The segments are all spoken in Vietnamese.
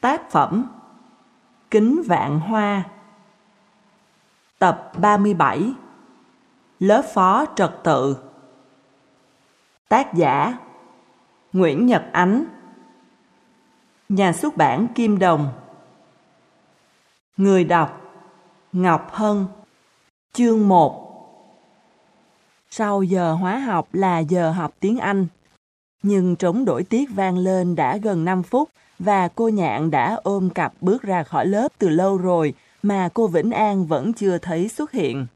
Tác phẩm Kính Vạn Hoa. Tập 37 Lớp Phó Trật Tự. Tác giả Nguyễn Nhật Ánh. Nhà xuất bản Kim Đồng. Người đọc Ngọc Hân. Chương 1 Sau giờ hóa học là giờ học tiếng Anh, Nhưng trống đổi tiết vang lên đã gần 5 phút và cô Nhạn đã ôm cặp bước ra khỏi lớp từ lâu rồi mà cô Vĩnh An vẫn chưa thấy xuất hiện.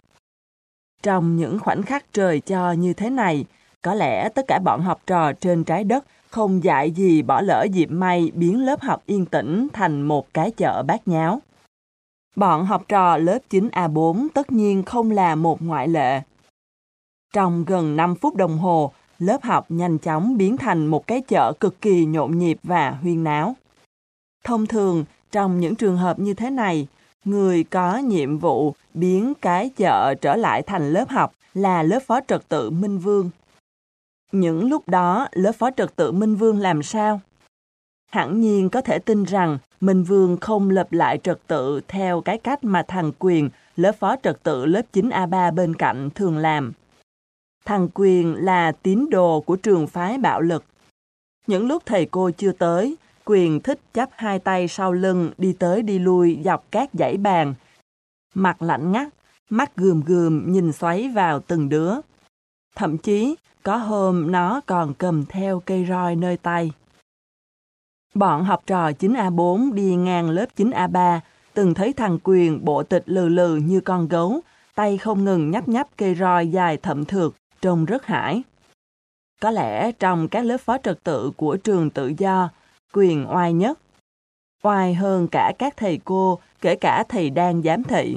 Trong những khoảnh khắc trời cho như thế này, có lẽ tất cả bọn học trò trên trái đất không dạy gì bỏ lỡ dịp may biến lớp học yên tĩnh thành một cái chợ bát nháo. Bọn học trò lớp 9A4 tất nhiên không là một ngoại lệ. Trong gần 5 phút đồng hồ, lớp học nhanh chóng biến thành một cái chợ cực kỳ nhộn nhịp và huyên náo. Thông thường, trong những trường hợp như thế này, người có nhiệm vụ biến cái chợ trở lại thành lớp học là lớp phó trật tự Minh Vương. Những lúc đó, lớp phó trật tự Minh Vương làm sao? Hẳn nhiên có thể tin rằng Minh Vương không lập lại trật tự theo cái cách mà thằng Quyền, lớp phó trật tự lớp 9A3 bên cạnh thường làm. Thằng Quyền là tín đồ của trường phái bạo lực. Những lúc thầy cô chưa tới, Quyền thích chắp hai tay sau lưng đi tới đi lui dọc các dãy bàn. Mặt lạnh ngắt, mắt gườm gườm nhìn xoáy vào từng đứa. Thậm chí, có hôm nó còn cầm theo cây roi nơi tay. Bọn học trò 9A4 đi ngang lớp 9A3, từng thấy thằng Quyền bộ tịch lừ lừ như con gấu, tay không ngừng nhấp nhấp cây roi dài thậm thược, trông rất hãi. Có lẽ trong các lớp phó trật tự của trường tự do, quyền oai nhất. Oai hơn cả các thầy cô, kể cả thầy đang giám thị.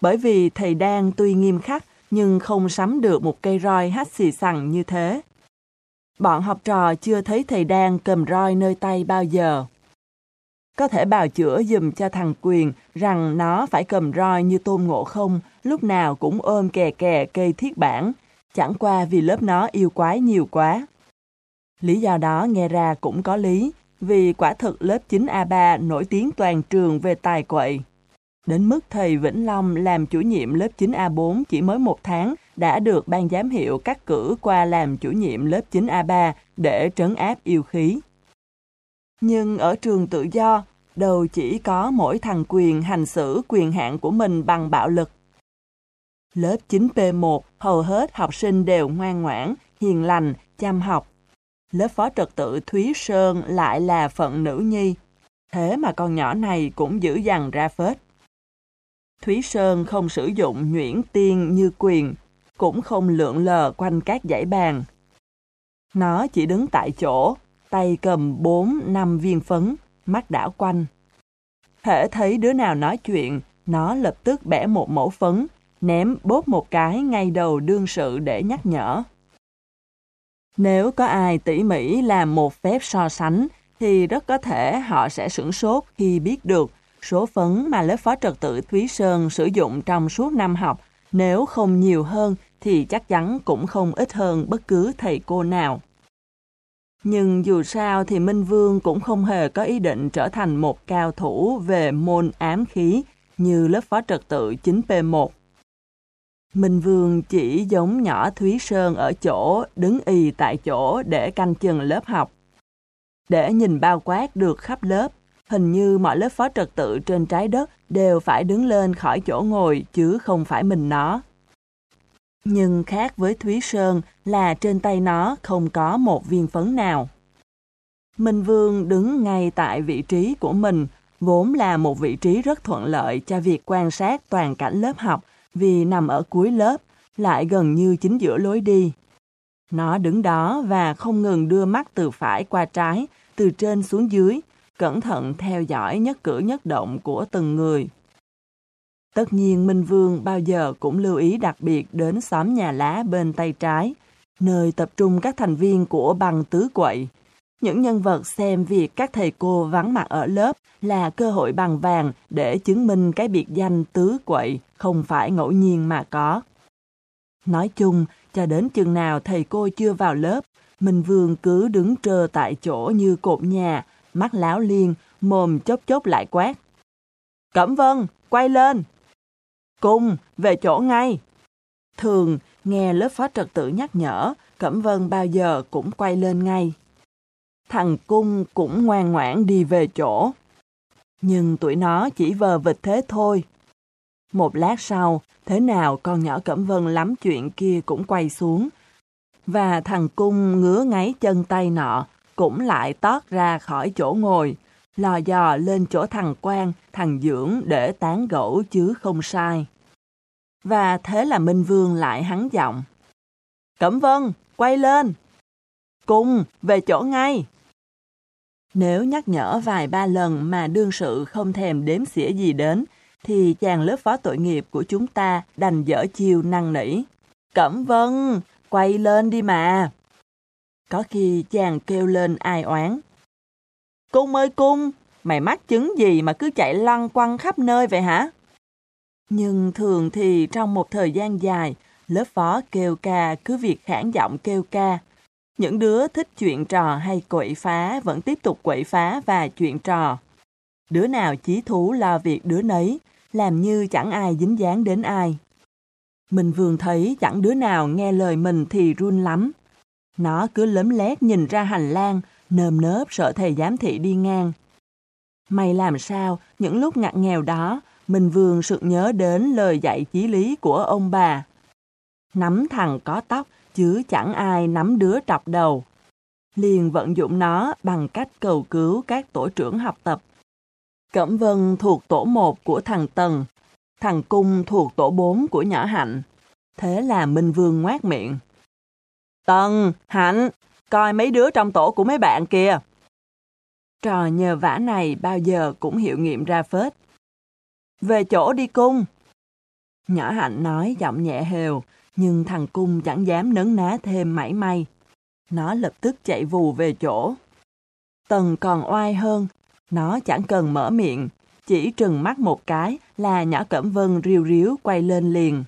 Bởi vì thầy đang tuy nghiêm khắc, nhưng không sắm được một cây roi hát xì xằng như thế. Bọn học trò chưa thấy thầy đang cầm roi nơi tay bao giờ. Có thể bào chữa dùm cho thằng Quyền rằng nó phải cầm roi như tôn ngộ không, lúc nào cũng ôm kè kè cây thiết bản, chẳng qua vì lớp nó yêu quái nhiều quá. Lý do đó nghe ra cũng có lý, vì quả thực lớp 9A3 nổi tiếng toàn trường về tài quậy. Đến mức thầy Vĩnh Long làm chủ nhiệm lớp 9A4 chỉ mới một tháng đã được ban giám hiệu cắt cử qua làm chủ nhiệm lớp 9A3 để trấn áp yêu khí. Nhưng ở trường tự do, đâu chỉ có mỗi thằng quyền hành xử quyền hạn của mình bằng bạo lực. Lớp 9P1 hầu hết học sinh đều ngoan ngoãn, hiền lành, chăm học, Lớp phó trật tự Thúy Sơn lại là phận nữ nhi. Thế mà con nhỏ này cũng giữ dằn ra phết. Thúy Sơn không sử dụng nhuyễn tiên như quyền, cũng không lượn lờ quanh các dãy bàn. Nó chỉ đứng tại chỗ, tay cầm bốn năm viên phấn, mắt đảo quanh. Thể thấy đứa nào nói chuyện, nó lập tức bẻ một mẫu phấn, ném bốt một cái ngay đầu đương sự để nhắc nhở. Nếu có ai tỉ mỉ làm một phép so sánh, thì rất có thể họ sẽ sửng sốt khi biết được số phấn mà lớp phó trật tự Thúy Sơn sử dụng trong suốt năm học, nếu không nhiều hơn thì chắc chắn cũng không ít hơn bất cứ thầy cô nào. Nhưng dù sao thì Minh Vương cũng không hề có ý định trở thành một cao thủ về môn ám khí như lớp phó trật tự 9P1. Minh Vương chỉ giống nhỏ Thúy Sơn ở chỗ đứng y tại chỗ để canh chừng lớp học. Để nhìn bao quát được khắp lớp, hình như mọi lớp phó trật tự trên trái đất đều phải đứng lên khỏi chỗ ngồi chứ không phải mình nó. Nhưng khác với Thúy Sơn là trên tay nó không có một viên phấn nào. Minh Vương đứng ngay tại vị trí của mình, vốn là một vị trí rất thuận lợi cho việc quan sát toàn cảnh lớp học vì nằm ở cuối lớp, lại gần như chính giữa lối đi. Nó đứng đó và không ngừng đưa mắt từ phải qua trái, từ trên xuống dưới, cẩn thận theo dõi nhất cử nhất động của từng người. Tất nhiên Minh Vương bao giờ cũng lưu ý đặc biệt đến xóm nhà lá bên tay trái, nơi tập trung các thành viên của băng tứ quậy. Những nhân vật xem việc các thầy cô vắng mặt ở lớp là cơ hội bằng vàng để chứng minh cái biệt danh tứ quậy không phải ngẫu nhiên mà có. Nói chung, cho đến chừng nào thầy cô chưa vào lớp, Minh Vương cứ đứng trơ tại chỗ như cột nhà, mắt láo liên, mồm chốc chốc lại quát. Cẩm Vân, quay lên! Cung, về chỗ ngay! Thường, nghe lớp phó trật tự nhắc nhở, Cẩm Vân bao giờ cũng quay lên ngay. Thằng Cung cũng ngoan ngoãn đi về chỗ. Nhưng tụi nó chỉ vờ vịt thế thôi. Một lát sau, thế nào con nhỏ Cẩm Vân lắm chuyện kia cũng quay xuống. Và thằng Cung ngứa ngáy chân tay nọ, cũng lại tót ra khỏi chỗ ngồi, lò dò lên chỗ thằng Quang, thằng Dưỡng để tán gẫu chứ không sai. Và thế là Minh Vương lại hắn giọng. Cẩm Vân, quay lên! Cung, về chỗ ngay! Nếu nhắc nhở vài ba lần mà đương sự không thèm đếm xỉa gì đến, thì chàng lớp phó tội nghiệp của chúng ta đành dở chiêu năng nỉ. Cẩm Vân, quay lên đi mà! Có khi chàng kêu lên ai oán. Cung ơi cung, mày mắc chứng gì mà cứ chạy lăn quăng khắp nơi vậy hả? Nhưng thường thì trong một thời gian dài, lớp phó kêu ca cứ việc khản giọng kêu ca. Những đứa thích chuyện trò hay quậy phá vẫn tiếp tục quậy phá và chuyện trò. Đứa nào chí thú lo việc đứa nấy, làm như chẳng ai dính dáng đến ai. Mình vườn thấy chẳng đứa nào nghe lời mình thì run lắm. Nó cứ lấm lét nhìn ra hành lang, nơm nớp sợ thầy giám thị đi ngang. May làm sao, những lúc ngặt nghèo đó, mình vườn sự nhớ đến lời dạy chí lý của ông bà. Nắm thằng có tóc, chứ chẳng ai nắm đứa trọc đầu. Liền vận dụng nó bằng cách cầu cứu các tổ trưởng học tập. Cẩm Vân thuộc tổ 1 của thằng Tần, thằng Cung thuộc tổ 4 của nhỏ Hạnh. Thế là Minh Vương ngoát miệng. Tần, Hạnh, coi mấy đứa trong tổ của mấy bạn kìa. Trò nhờ vả này bao giờ cũng hiệu nghiệm ra phết. Về chỗ đi cung. Nhỏ Hạnh nói giọng nhẹ hều, nhưng thằng cung chẳng dám nấn ná thêm mảy may. Nó lập tức chạy vù về chỗ. Tần còn oai hơn, nó chẳng cần mở miệng, chỉ trừng mắt một cái là nhỏ Cẩm Vân riêu riếu quay lên liền.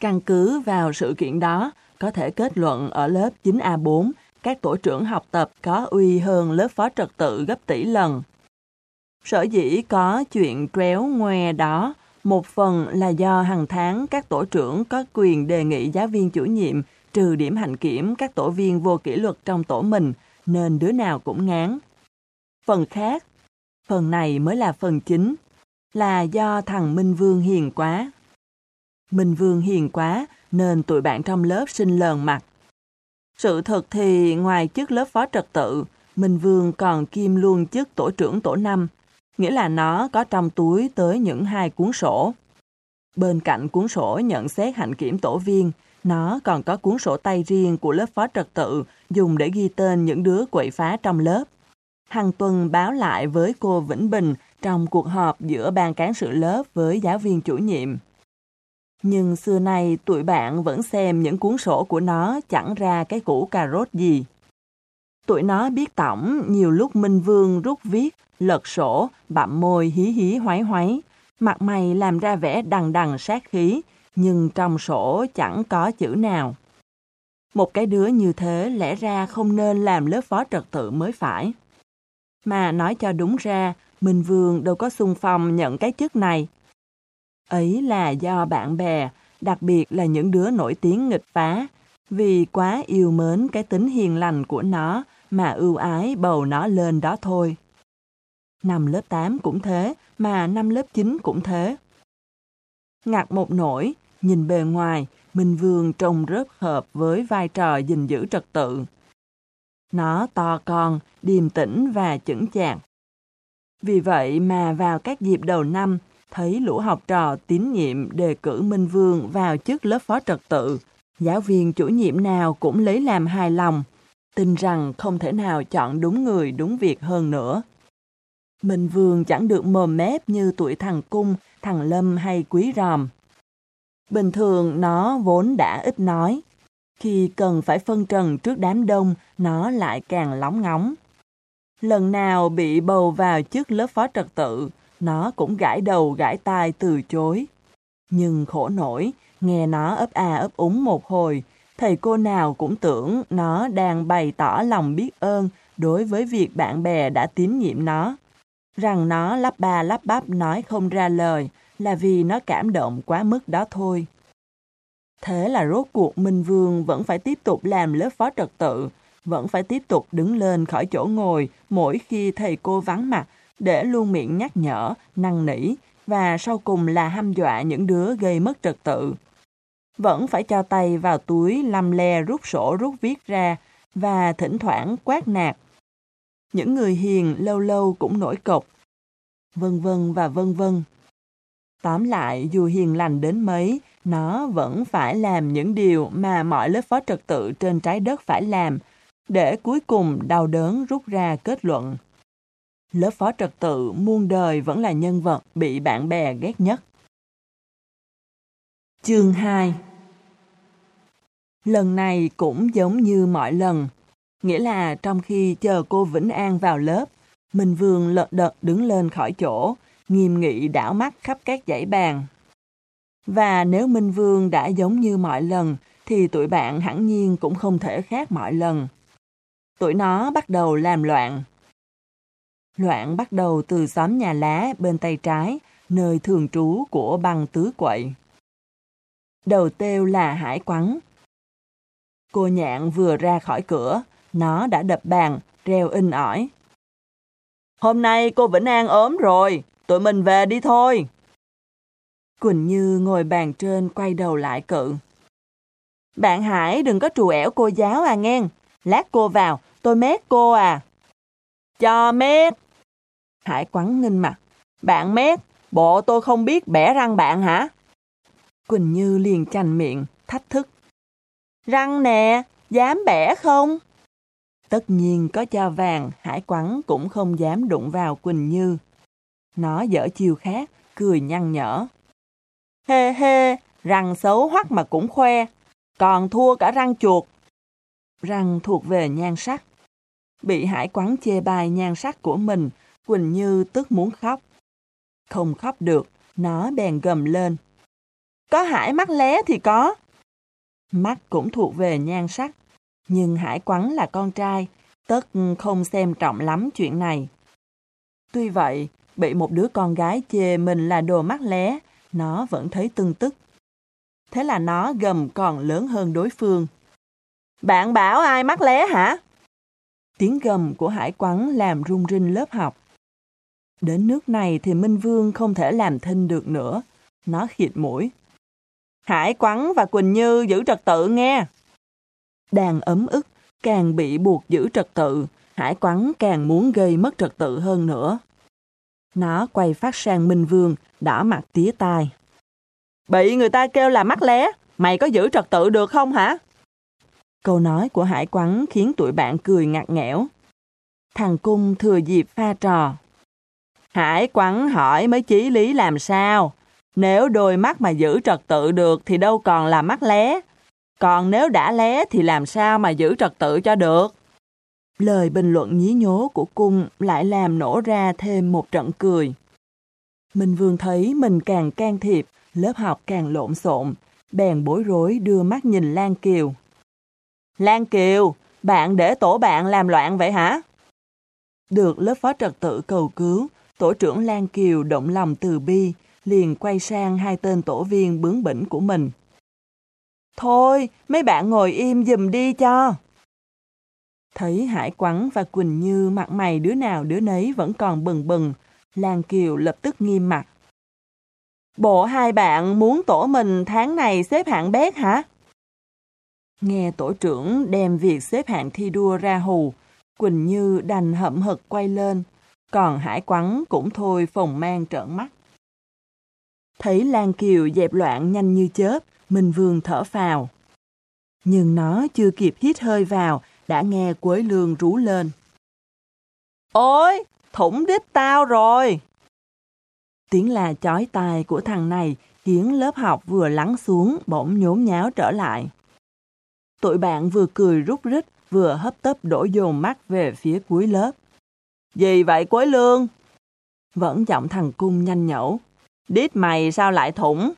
Căn cứ vào sự kiện đó, có thể kết luận ở lớp 9A4, các tổ trưởng học tập có uy hơn lớp phó trật tự gấp tỷ lần. Sở dĩ có chuyện tréo ngoe đó, một phần là do hàng tháng các tổ trưởng có quyền đề nghị giáo viên chủ nhiệm trừ điểm hành kiểm các tổ viên vô kỷ luật trong tổ mình, nên đứa nào cũng ngán. Phần khác, phần này mới là phần chính, là do thằng Minh Vương hiền quá. Minh Vương hiền quá nên tụi bạn trong lớp sinh lờn mặt. Sự thật thì ngoài chức lớp phó trật tự, Minh Vương còn kim luôn chức tổ trưởng tổ năm, nghĩa là nó có trong túi tới những hai cuốn sổ. Bên cạnh cuốn sổ nhận xét hạnh kiểm tổ viên, nó còn có cuốn sổ tay riêng của lớp phó trật tự dùng để ghi tên những đứa quậy phá trong lớp. Hằng tuần báo lại với cô Vĩnh Bình trong cuộc họp giữa ban cán sự lớp với giáo viên chủ nhiệm. Nhưng xưa nay tụi bạn vẫn xem những cuốn sổ của nó chẳng ra cái củ cà rốt gì. Tụi nó biết tổng nhiều lúc Minh Vương rút viết, lật sổ, bặm môi hí hí hoái hoái, mặt mày làm ra vẻ đằng đằng sát khí, nhưng trong sổ chẳng có chữ nào. Một cái đứa như thế lẽ ra không nên làm lớp phó trật tự mới phải. Mà nói cho đúng ra, Minh Vương đâu có xung phong nhận cái chức này. Ấy là do bạn bè, đặc biệt là những đứa nổi tiếng nghịch phá, vì quá yêu mến cái tính hiền lành của nó mà ưu ái bầu nó lên đó thôi. Năm lớp 8 cũng thế, mà năm lớp 9 cũng thế. ngạc một nỗi, nhìn bề ngoài, Minh Vương trông rất hợp với vai trò gìn giữ trật tự. Nó to con, điềm tĩnh và chững chạc. Vì vậy mà vào các dịp đầu năm, thấy lũ học trò tín nhiệm đề cử Minh Vương vào chức lớp phó trật tự, giáo viên chủ nhiệm nào cũng lấy làm hài lòng, tin rằng không thể nào chọn đúng người đúng việc hơn nữa. Minh Vương chẳng được mồm mép như tuổi thằng Cung, thằng Lâm hay Quý Ròm. Bình thường nó vốn đã ít nói. Khi cần phải phân trần trước đám đông, nó lại càng lóng ngóng. Lần nào bị bầu vào chức lớp phó trật tự, nó cũng gãi đầu gãi tai từ chối. Nhưng khổ nổi, nghe nó ấp à ấp úng một hồi, thầy cô nào cũng tưởng nó đang bày tỏ lòng biết ơn đối với việc bạn bè đã tín nhiệm nó. Rằng nó lắp ba lắp bắp nói không ra lời là vì nó cảm động quá mức đó thôi. Thế là rốt cuộc Minh Vương vẫn phải tiếp tục làm lớp phó trật tự, vẫn phải tiếp tục đứng lên khỏi chỗ ngồi mỗi khi thầy cô vắng mặt để luôn miệng nhắc nhở, năn nỉ và sau cùng là hăm dọa những đứa gây mất trật tự. Vẫn phải cho tay vào túi lăm le rút sổ rút viết ra và thỉnh thoảng quát nạt. Những người hiền lâu lâu cũng nổi cộc. Vân vân và vân vân. Tóm lại, dù hiền lành đến mấy, nó vẫn phải làm những điều mà mọi lớp phó trật tự trên trái đất phải làm, để cuối cùng đau đớn rút ra kết luận. Lớp phó trật tự muôn đời vẫn là nhân vật bị bạn bè ghét nhất. Chương 2 Lần này cũng giống như mọi lần, nghĩa là trong khi chờ cô Vĩnh An vào lớp, Minh Vương lợt đợt đứng lên khỏi chỗ, nghiêm nghị đảo mắt khắp các dãy bàn. Và nếu Minh Vương đã giống như mọi lần, thì tụi bạn hẳn nhiên cũng không thể khác mọi lần. Tụi nó bắt đầu làm loạn. Loạn bắt đầu từ xóm nhà lá bên tay trái, nơi thường trú của băng tứ quậy. Đầu tiêu là hải quắn. Cô nhạn vừa ra khỏi cửa, nó đã đập bàn, reo in ỏi. Hôm nay cô Vĩnh An ốm rồi, tụi mình về đi thôi. Quỳnh Như ngồi bàn trên quay đầu lại cự. Bạn Hải đừng có trù ẻo cô giáo à nghe. Lát cô vào, tôi mét cô à. Cho mét. Hải quắn nghinh mặt. Bạn mét, bộ tôi không biết bẻ răng bạn hả? Quỳnh Như liền chành miệng, thách thức. Răng nè, dám bẻ không? Tất nhiên có cho vàng, Hải quắn cũng không dám đụng vào Quỳnh Như. Nó dở chiều khác, cười nhăn nhở. Hê hê, răng xấu hoắc mà cũng khoe, còn thua cả răng chuột. Răng thuộc về nhan sắc. Bị hải quắn chê bai nhan sắc của mình, Quỳnh Như tức muốn khóc. Không khóc được, nó bèn gầm lên. Có hải mắt lé thì có. Mắt cũng thuộc về nhan sắc, nhưng hải quắn là con trai, tất không xem trọng lắm chuyện này. Tuy vậy, bị một đứa con gái chê mình là đồ mắt lé, nó vẫn thấy tưng tức. Thế là nó gầm còn lớn hơn đối phương. Bạn bảo ai mắt lé hả? Tiếng gầm của hải quắn làm rung rinh lớp học. Đến nước này thì Minh Vương không thể làm thinh được nữa. Nó khịt mũi. Hải quắn và Quỳnh Như giữ trật tự nghe. Đang ấm ức, càng bị buộc giữ trật tự, hải quắn càng muốn gây mất trật tự hơn nữa. Nó quay phát sang Minh Vương, đỏ mặt tía tai. Bị người ta kêu là mắt lé, mày có giữ trật tự được không hả? Câu nói của Hải Quắn khiến tụi bạn cười ngặt nghẽo. Thằng Cung thừa dịp pha trò. Hải Quắn hỏi mấy chí lý làm sao? Nếu đôi mắt mà giữ trật tự được thì đâu còn là mắt lé. Còn nếu đã lé thì làm sao mà giữ trật tự cho được? Lời bình luận nhí nhố của cung lại làm nổ ra thêm một trận cười. Minh Vương thấy mình càng can thiệp, lớp học càng lộn xộn, bèn bối rối đưa mắt nhìn Lan Kiều. Lan Kiều, bạn để tổ bạn làm loạn vậy hả? Được lớp phó trật tự cầu cứu, tổ trưởng Lan Kiều động lòng từ bi, liền quay sang hai tên tổ viên bướng bỉnh của mình. Thôi, mấy bạn ngồi im dùm đi cho. Thấy Hải Quắn và Quỳnh Như mặt mày đứa nào đứa nấy vẫn còn bừng bừng, Lan Kiều lập tức nghiêm mặt. Bộ hai bạn muốn tổ mình tháng này xếp hạng bét hả? Nghe tổ trưởng đem việc xếp hạng thi đua ra hù, Quỳnh Như đành hậm hực quay lên, còn Hải Quắn cũng thôi phồng mang trợn mắt. Thấy Lan Kiều dẹp loạn nhanh như chớp, Minh Vương thở phào. Nhưng nó chưa kịp hít hơi vào đã nghe Quế Lương rú lên. Ôi, thủng đít tao rồi! Tiếng là chói tai của thằng này khiến lớp học vừa lắng xuống bỗng nhốn nháo trở lại. Tụi bạn vừa cười rút rít, vừa hấp tấp đổ dồn mắt về phía cuối lớp. Gì vậy Quế Lương? Vẫn giọng thằng Cung nhanh nhẩu. Đít mày sao lại thủng?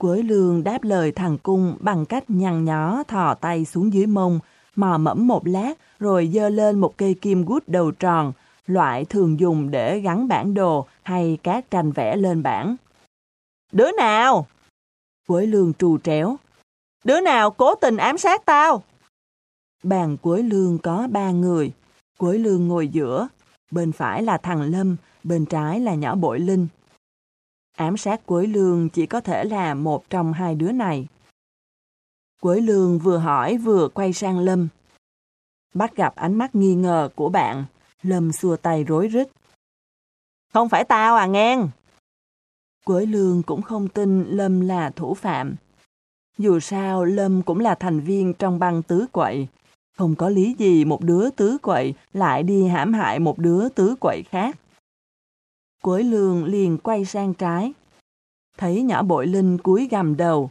Quế Lương đáp lời thằng Cung bằng cách nhăn nhó thò tay xuống dưới mông, mò mẫm một lát rồi dơ lên một cây kim gút đầu tròn, loại thường dùng để gắn bản đồ hay các tranh vẽ lên bảng. Đứa nào? Quế lương trù tréo. Đứa nào cố tình ám sát tao? Bàn cuối lương có ba người. Cuối lương ngồi giữa, bên phải là thằng Lâm, bên trái là nhỏ bội linh. Ám sát Quế lương chỉ có thể là một trong hai đứa này. Quế lương vừa hỏi vừa quay sang Lâm. Bắt gặp ánh mắt nghi ngờ của bạn, Lâm xua tay rối rít. Không phải tao à ngang. Quế lương cũng không tin Lâm là thủ phạm. Dù sao, Lâm cũng là thành viên trong băng tứ quậy. Không có lý gì một đứa tứ quậy lại đi hãm hại một đứa tứ quậy khác cuối lương liền quay sang trái. Thấy nhỏ bội linh cúi gầm đầu.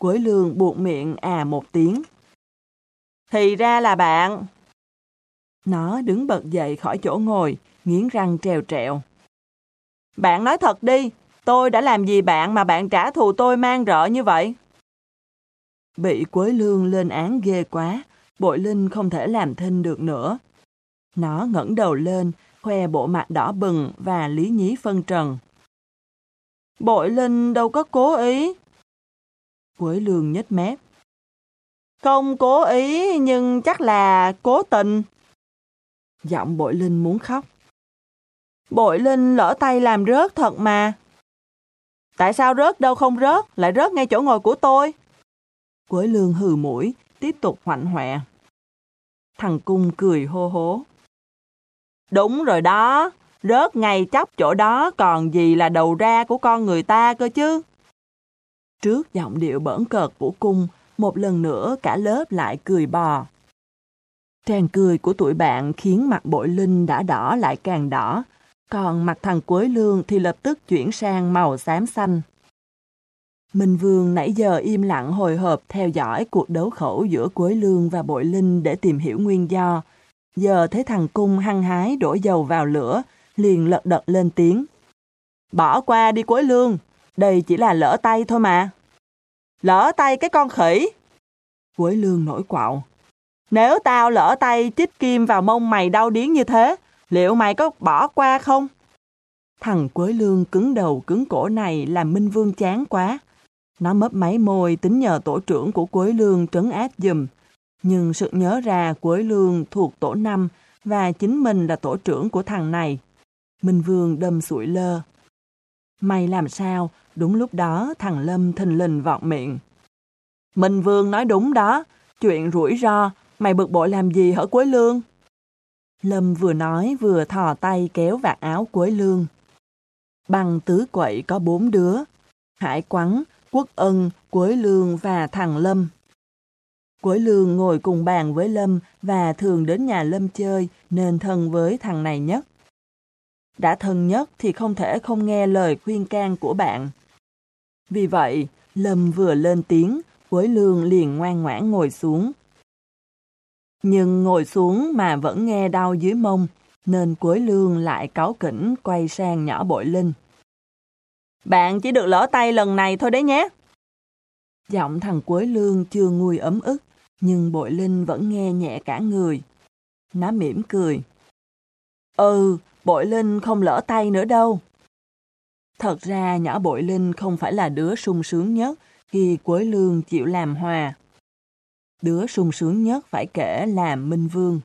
cuối lương buộc miệng à một tiếng. Thì ra là bạn. Nó đứng bật dậy khỏi chỗ ngồi, nghiến răng trèo trẹo. Bạn nói thật đi, tôi đã làm gì bạn mà bạn trả thù tôi mang rợ như vậy? Bị Quế Lương lên án ghê quá, Bội Linh không thể làm thinh được nữa. Nó ngẩng đầu lên, khoe bộ mặt đỏ bừng và lý nhí phân trần. Bội Linh đâu có cố ý. Quế Lương nhếch mép. Không cố ý nhưng chắc là cố tình. Giọng bội linh muốn khóc. Bội linh lỡ tay làm rớt thật mà. Tại sao rớt đâu không rớt, lại rớt ngay chỗ ngồi của tôi? Quế lương hừ mũi, tiếp tục hoạnh hoẹ. Thằng cung cười hô hố. Đúng rồi đó, rớt ngay chóc chỗ đó còn gì là đầu ra của con người ta cơ chứ. Trước giọng điệu bẩn cợt của cung, một lần nữa cả lớp lại cười bò. Tràn cười của tụi bạn khiến mặt bội linh đã đỏ lại càng đỏ, còn mặt thằng Quế Lương thì lập tức chuyển sang màu xám xanh. Minh Vương nãy giờ im lặng hồi hộp theo dõi cuộc đấu khẩu giữa Quế Lương và Bội Linh để tìm hiểu nguyên do. Giờ thấy thằng Cung hăng hái đổ dầu vào lửa, liền lật đật lên tiếng. Bỏ qua đi cuối Lương, đây chỉ là lỡ tay thôi mà. Lỡ tay cái con khỉ! Quế Lương nổi quạo. Nếu tao lỡ tay chích kim vào mông mày đau điếng như thế, liệu mày có bỏ qua không? Thằng Quế Lương cứng đầu cứng cổ này làm Minh Vương chán quá. Nó mấp máy môi tính nhờ tổ trưởng của Quế Lương trấn áp dùm. Nhưng sự nhớ ra Quế Lương thuộc tổ năm và chính mình là tổ trưởng của thằng này. Minh Vương đâm sụi lơ. Mày làm sao? Đúng lúc đó thằng Lâm thình lình vọt miệng. Minh Vương nói đúng đó. Chuyện rủi ro, Mày bực bội làm gì hở Quế Lương? Lâm vừa nói vừa thò tay kéo vạt áo Quế Lương. Bằng tứ quậy có bốn đứa. Hải Quắn, Quốc Ân, Quế Lương và thằng Lâm. Quế Lương ngồi cùng bàn với Lâm và thường đến nhà Lâm chơi nên thân với thằng này nhất. Đã thân nhất thì không thể không nghe lời khuyên can của bạn. Vì vậy, Lâm vừa lên tiếng, Quế Lương liền ngoan ngoãn ngồi xuống, nhưng ngồi xuống mà vẫn nghe đau dưới mông, nên Quế lương lại cáu kỉnh quay sang nhỏ bội linh. Bạn chỉ được lỡ tay lần này thôi đấy nhé. Giọng thằng Quế Lương chưa nguôi ấm ức, nhưng bội linh vẫn nghe nhẹ cả người. Nó mỉm cười. Ừ, bội linh không lỡ tay nữa đâu. Thật ra nhỏ bội linh không phải là đứa sung sướng nhất khi Quế Lương chịu làm hòa. Đứa sung sướng nhất phải kể là Minh Vương.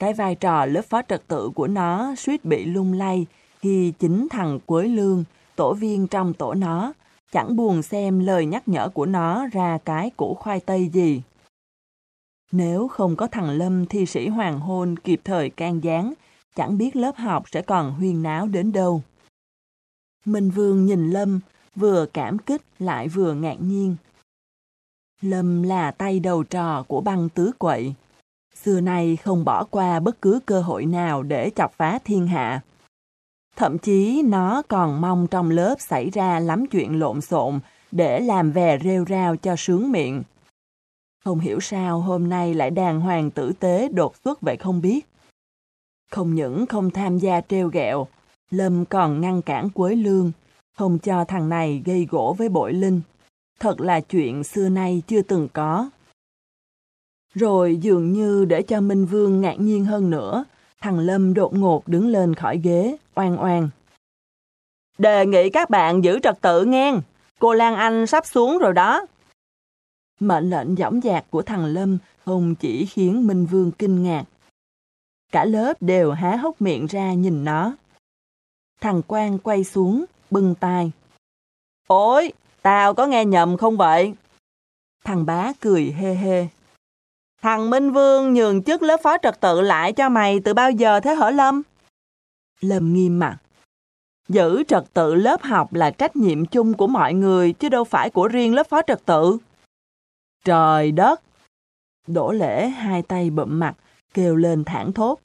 Cái vai trò lớp phó trật tự của nó suýt bị lung lay khi chính thằng Quế Lương, tổ viên trong tổ nó, chẳng buồn xem lời nhắc nhở của nó ra cái củ khoai tây gì. Nếu không có thằng Lâm thi sĩ hoàng hôn kịp thời can gián, chẳng biết lớp học sẽ còn huyên náo đến đâu. Minh Vương nhìn Lâm, vừa cảm kích lại vừa ngạc nhiên. Lâm là tay đầu trò của băng tứ quậy. Xưa nay không bỏ qua bất cứ cơ hội nào để chọc phá thiên hạ. Thậm chí nó còn mong trong lớp xảy ra lắm chuyện lộn xộn để làm về rêu rao cho sướng miệng. Không hiểu sao hôm nay lại đàng hoàng tử tế đột xuất vậy không biết. Không những không tham gia treo gẹo, Lâm còn ngăn cản Quế Lương, không cho thằng này gây gỗ với bội linh. Thật là chuyện xưa nay chưa từng có. Rồi dường như để cho Minh Vương ngạc nhiên hơn nữa, Thằng Lâm đột ngột đứng lên khỏi ghế, oan oan. Đề nghị các bạn giữ trật tự nghe. Cô Lan Anh sắp xuống rồi đó. Mệnh lệnh dõng dạc của thằng Lâm không chỉ khiến Minh Vương kinh ngạc. Cả lớp đều há hốc miệng ra nhìn nó. Thằng Quang quay xuống, bưng tai. Ôi, tao có nghe nhầm không vậy? Thằng bá cười hê hê. Thằng Minh Vương nhường chức lớp phó trật tự lại cho mày từ bao giờ thế hở Lâm? Lâm nghiêm mặt. Giữ trật tự lớp học là trách nhiệm chung của mọi người chứ đâu phải của riêng lớp phó trật tự. Trời đất! Đỗ lễ hai tay bụm mặt, kêu lên thẳng thốt.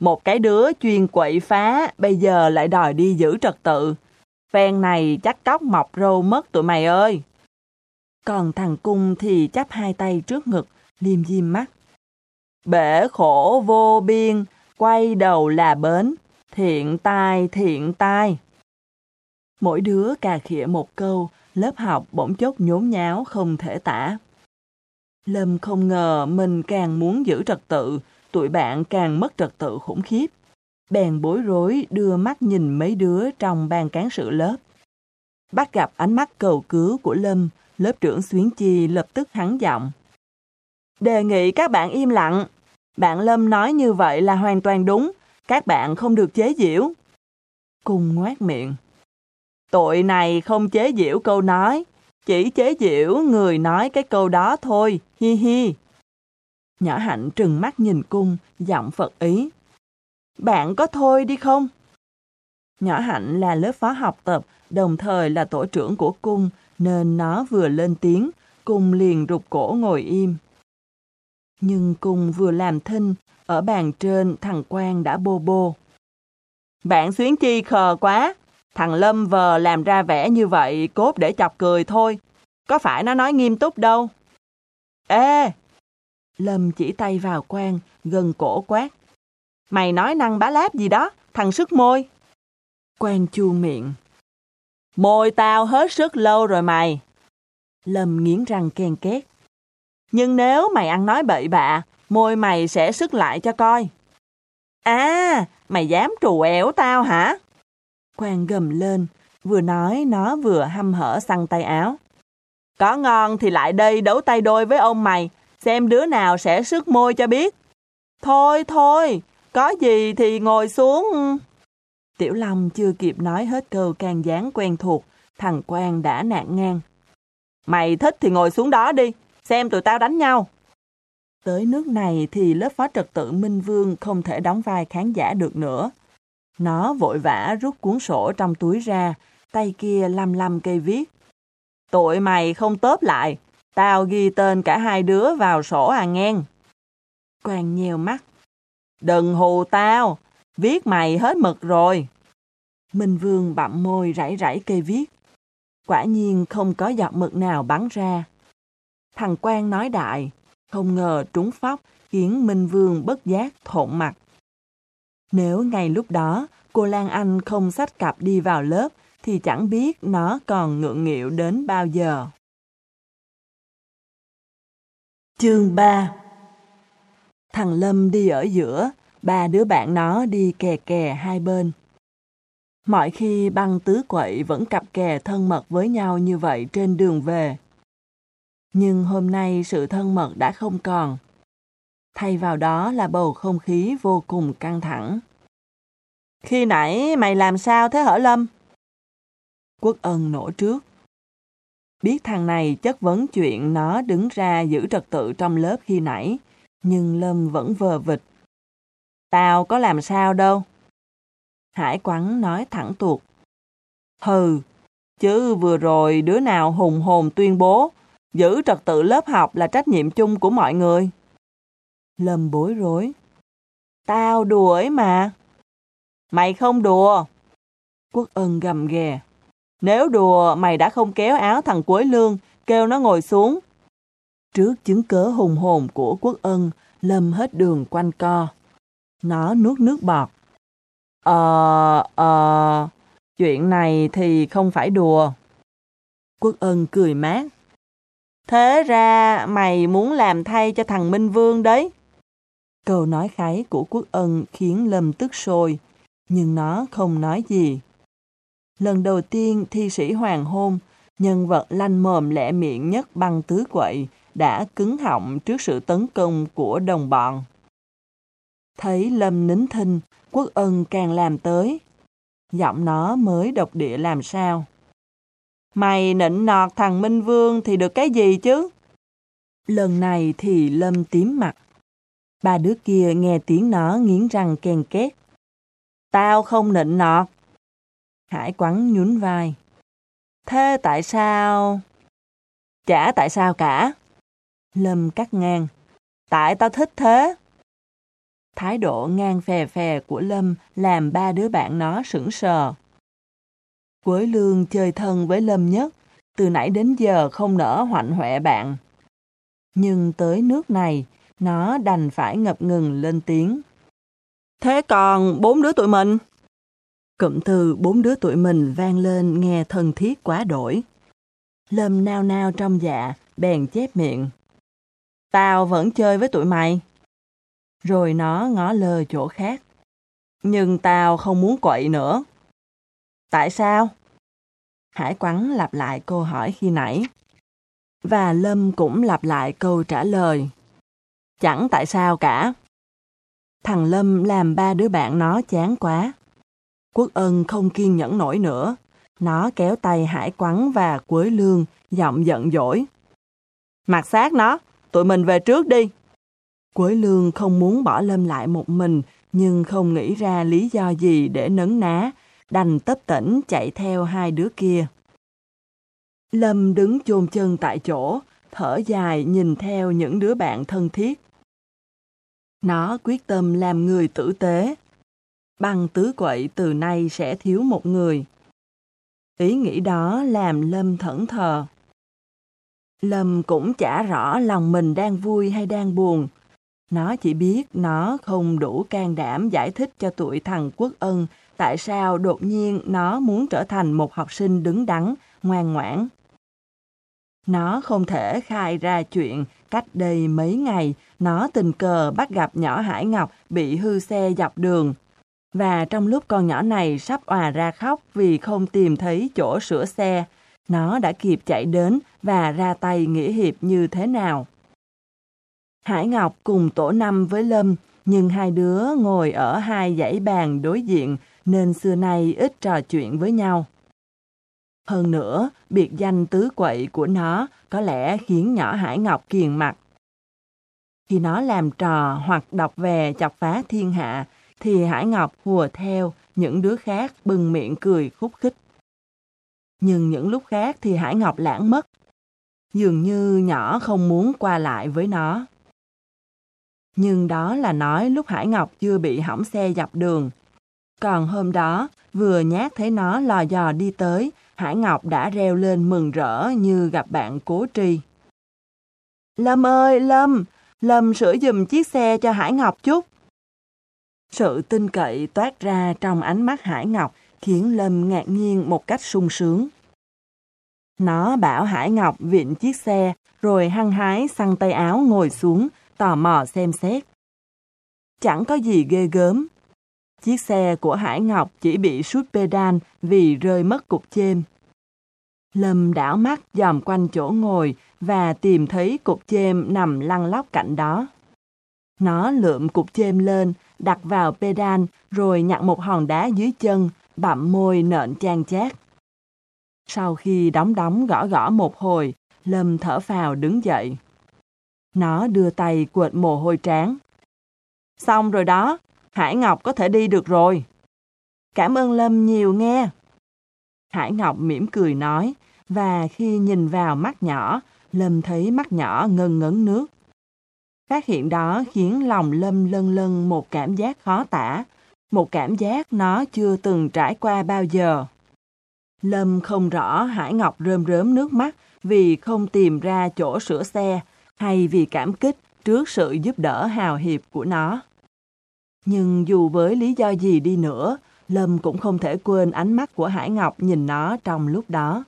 Một cái đứa chuyên quậy phá, bây giờ lại đòi đi giữ trật tự. Phen này chắc cóc mọc râu mất tụi mày ơi. Còn thằng cung thì chắp hai tay trước ngực, liêm diêm mắt. Bể khổ vô biên, quay đầu là bến, thiện tai thiện tai. Mỗi đứa cà khịa một câu, lớp học bỗng chốc nhốn nháo không thể tả. Lâm không ngờ mình càng muốn giữ trật tự, tụi bạn càng mất trật tự khủng khiếp. Bèn bối rối đưa mắt nhìn mấy đứa trong ban cán sự lớp. Bắt gặp ánh mắt cầu cứu của Lâm, lớp trưởng Xuyến Chi lập tức hắn giọng. Đề nghị các bạn im lặng. Bạn Lâm nói như vậy là hoàn toàn đúng. Các bạn không được chế giễu. Cùng ngoát miệng. Tội này không chế giễu câu nói. Chỉ chế giễu người nói cái câu đó thôi. Hi hi. Nhỏ hạnh trừng mắt nhìn cung, giọng Phật ý. Bạn có thôi đi không? Nhỏ hạnh là lớp phó học tập, đồng thời là tổ trưởng của cung, nên nó vừa lên tiếng, cung liền rụt cổ ngồi im. Nhưng cùng vừa làm thinh, ở bàn trên thằng Quang đã bô bô. Bạn xuyến chi khờ quá, thằng Lâm vờ làm ra vẻ như vậy cốt để chọc cười thôi, có phải nó nói nghiêm túc đâu. Ê! Lâm chỉ tay vào Quang, gần cổ quát. Mày nói năng bá láp gì đó, thằng sức môi. Quang chu miệng. Môi tao hết sức lâu rồi mày. Lâm nghiến răng ken két. Nhưng nếu mày ăn nói bậy bạ, môi mày sẽ sức lại cho coi. À, mày dám trù ẻo tao hả? Quang gầm lên, vừa nói nó vừa hăm hở xăng tay áo. Có ngon thì lại đây đấu tay đôi với ông mày, xem đứa nào sẽ sức môi cho biết. Thôi thôi, có gì thì ngồi xuống. Tiểu Long chưa kịp nói hết câu can gián quen thuộc, thằng Quang đã nạn ngang. Mày thích thì ngồi xuống đó đi, xem tụi tao đánh nhau. Tới nước này thì lớp phó trật tự Minh Vương không thể đóng vai khán giả được nữa. Nó vội vã rút cuốn sổ trong túi ra, tay kia lăm lăm cây viết. Tụi mày không tớp lại, tao ghi tên cả hai đứa vào sổ à ngang. Quang nheo mắt. Đừng hù tao, viết mày hết mực rồi. Minh Vương bặm môi rảy rảy cây viết. Quả nhiên không có giọt mực nào bắn ra. Thằng quan nói đại, không ngờ trúng phóc khiến Minh Vương bất giác thộn mặt. Nếu ngay lúc đó cô Lan Anh không sách cặp đi vào lớp thì chẳng biết nó còn ngượng nghịu đến bao giờ. Chương 3 Thằng Lâm đi ở giữa, ba đứa bạn nó đi kè kè hai bên. Mọi khi băng tứ quậy vẫn cặp kè thân mật với nhau như vậy trên đường về. Nhưng hôm nay sự thân mật đã không còn. Thay vào đó là bầu không khí vô cùng căng thẳng. Khi nãy mày làm sao thế hở Lâm? Quốc ân nổ trước. Biết thằng này chất vấn chuyện nó đứng ra giữ trật tự trong lớp khi nãy, nhưng Lâm vẫn vờ vịt. Tao có làm sao đâu. Hải quắn nói thẳng tuột. Hừ, chứ vừa rồi đứa nào hùng hồn tuyên bố giữ trật tự lớp học là trách nhiệm chung của mọi người. Lâm bối rối. Tao đùa ấy mà. Mày không đùa. Quốc ân gầm ghè. Nếu đùa, mày đã không kéo áo thằng Quế Lương, kêu nó ngồi xuống. Trước chứng cớ hùng hồn của Quốc ân, Lâm hết đường quanh co. Nó nuốt nước bọt. Ờ, ờ, chuyện này thì không phải đùa. Quốc ân cười mát. Thế ra mày muốn làm thay cho thằng Minh Vương đấy. Câu nói kháy của quốc ân khiến Lâm tức sôi, nhưng nó không nói gì. Lần đầu tiên thi sĩ hoàng hôn, nhân vật lanh mồm lẹ miệng nhất băng tứ quậy đã cứng họng trước sự tấn công của đồng bọn. Thấy Lâm nín thinh, quốc ân càng làm tới. Giọng nó mới độc địa làm sao. Mày nịnh nọt thằng Minh Vương thì được cái gì chứ? Lần này thì Lâm tím mặt. Ba đứa kia nghe tiếng nó nghiến răng ken két. Tao không nịnh nọt. Hải quắn nhún vai. Thế tại sao? Chả tại sao cả. Lâm cắt ngang. Tại tao thích thế. Thái độ ngang phè phè của Lâm làm ba đứa bạn nó sững sờ. Quới lương chơi thân với Lâm nhất, từ nãy đến giờ không nỡ hoạnh hoẹ bạn. Nhưng tới nước này, nó đành phải ngập ngừng lên tiếng. Thế còn bốn đứa tụi mình? Cụm từ bốn đứa tụi mình vang lên nghe thân thiết quá đổi. Lâm nao nao trong dạ, bèn chép miệng. Tao vẫn chơi với tụi mày. Rồi nó ngó lơ chỗ khác. Nhưng tao không muốn quậy nữa. Tại sao? Hải quắn lặp lại câu hỏi khi nãy. Và Lâm cũng lặp lại câu trả lời. Chẳng tại sao cả. Thằng Lâm làm ba đứa bạn nó chán quá. Quốc ân không kiên nhẫn nổi nữa. Nó kéo tay Hải quắn và Quế Lương, giọng giận dỗi. Mặc xác nó, tụi mình về trước đi. Quế Lương không muốn bỏ Lâm lại một mình, nhưng không nghĩ ra lý do gì để nấn ná, đành tấp tỉnh chạy theo hai đứa kia. Lâm đứng chôn chân tại chỗ, thở dài nhìn theo những đứa bạn thân thiết. Nó quyết tâm làm người tử tế. Băng tứ quậy từ nay sẽ thiếu một người. Ý nghĩ đó làm Lâm thẫn thờ. Lâm cũng chả rõ lòng mình đang vui hay đang buồn. Nó chỉ biết nó không đủ can đảm giải thích cho tụi thằng Quốc Ân tại sao đột nhiên nó muốn trở thành một học sinh đứng đắn, ngoan ngoãn. Nó không thể khai ra chuyện cách đây mấy ngày nó tình cờ bắt gặp nhỏ Hải Ngọc bị hư xe dọc đường. Và trong lúc con nhỏ này sắp òa ra khóc vì không tìm thấy chỗ sửa xe, nó đã kịp chạy đến và ra tay nghĩa hiệp như thế nào. Hải Ngọc cùng tổ năm với Lâm, nhưng hai đứa ngồi ở hai dãy bàn đối diện nên xưa nay ít trò chuyện với nhau. Hơn nữa, biệt danh tứ quậy của nó có lẽ khiến nhỏ Hải Ngọc kiền mặt. Khi nó làm trò hoặc đọc về chọc phá thiên hạ, thì Hải Ngọc hùa theo những đứa khác bừng miệng cười khúc khích. Nhưng những lúc khác thì Hải Ngọc lãng mất. Dường như nhỏ không muốn qua lại với nó. Nhưng đó là nói lúc Hải Ngọc chưa bị hỏng xe dọc đường. Còn hôm đó, vừa nhát thấy nó lò dò đi tới, Hải Ngọc đã reo lên mừng rỡ như gặp bạn cố tri. Lâm ơi, Lâm! Lâm sửa dùm chiếc xe cho Hải Ngọc chút. Sự tin cậy toát ra trong ánh mắt Hải Ngọc khiến Lâm ngạc nhiên một cách sung sướng. Nó bảo Hải Ngọc viện chiếc xe rồi hăng hái xăng tay áo ngồi xuống, tò mò xem xét. Chẳng có gì ghê gớm. Chiếc xe của Hải Ngọc chỉ bị sút pedal vì rơi mất cục chêm. Lâm đảo mắt dòm quanh chỗ ngồi và tìm thấy cục chêm nằm lăn lóc cạnh đó. Nó lượm cục chêm lên, đặt vào pedal rồi nhặt một hòn đá dưới chân, bặm môi nện chan chát. Sau khi đóng đóng gõ gõ một hồi, Lâm thở phào đứng dậy. Nó đưa tay quệt mồ hôi trán. Xong rồi đó, Hải Ngọc có thể đi được rồi. Cảm ơn Lâm nhiều nghe. Hải Ngọc mỉm cười nói, và khi nhìn vào mắt nhỏ, Lâm thấy mắt nhỏ ngân ngấn nước. Phát hiện đó khiến lòng Lâm lân lân một cảm giác khó tả, một cảm giác nó chưa từng trải qua bao giờ. Lâm không rõ Hải Ngọc rơm rớm nước mắt vì không tìm ra chỗ sửa xe hay vì cảm kích trước sự giúp đỡ hào hiệp của nó. Nhưng dù với lý do gì đi nữa, Lâm cũng không thể quên ánh mắt của Hải Ngọc nhìn nó trong lúc đó.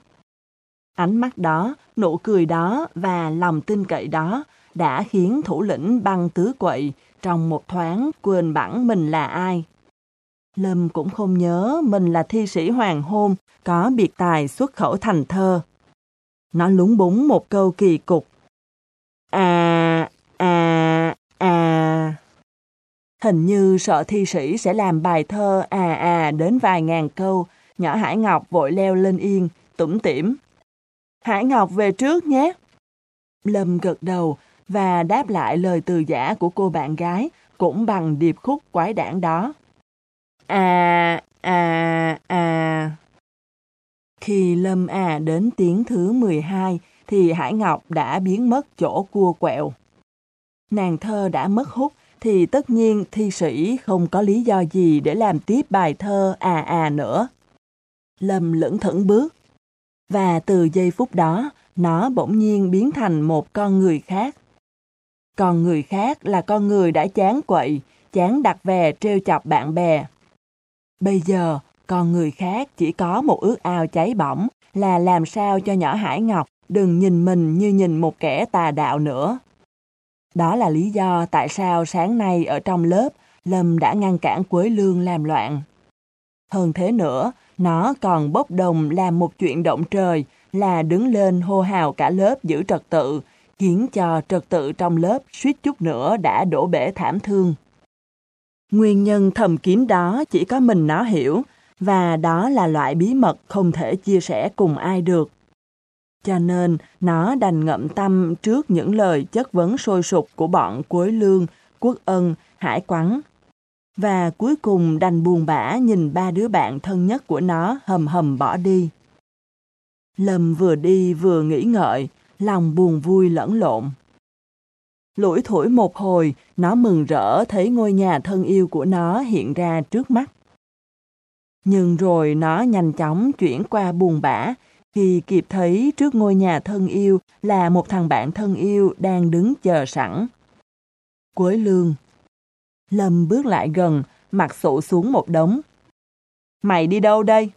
Ánh mắt đó, nụ cười đó và lòng tin cậy đó đã khiến thủ lĩnh băng tứ quậy trong một thoáng quên bẵng mình là ai. Lâm cũng không nhớ mình là thi sĩ hoàng hôn, có biệt tài xuất khẩu thành thơ. Nó lúng búng một câu kỳ cục. À, à, à. Hình như sợ thi sĩ sẽ làm bài thơ à à đến vài ngàn câu, nhỏ Hải Ngọc vội leo lên yên, tủm tỉm. Hải Ngọc về trước nhé. Lâm gật đầu và đáp lại lời từ giả của cô bạn gái cũng bằng điệp khúc quái đản đó. À, à, à. Khi Lâm à đến tiếng thứ 12 thì Hải Ngọc đã biến mất chỗ cua quẹo. Nàng thơ đã mất hút thì tất nhiên thi sĩ không có lý do gì để làm tiếp bài thơ à à nữa. Lâm lững thững bước. Và từ giây phút đó, nó bỗng nhiên biến thành một con người khác. Con người khác là con người đã chán quậy, chán đặt về trêu chọc bạn bè. Bây giờ, con người khác chỉ có một ước ao cháy bỏng là làm sao cho nhỏ Hải Ngọc đừng nhìn mình như nhìn một kẻ tà đạo nữa. Đó là lý do tại sao sáng nay ở trong lớp, Lâm đã ngăn cản Quế Lương làm loạn. Hơn thế nữa, nó còn bốc đồng làm một chuyện động trời là đứng lên hô hào cả lớp giữ trật tự, khiến cho trật tự trong lớp suýt chút nữa đã đổ bể thảm thương. Nguyên nhân thầm kín đó chỉ có mình nó hiểu, và đó là loại bí mật không thể chia sẻ cùng ai được. Cho nên, nó đành ngậm tâm trước những lời chất vấn sôi sục của bọn Quế Lương, Quốc Ân, Hải Quắn. Và cuối cùng đành buồn bã nhìn ba đứa bạn thân nhất của nó hầm hầm bỏ đi. Lâm vừa đi vừa nghĩ ngợi, lòng buồn vui lẫn lộn. Lũi thủi một hồi, nó mừng rỡ thấy ngôi nhà thân yêu của nó hiện ra trước mắt. Nhưng rồi nó nhanh chóng chuyển qua buồn bã thì kịp thấy trước ngôi nhà thân yêu là một thằng bạn thân yêu đang đứng chờ sẵn. Cuối lương. Lâm bước lại gần, mặt sụ xuống một đống. Mày đi đâu đây?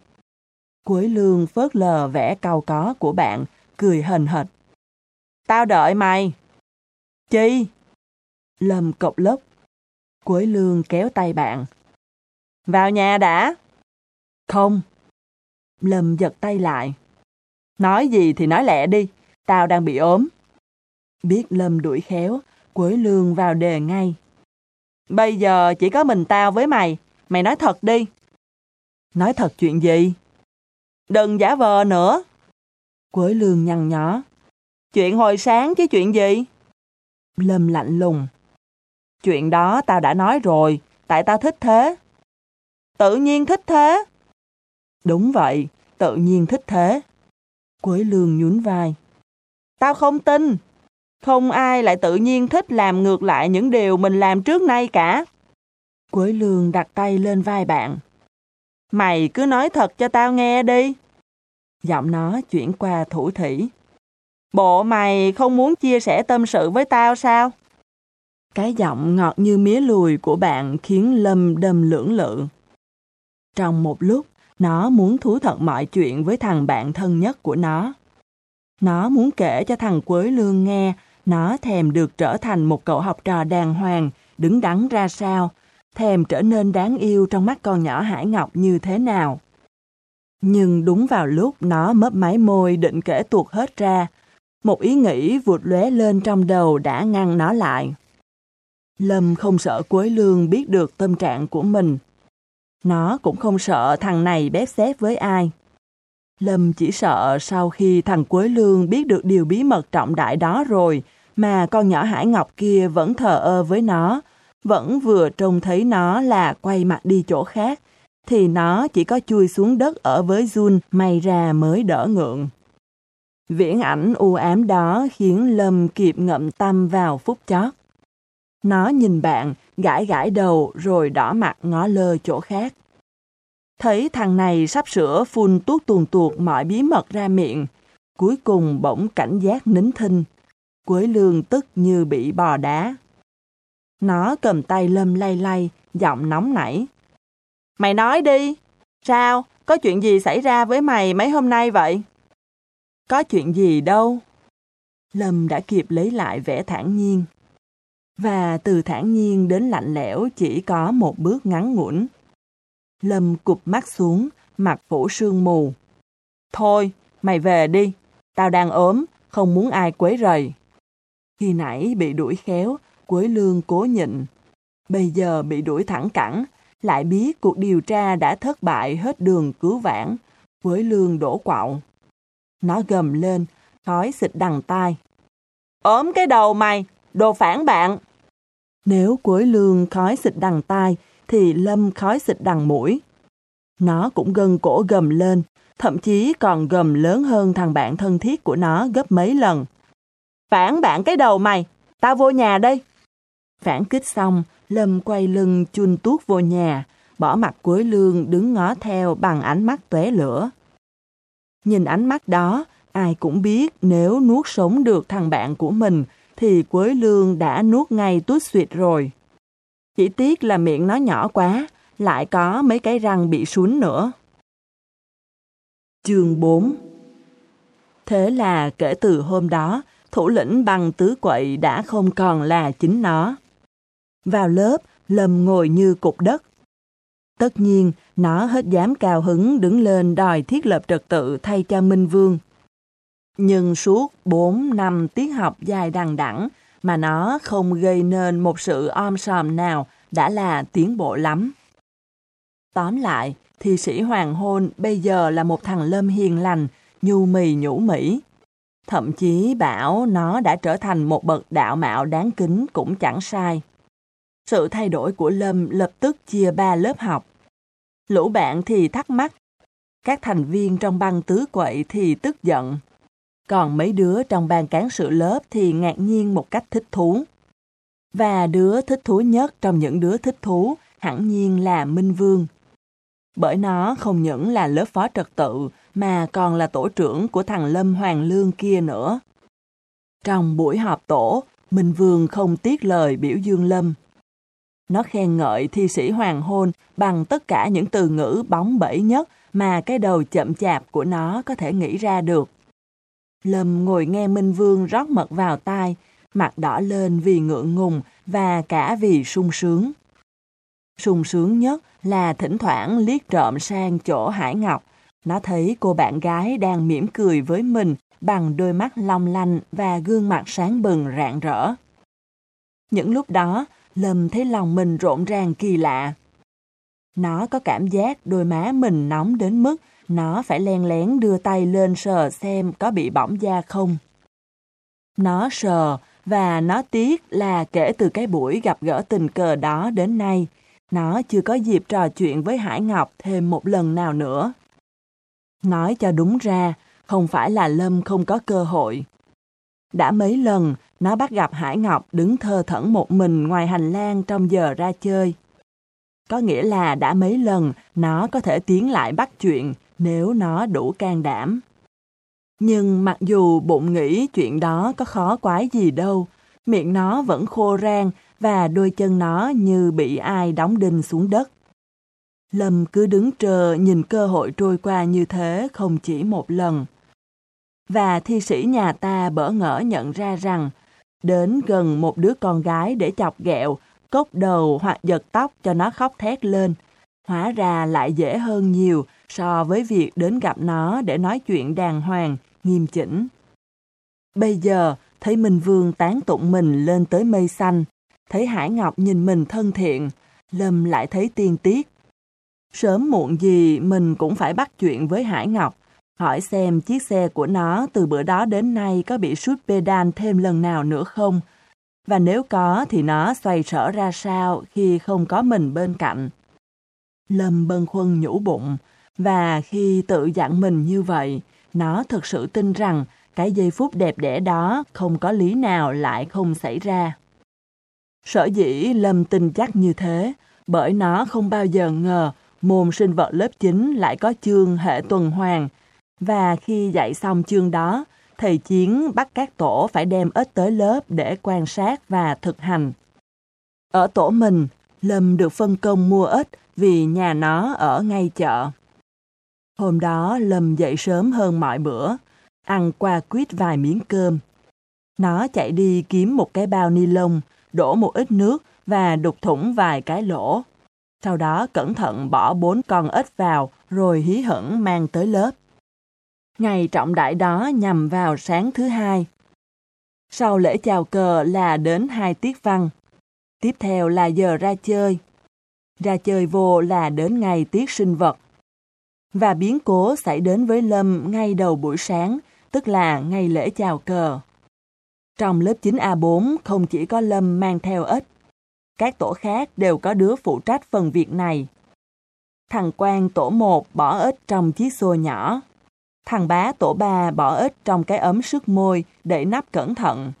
Cuối lương phớt lờ vẻ cao có của bạn, cười hần hệt. Tao đợi mày. Chi? Lâm cộc lốc. Cuối lương kéo tay bạn. Vào nhà đã. Không. Lâm giật tay lại. Nói gì thì nói lẹ đi, tao đang bị ốm. Biết Lâm đuổi khéo, Quế Lương vào đề ngay. Bây giờ chỉ có mình tao với mày, mày nói thật đi. Nói thật chuyện gì? Đừng giả vờ nữa. Quế Lương nhăn nhó. Chuyện hồi sáng chứ chuyện gì? Lâm lạnh lùng. Chuyện đó tao đã nói rồi, tại tao thích thế. Tự nhiên thích thế. Đúng vậy, tự nhiên thích thế. Quế lương nhún vai. Tao không tin. Không ai lại tự nhiên thích làm ngược lại những điều mình làm trước nay cả. Quế lương đặt tay lên vai bạn. Mày cứ nói thật cho tao nghe đi. Giọng nó chuyển qua thủ thủy. Bộ mày không muốn chia sẻ tâm sự với tao sao? Cái giọng ngọt như mía lùi của bạn khiến Lâm đâm lưỡng lự. Trong một lúc, nó muốn thú thật mọi chuyện với thằng bạn thân nhất của nó. Nó muốn kể cho thằng Quế Lương nghe nó thèm được trở thành một cậu học trò đàng hoàng, đứng đắn ra sao, thèm trở nên đáng yêu trong mắt con nhỏ Hải Ngọc như thế nào. Nhưng đúng vào lúc nó mấp máy môi định kể tuột hết ra, một ý nghĩ vụt lóe lên trong đầu đã ngăn nó lại. Lâm không sợ Quế Lương biết được tâm trạng của mình. Nó cũng không sợ thằng này bếp xếp với ai. Lâm chỉ sợ sau khi thằng Quế Lương biết được điều bí mật trọng đại đó rồi, mà con nhỏ Hải Ngọc kia vẫn thờ ơ với nó, vẫn vừa trông thấy nó là quay mặt đi chỗ khác, thì nó chỉ có chui xuống đất ở với Jun may ra mới đỡ ngượng. Viễn ảnh u ám đó khiến Lâm kịp ngậm tâm vào phút chót. Nó nhìn bạn, gãi gãi đầu rồi đỏ mặt ngó lơ chỗ khác. Thấy thằng này sắp sửa phun tuốt tuồn tuột mọi bí mật ra miệng, cuối cùng bỗng cảnh giác nín thinh. Quế lương tức như bị bò đá. Nó cầm tay lâm lay lay, giọng nóng nảy. Mày nói đi, sao, có chuyện gì xảy ra với mày mấy hôm nay vậy? Có chuyện gì đâu. Lâm đã kịp lấy lại vẻ thản nhiên. Và từ thản nhiên đến lạnh lẽo chỉ có một bước ngắn ngủn. Lâm cụp mắt xuống, mặt phủ sương mù. Thôi, mày về đi, tao đang ốm, không muốn ai quấy rầy. Khi nãy bị đuổi khéo, Quế Lương cố nhịn. Bây giờ bị đuổi thẳng cẳng, lại biết cuộc điều tra đã thất bại hết đường cứu vãn. Quế Lương đổ quạo. Nó gầm lên, khói xịt đằng tai. Ốm cái đầu mày, đồ phản bạn. Nếu cuối Lương khói xịt đằng tai, thì Lâm khói xịt đằng mũi. Nó cũng gân cổ gầm lên, thậm chí còn gầm lớn hơn thằng bạn thân thiết của nó gấp mấy lần. Phản bạn cái đầu mày, tao vô nhà đây. Phản kích xong, Lâm quay lưng chun tuốt vô nhà, bỏ mặt cuối lương đứng ngó theo bằng ánh mắt tóe lửa. Nhìn ánh mắt đó, ai cũng biết nếu nuốt sống được thằng bạn của mình thì Quế Lương đã nuốt ngay tuốt suyệt rồi. Chỉ tiếc là miệng nó nhỏ quá, lại có mấy cái răng bị sún nữa. Chương 4 Thế là kể từ hôm đó, thủ lĩnh bằng tứ quậy đã không còn là chính nó. Vào lớp, Lâm ngồi như cục đất. Tất nhiên, nó hết dám cao hứng đứng lên đòi thiết lập trật tự thay cho Minh Vương. Nhưng suốt 4 năm tiết học dài đằng đẵng mà nó không gây nên một sự om sòm nào đã là tiến bộ lắm. Tóm lại, thi sĩ hoàng hôn bây giờ là một thằng lâm hiền lành, nhu mì nhũ mỹ. Thậm chí bảo nó đã trở thành một bậc đạo mạo đáng kính cũng chẳng sai. Sự thay đổi của Lâm lập tức chia ba lớp học. Lũ bạn thì thắc mắc, các thành viên trong băng tứ quậy thì tức giận. Còn mấy đứa trong ban cán sự lớp thì ngạc nhiên một cách thích thú. Và đứa thích thú nhất trong những đứa thích thú hẳn nhiên là Minh Vương. Bởi nó không những là lớp phó trật tự mà còn là tổ trưởng của thằng Lâm Hoàng Lương kia nữa. Trong buổi họp tổ, Minh Vương không tiếc lời biểu dương Lâm. Nó khen ngợi thi sĩ hoàng hôn bằng tất cả những từ ngữ bóng bẩy nhất mà cái đầu chậm chạp của nó có thể nghĩ ra được. Lâm ngồi nghe Minh Vương rót mật vào tai, mặt đỏ lên vì ngượng ngùng và cả vì sung sướng. Sung sướng nhất là thỉnh thoảng liếc trộm sang chỗ Hải Ngọc. Nó thấy cô bạn gái đang mỉm cười với mình bằng đôi mắt long lanh và gương mặt sáng bừng rạng rỡ. Những lúc đó, Lâm thấy lòng mình rộn ràng kỳ lạ. Nó có cảm giác đôi má mình nóng đến mức nó phải len lén đưa tay lên sờ xem có bị bỏng da không. Nó sờ và nó tiếc là kể từ cái buổi gặp gỡ tình cờ đó đến nay, nó chưa có dịp trò chuyện với Hải Ngọc thêm một lần nào nữa. Nói cho đúng ra, không phải là Lâm không có cơ hội. Đã mấy lần, nó bắt gặp Hải Ngọc đứng thơ thẩn một mình ngoài hành lang trong giờ ra chơi. Có nghĩa là đã mấy lần nó có thể tiến lại bắt chuyện nếu nó đủ can đảm. Nhưng mặc dù bụng nghĩ chuyện đó có khó quái gì đâu, miệng nó vẫn khô rang và đôi chân nó như bị ai đóng đinh xuống đất. Lâm cứ đứng trơ nhìn cơ hội trôi qua như thế không chỉ một lần. Và thi sĩ nhà ta bỡ ngỡ nhận ra rằng đến gần một đứa con gái để chọc ghẹo, cốc đầu hoặc giật tóc cho nó khóc thét lên. Hóa ra lại dễ hơn nhiều so với việc đến gặp nó để nói chuyện đàng hoàng, nghiêm chỉnh. Bây giờ, thấy Minh Vương tán tụng mình lên tới mây xanh, thấy Hải Ngọc nhìn mình thân thiện, Lâm lại thấy tiên tiếc. Sớm muộn gì mình cũng phải bắt chuyện với Hải Ngọc, hỏi xem chiếc xe của nó từ bữa đó đến nay có bị sút pedal thêm lần nào nữa không, và nếu có thì nó xoay sở ra sao khi không có mình bên cạnh. Lâm bân khuân nhủ bụng, và khi tự dặn mình như vậy, nó thực sự tin rằng cái giây phút đẹp đẽ đó không có lý nào lại không xảy ra. Sở dĩ Lâm tin chắc như thế, bởi nó không bao giờ ngờ môn sinh vật lớp 9 lại có chương hệ tuần hoàn, và khi dạy xong chương đó, thầy Chiến bắt các tổ phải đem ếch tới lớp để quan sát và thực hành. Ở tổ mình, Lâm được phân công mua ếch vì nhà nó ở ngay chợ. Hôm đó Lâm dậy sớm hơn mọi bữa, ăn qua quýt vài miếng cơm. Nó chạy đi kiếm một cái bao ni lông, đổ một ít nước và đục thủng vài cái lỗ. Sau đó cẩn thận bỏ bốn con ếch vào rồi hí hửng mang tới lớp. Ngày trọng đại đó nhằm vào sáng thứ hai. Sau lễ chào cờ là đến hai tiết văn. Tiếp theo là giờ ra chơi. Ra chơi vô là đến ngày tiết sinh vật. Và biến cố xảy đến với Lâm ngay đầu buổi sáng, tức là ngày lễ chào cờ. Trong lớp 9A4 không chỉ có Lâm mang theo ếch. Các tổ khác đều có đứa phụ trách phần việc này. Thằng Quang tổ 1 bỏ ếch trong chiếc xô nhỏ. Thằng bá tổ 3 bỏ ếch trong cái ấm sức môi để nắp cẩn thận.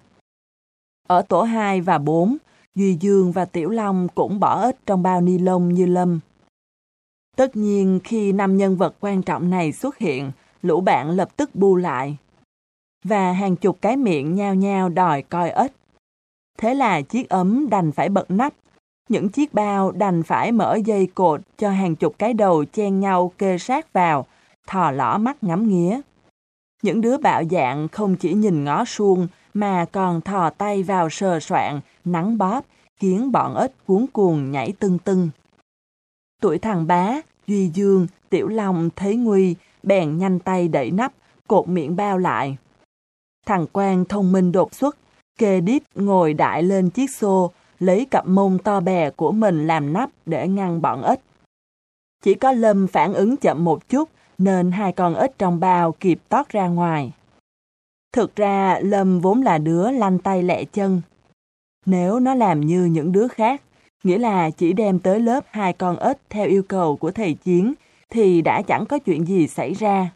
Ở tổ 2 và 4, Duy Dương và Tiểu Long cũng bỏ ếch trong bao ni lông như Lâm. Tất nhiên khi năm nhân vật quan trọng này xuất hiện, lũ bạn lập tức bu lại. Và hàng chục cái miệng nhao nhao đòi coi ếch. Thế là chiếc ấm đành phải bật nắp. Những chiếc bao đành phải mở dây cột cho hàng chục cái đầu chen nhau kê sát vào, thò lỏ mắt ngắm nghía. Những đứa bạo dạng không chỉ nhìn ngó suông mà còn thò tay vào sờ soạn, nắng bóp, khiến bọn ếch cuốn cuồng nhảy tưng tưng. Tuổi thằng bá, Duy Dương, Tiểu Long thấy nguy, bèn nhanh tay đẩy nắp, cột miệng bao lại. Thằng Quang thông minh đột xuất, kê đít ngồi đại lên chiếc xô, lấy cặp mông to bè của mình làm nắp để ngăn bọn ếch. Chỉ có Lâm phản ứng chậm một chút, nên hai con ếch trong bao kịp tót ra ngoài. Thực ra Lâm vốn là đứa lanh tay lẹ chân. Nếu nó làm như những đứa khác, nghĩa là chỉ đem tới lớp hai con ếch theo yêu cầu của thầy Chiến, thì đã chẳng có chuyện gì xảy ra.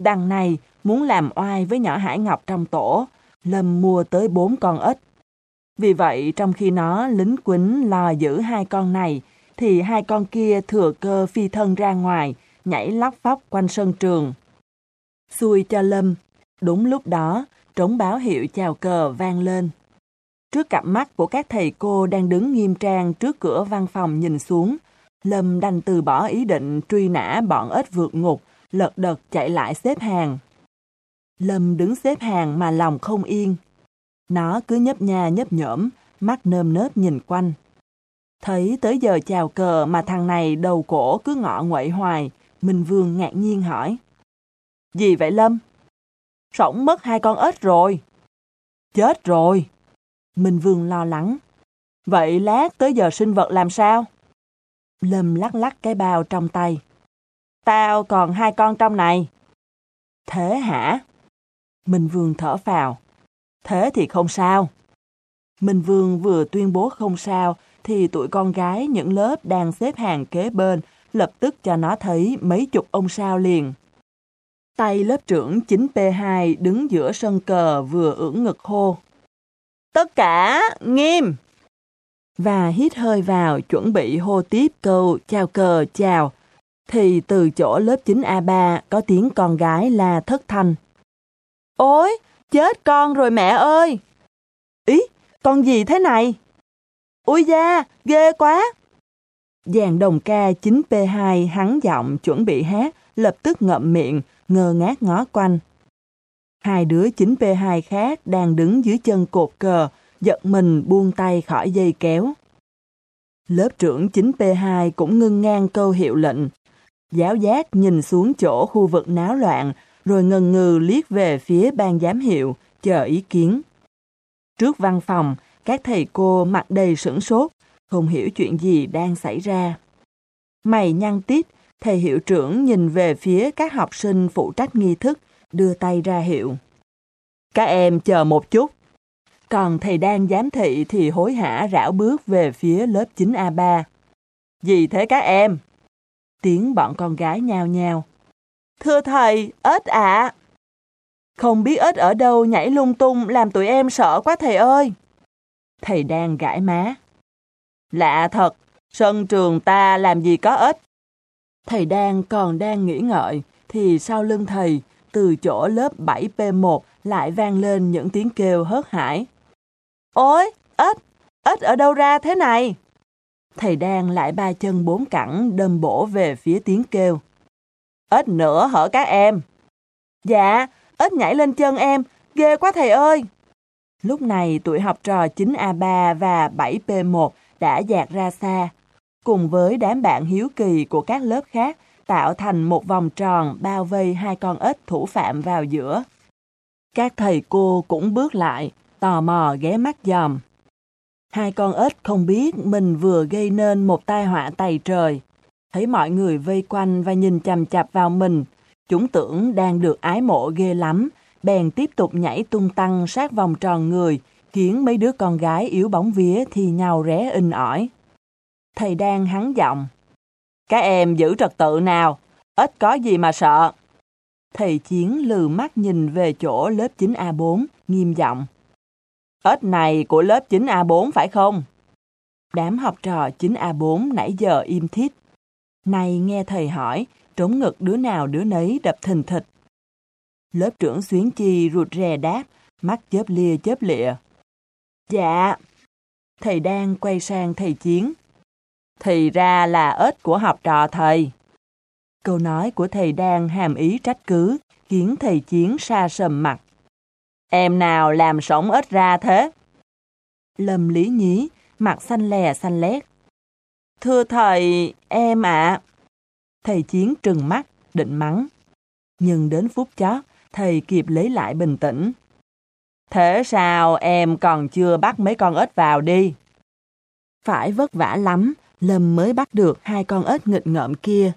Đằng này muốn làm oai với nhỏ Hải Ngọc trong tổ, Lâm mua tới bốn con ếch. Vì vậy, trong khi nó lính quính lo giữ hai con này, thì hai con kia thừa cơ phi thân ra ngoài, nhảy lóc phóc quanh sân trường. Xui cho Lâm, đúng lúc đó, trống báo hiệu chào cờ vang lên. Trước cặp mắt của các thầy cô đang đứng nghiêm trang trước cửa văn phòng nhìn xuống, Lâm đành từ bỏ ý định truy nã bọn ếch vượt ngục, lật đật chạy lại xếp hàng. Lâm đứng xếp hàng mà lòng không yên. Nó cứ nhấp nha nhấp nhổm, mắt nơm nớp nhìn quanh. Thấy tới giờ chào cờ mà thằng này đầu cổ cứ ngọ nguậy hoài, Minh Vương ngạc nhiên hỏi. Gì vậy Lâm? Sổng mất hai con ếch rồi. Chết rồi. Minh Vương lo lắng. Vậy lát tới giờ sinh vật làm sao? Lâm lắc lắc cái bao trong tay. Tao còn hai con trong này. Thế hả? Minh Vương thở phào. Thế thì không sao. Minh Vương vừa tuyên bố không sao, thì tụi con gái những lớp đang xếp hàng kế bên lập tức cho nó thấy mấy chục ông sao liền. Tay lớp trưởng 9P2 đứng giữa sân cờ vừa ưỡn ngực hô. Tất cả, nghiêm! Và hít hơi vào chuẩn bị hô tiếp câu chào cờ chào, thì từ chỗ lớp 9A3 có tiếng con gái la thất thanh. Ôi, chết con rồi mẹ ơi! Ý, con gì thế này? Ui da, ghê quá! Dàn đồng ca 9P2 hắn giọng chuẩn bị hát, lập tức ngậm miệng, ngơ ngác ngó quanh. Hai đứa 9P2 khác đang đứng dưới chân cột cờ, giật mình buông tay khỏi dây kéo. Lớp trưởng 9P2 cũng ngưng ngang câu hiệu lệnh. Giáo giác nhìn xuống chỗ khu vực náo loạn, rồi ngần ngừ liếc về phía ban giám hiệu, chờ ý kiến. Trước văn phòng, các thầy cô mặt đầy sửng sốt, không hiểu chuyện gì đang xảy ra. Mày nhăn tít, thầy hiệu trưởng nhìn về phía các học sinh phụ trách nghi thức, đưa tay ra hiệu. Các em chờ một chút. Còn thầy đang giám thị thì hối hả rảo bước về phía lớp 9A3. Gì thế các em? Tiếng bọn con gái nhao nhao. Thưa thầy, ếch ạ. Không biết ếch ở đâu nhảy lung tung làm tụi em sợ quá thầy ơi. Thầy đang gãi má. Lạ thật, sân trường ta làm gì có ếch. Thầy đang còn đang nghĩ ngợi, thì sau lưng thầy, từ chỗ lớp 7P1 lại vang lên những tiếng kêu hớt hải. Ôi, ếch, ếch ở đâu ra thế này? Thầy đang lại ba chân bốn cẳng đâm bổ về phía tiếng kêu. Ếch nữa hở các em. Dạ, ếch nhảy lên chân em, ghê quá thầy ơi. Lúc này tuổi học trò 9A3 và 7P1 đã dạt ra xa, cùng với đám bạn hiếu kỳ của các lớp khác tạo thành một vòng tròn bao vây hai con ếch thủ phạm vào giữa. Các thầy cô cũng bước lại, tò mò ghé mắt dòm. Hai con ếch không biết mình vừa gây nên một tai họa tày trời. Thấy mọi người vây quanh và nhìn chằm chặp vào mình, chúng tưởng đang được ái mộ ghê lắm, bèn tiếp tục nhảy tung tăng sát vòng tròn người, khiến mấy đứa con gái yếu bóng vía thì nhau ré in ỏi. Thầy đang hắn giọng. Các em giữ trật tự nào, ít có gì mà sợ. Thầy Chiến lừ mắt nhìn về chỗ lớp 9A4, nghiêm giọng. Ếch này của lớp 9A4 phải không? Đám học trò 9A4 nãy giờ im thít. Này nghe thầy hỏi, trống ngực đứa nào đứa nấy đập thình thịch. Lớp trưởng Xuyến Chi rụt rè đáp, mắt chớp lia chớp lịa. Dạ. Thầy đang quay sang thầy Chiến. Thì ra là ếch của học trò thầy. Câu nói của thầy đang hàm ý trách cứ, khiến thầy Chiến xa sầm mặt. Em nào làm sống ếch ra thế? Lâm lý nhí, mặt xanh lè xanh lét. Thưa thầy, em ạ. Thầy Chiến trừng mắt, định mắng. Nhưng đến phút chót, thầy kịp lấy lại bình tĩnh. Thế sao em còn chưa bắt mấy con ếch vào đi? Phải vất vả lắm, Lâm mới bắt được hai con ếch nghịch ngợm kia.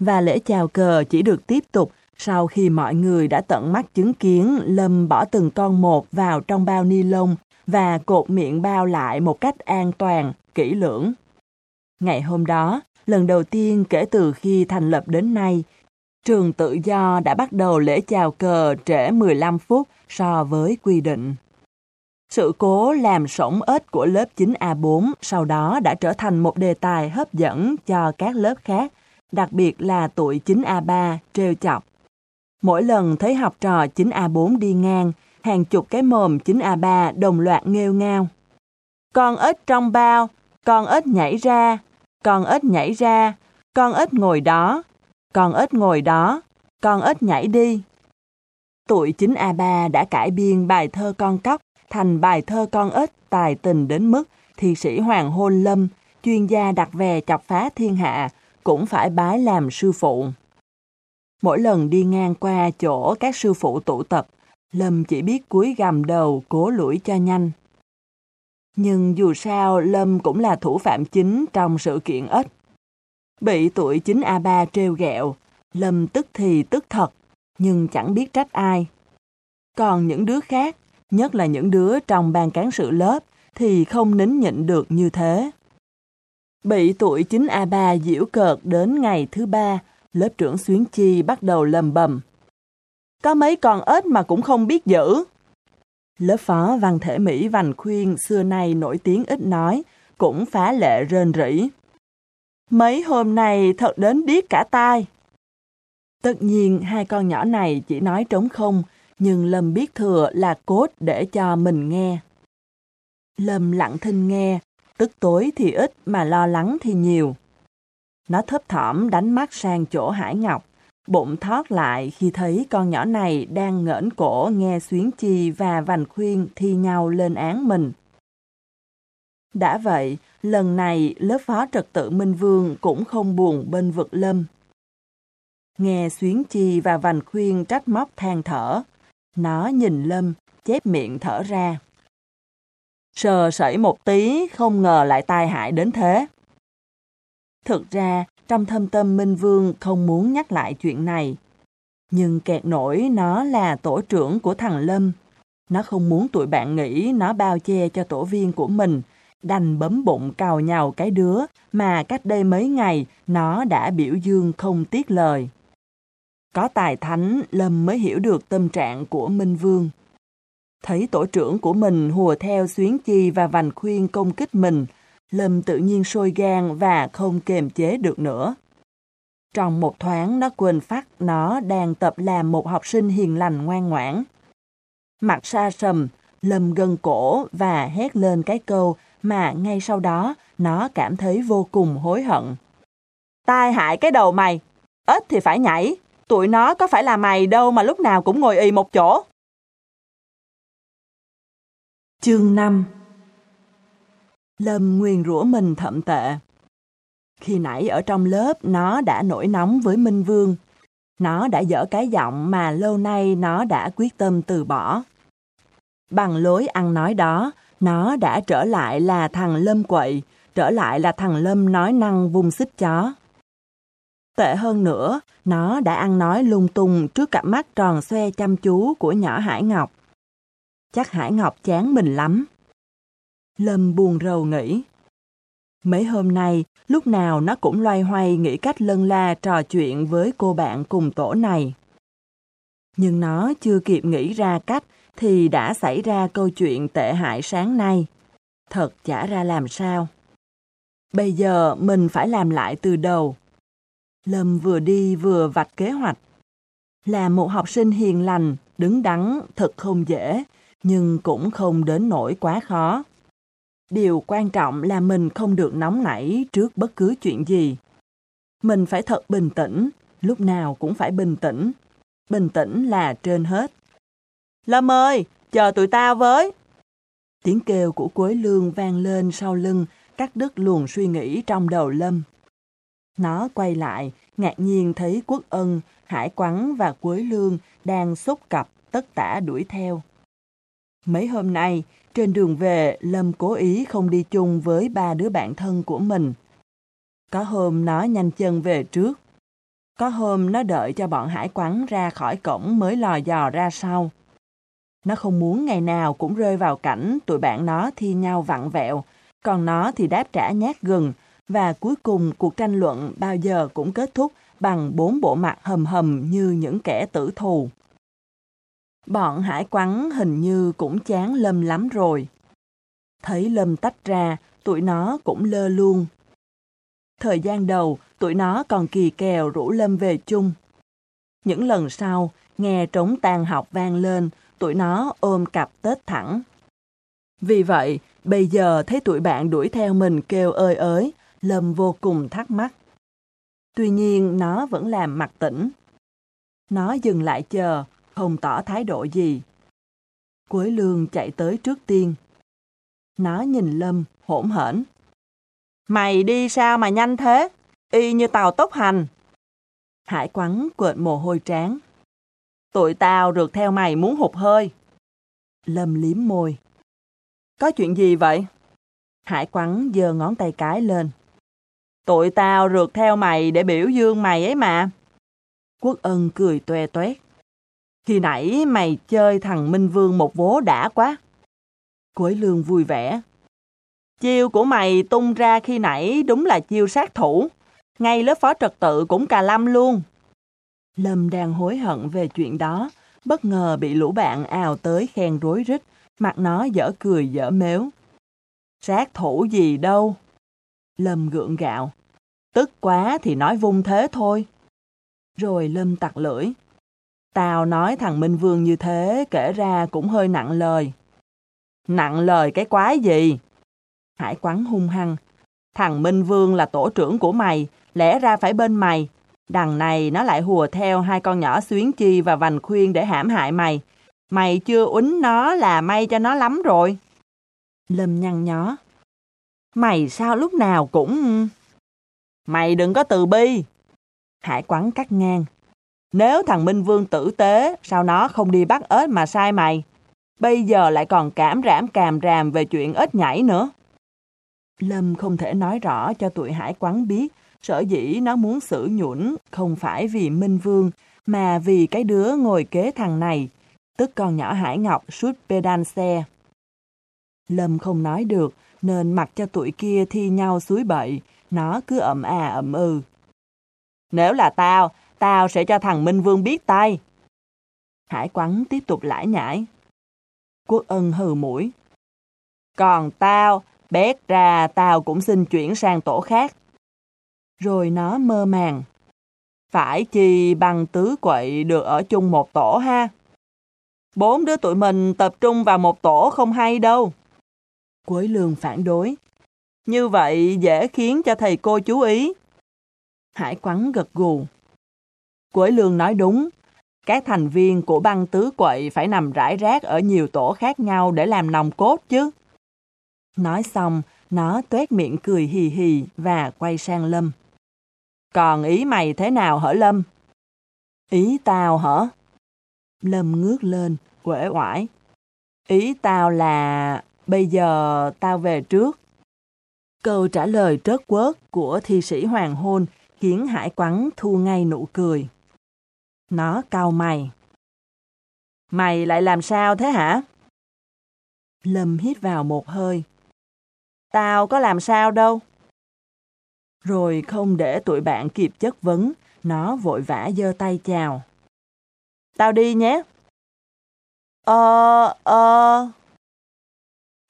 Và lễ chào cờ chỉ được tiếp tục sau khi mọi người đã tận mắt chứng kiến Lâm bỏ từng con một vào trong bao ni lông và cột miệng bao lại một cách an toàn, kỹ lưỡng. Ngày hôm đó, lần đầu tiên kể từ khi thành lập đến nay, trường tự do đã bắt đầu lễ chào cờ trễ 15 phút so với quy định. Sự cố làm sổng ếch của lớp 9A4 sau đó đã trở thành một đề tài hấp dẫn cho các lớp khác, đặc biệt là tuổi 9A3 trêu chọc. Mỗi lần thấy học trò 9A4 đi ngang, hàng chục cái mồm 9A3 đồng loạt nghêu ngao. Con ếch trong bao, con ếch nhảy ra, con ếch nhảy ra, con ếch ngồi đó, con ếch ngồi đó, con ếch nhảy đi. Tuổi 9A3 đã cải biên bài thơ con cóc thành bài thơ con ếch tài tình đến mức thi sĩ Hoàng Hôn Lâm, chuyên gia đặt về chọc phá thiên hạ, cũng phải bái làm sư phụ. Mỗi lần đi ngang qua chỗ các sư phụ tụ tập, Lâm chỉ biết cúi gầm đầu cố lũi cho nhanh. Nhưng dù sao, Lâm cũng là thủ phạm chính trong sự kiện ếch. Bị tuổi 9A3 trêu ghẹo, Lâm tức thì tức thật, nhưng chẳng biết trách ai. Còn những đứa khác, nhất là những đứa trong ban cán sự lớp, thì không nín nhịn được như thế. Bị tuổi 9A3 diễu cợt đến ngày thứ ba, lớp trưởng Xuyến Chi bắt đầu lầm bầm. Có mấy con ếch mà cũng không biết giữ. Lớp phó văn thể Mỹ Vành Khuyên xưa nay nổi tiếng ít nói, cũng phá lệ rên rỉ. Mấy hôm nay thật đến điếc cả tai. Tất nhiên hai con nhỏ này chỉ nói trống không, nhưng Lâm biết thừa là cốt để cho mình nghe. Lâm lặng thinh nghe, tức tối thì ít mà lo lắng thì nhiều. Nó thấp thỏm đánh mắt sang chỗ Hải Ngọc, bụng thoát lại khi thấy con nhỏ này đang ngẩng cổ nghe Xuyến Chi và Vành Khuyên thi nhau lên án mình. Đã vậy, lần này lớp phó trật tự Minh Vương cũng không buồn bên vực lâm. Nghe Xuyến Chi và Vành Khuyên trách móc than thở, nó nhìn Lâm, chép miệng thở ra. Sờ sẩy một tí, không ngờ lại tai hại đến thế. Thực ra, trong thâm tâm Minh Vương không muốn nhắc lại chuyện này. Nhưng kẹt nổi nó là tổ trưởng của thằng Lâm. Nó không muốn tụi bạn nghĩ nó bao che cho tổ viên của mình, đành bấm bụng cào nhào cái đứa mà cách đây mấy ngày nó đã biểu dương không tiếc lời. Có tài thánh, Lâm mới hiểu được tâm trạng của Minh Vương. Thấy tổ trưởng của mình hùa theo xuyến chi và vành khuyên công kích mình, Lâm tự nhiên sôi gan và không kềm chế được nữa. Trong một thoáng nó quên phát nó đang tập làm một học sinh hiền lành ngoan ngoãn. Mặt xa sầm, Lâm gân cổ và hét lên cái câu mà ngay sau đó nó cảm thấy vô cùng hối hận. Tai hại cái đầu mày, ít thì phải nhảy, tụi nó có phải là mày đâu mà lúc nào cũng ngồi y một chỗ. Chương 5 Lâm nguyền rủa mình thậm tệ. Khi nãy ở trong lớp nó đã nổi nóng với Minh Vương. Nó đã dở cái giọng mà lâu nay nó đã quyết tâm từ bỏ. Bằng lối ăn nói đó, nó đã trở lại là thằng Lâm quậy, trở lại là thằng Lâm nói năng vung xích chó. Tệ hơn nữa, nó đã ăn nói lung tung trước cặp mắt tròn xoe chăm chú của nhỏ Hải Ngọc. Chắc Hải Ngọc chán mình lắm. Lâm buồn rầu nghĩ. Mấy hôm nay, lúc nào nó cũng loay hoay nghĩ cách lân la trò chuyện với cô bạn cùng tổ này. Nhưng nó chưa kịp nghĩ ra cách thì đã xảy ra câu chuyện tệ hại sáng nay. Thật chả ra làm sao. Bây giờ mình phải làm lại từ đầu. Lâm vừa đi vừa vạch kế hoạch. Là một học sinh hiền lành, đứng đắn, thật không dễ, nhưng cũng không đến nỗi quá khó. Điều quan trọng là mình không được nóng nảy trước bất cứ chuyện gì. Mình phải thật bình tĩnh, lúc nào cũng phải bình tĩnh. Bình tĩnh là trên hết. Lâm ơi, chờ tụi tao với. Tiếng kêu của Quế Lương vang lên sau lưng, cắt đứt luồng suy nghĩ trong đầu Lâm. Nó quay lại, ngạc nhiên thấy Quốc Ân, Hải Quắn và Quế Lương đang xúc cặp tất tả đuổi theo. Mấy hôm nay, trên đường về, Lâm cố ý không đi chung với ba đứa bạn thân của mình. Có hôm nó nhanh chân về trước. Có hôm nó đợi cho bọn hải quắn ra khỏi cổng mới lò dò ra sau. Nó không muốn ngày nào cũng rơi vào cảnh tụi bạn nó thi nhau vặn vẹo, còn nó thì đáp trả nhát gừng, và cuối cùng cuộc tranh luận bao giờ cũng kết thúc bằng bốn bộ mặt hầm hầm như những kẻ tử thù. Bọn hải quắn hình như cũng chán Lâm lắm rồi. Thấy Lâm tách ra, tụi nó cũng lơ luôn. Thời gian đầu, tụi nó còn kỳ kèo rủ Lâm về chung. Những lần sau, nghe trống tan học vang lên, tụi nó ôm cặp tết thẳng. Vì vậy, bây giờ thấy tụi bạn đuổi theo mình kêu ơi ới, Lâm vô cùng thắc mắc. Tuy nhiên, nó vẫn làm mặt tỉnh. Nó dừng lại chờ, không tỏ thái độ gì. Quế lương chạy tới trước tiên. Nó nhìn Lâm, hỗn hển. Mày đi sao mà nhanh thế? Y như tàu tốc hành. Hải quắn quệt mồ hôi trán. Tụi tao rượt theo mày muốn hụt hơi. Lâm liếm môi. Có chuyện gì vậy? Hải quắn giơ ngón tay cái lên. Tụi tao rượt theo mày để biểu dương mày ấy mà. Quốc ân cười toe toét. Khi nãy mày chơi thằng Minh Vương một vố đã quá. Quế lương vui vẻ. Chiêu của mày tung ra khi nãy đúng là chiêu sát thủ. Ngay lớp phó trật tự cũng cà lâm luôn. Lâm đang hối hận về chuyện đó, bất ngờ bị lũ bạn ào tới khen rối rít, mặt nó dở cười dở mếu. Sát thủ gì đâu. Lâm gượng gạo. Tức quá thì nói vung thế thôi. Rồi Lâm tặc lưỡi. Tao nói thằng Minh Vương như thế kể ra cũng hơi nặng lời. Nặng lời cái quái gì? Hải quắn hung hăng. Thằng Minh Vương là tổ trưởng của mày, lẽ ra phải bên mày. Đằng này nó lại hùa theo hai con nhỏ xuyến chi và vành khuyên để hãm hại mày. Mày chưa uýnh nó là may cho nó lắm rồi. Lâm nhăn nhó. Mày sao lúc nào cũng... Mày đừng có từ bi. Hải quắn cắt ngang. Nếu thằng Minh Vương tử tế, sao nó không đi bắt ếch mà sai mày? Bây giờ lại còn cảm rảm càm ràm về chuyện ếch nhảy nữa. Lâm không thể nói rõ cho tụi hải quắn biết, sở dĩ nó muốn xử nhũn không phải vì Minh Vương, mà vì cái đứa ngồi kế thằng này, tức con nhỏ Hải Ngọc suốt pedan xe. Lâm không nói được, nên mặc cho tụi kia thi nhau suối bậy, nó cứ ậm à ậm ừ. Nếu là tao, tao sẽ cho thằng Minh Vương biết tay. Hải quắn tiếp tục lải nhải. Quốc ân hừ mũi. Còn tao, bét ra tao cũng xin chuyển sang tổ khác. Rồi nó mơ màng. Phải chi bằng tứ quậy được ở chung một tổ ha? Bốn đứa tụi mình tập trung vào một tổ không hay đâu. Quế lương phản đối. Như vậy dễ khiến cho thầy cô chú ý. Hải quắn gật gù. Quế lương nói đúng. Các thành viên của băng tứ quậy phải nằm rải rác ở nhiều tổ khác nhau để làm nòng cốt chứ. Nói xong, nó tuét miệng cười hì hì và quay sang Lâm. Còn ý mày thế nào hả Lâm? Ý tao hả? Lâm ngước lên, quể oải. Ý tao là bây giờ tao về trước. Câu trả lời trớt quớt của thi sĩ hoàng hôn khiến hải quắn thu ngay nụ cười. Nó cau mày. Mày lại làm sao thế hả? Lâm hít vào một hơi. Tao có làm sao đâu. Rồi không để tụi bạn kịp chất vấn, nó vội vã giơ tay chào. Tao đi nhé. Ờ, ờ...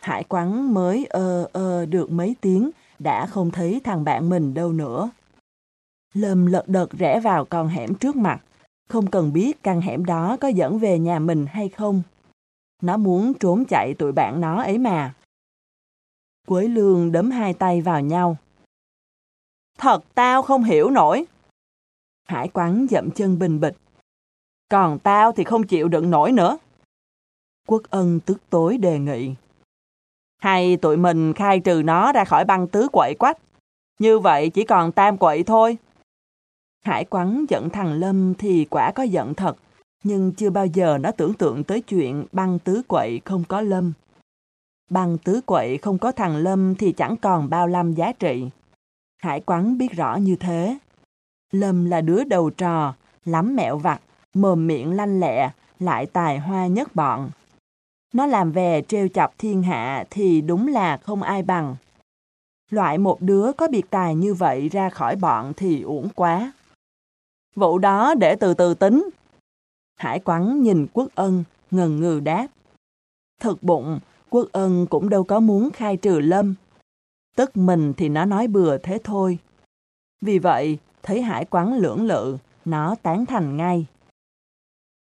Hải quắn mới ơ ơ được mấy tiếng, đã không thấy thằng bạn mình đâu nữa. Lâm lật đật rẽ vào con hẻm trước mặt, không cần biết căn hẻm đó có dẫn về nhà mình hay không. Nó muốn trốn chạy tụi bạn nó ấy mà. Quế lương đấm hai tay vào nhau. Thật tao không hiểu nổi. Hải quắn dậm chân bình bịch. Còn tao thì không chịu đựng nổi nữa. Quốc ân tức tối đề nghị. Hay tụi mình khai trừ nó ra khỏi băng tứ quậy quách. Như vậy chỉ còn tam quậy thôi. Hải quắn giận thằng Lâm thì quả có giận thật, nhưng chưa bao giờ nó tưởng tượng tới chuyện băng tứ quậy không có Lâm. Băng tứ quậy không có thằng Lâm thì chẳng còn bao lâm giá trị. Hải quắn biết rõ như thế. Lâm là đứa đầu trò, lắm mẹo vặt, mồm miệng lanh lẹ, lại tài hoa nhất bọn. Nó làm về trêu chọc thiên hạ thì đúng là không ai bằng. Loại một đứa có biệt tài như vậy ra khỏi bọn thì uổng quá. Vụ đó để từ từ tính. Hải quắn nhìn quốc ân, ngần ngừ đáp. Thực bụng, quốc ân cũng đâu có muốn khai trừ lâm. Tức mình thì nó nói bừa thế thôi. Vì vậy, thấy hải quắn lưỡng lự, nó tán thành ngay.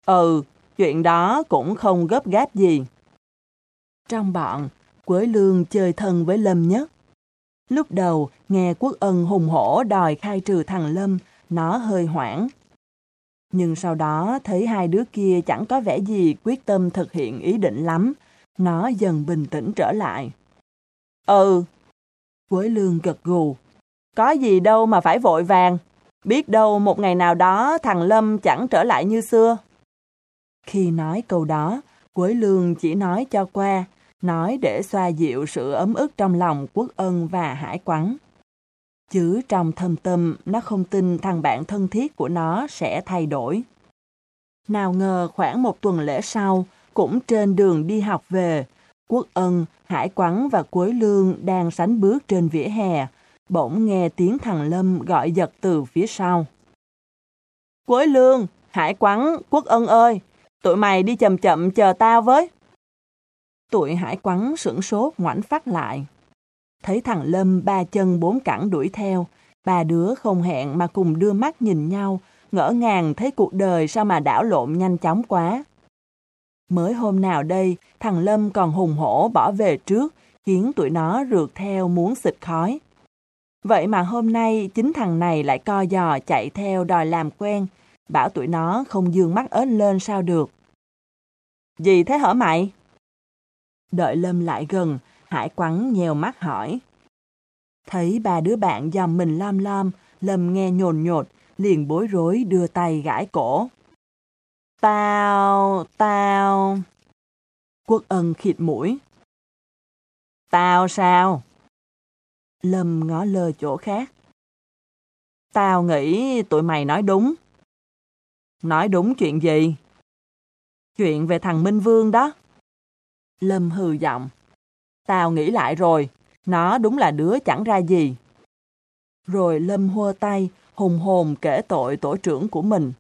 Ừ, chuyện đó cũng không gấp gáp gì. Trong bọn, Quế Lương chơi thân với Lâm nhất. Lúc đầu, nghe Quốc Ân hùng hổ đòi khai trừ thằng Lâm, nó hơi hoảng. Nhưng sau đó thấy hai đứa kia chẳng có vẻ gì quyết tâm thực hiện ý định lắm, nó dần bình tĩnh trở lại. Ừ, Quế Lương gật gù. Có gì đâu mà phải vội vàng. Biết đâu một ngày nào đó thằng Lâm chẳng trở lại như xưa. Khi nói câu đó, Quế Lương chỉ nói cho qua, nói để xoa dịu sự ấm ức trong lòng Quốc Ân và Hải Quắn. Chứ trong thâm tâm, nó không tin thằng bạn thân thiết của nó sẽ thay đổi. Nào ngờ khoảng một tuần lễ sau, cũng trên đường đi học về, Quốc Ân, Hải Quắn và Quế Lương đang sánh bước trên vỉa hè, bỗng nghe tiếng thằng Lâm gọi giật từ phía sau. Quế Lương, Hải Quắn, Quốc Ân ơi, tụi mày đi chậm chậm chờ tao với. Tụi Hải Quắn sửng sốt ngoảnh phát lại. Thấy thằng Lâm ba chân bốn cẳng đuổi theo, ba đứa không hẹn mà cùng đưa mắt nhìn nhau, ngỡ ngàng thấy cuộc đời sao mà đảo lộn nhanh chóng quá. Mới hôm nào đây, thằng Lâm còn hùng hổ bỏ về trước, khiến tụi nó rượt theo muốn xịt khói. Vậy mà hôm nay chính thằng này lại co giò chạy theo đòi làm quen, bảo tụi nó không dương mắt ớn lên sao được. Gì thế hở mày? Đợi Lâm lại gần, Hải quắn nhèo mắt hỏi. Thấy ba đứa bạn dòm mình lam lam, Lâm nghe nhồn nhột, liền bối rối đưa tay gãi cổ. Tao, tao... Quốc ân khịt mũi. Tao sao? Lâm ngó lơ chỗ khác. Tao nghĩ tụi mày nói đúng. Nói đúng chuyện gì? Chuyện về thằng Minh Vương đó. Lâm hừ giọng. Tao nghĩ lại rồi, nó đúng là đứa chẳng ra gì. Rồi Lâm hô tay, hùng hồn kể tội tổ trưởng của mình.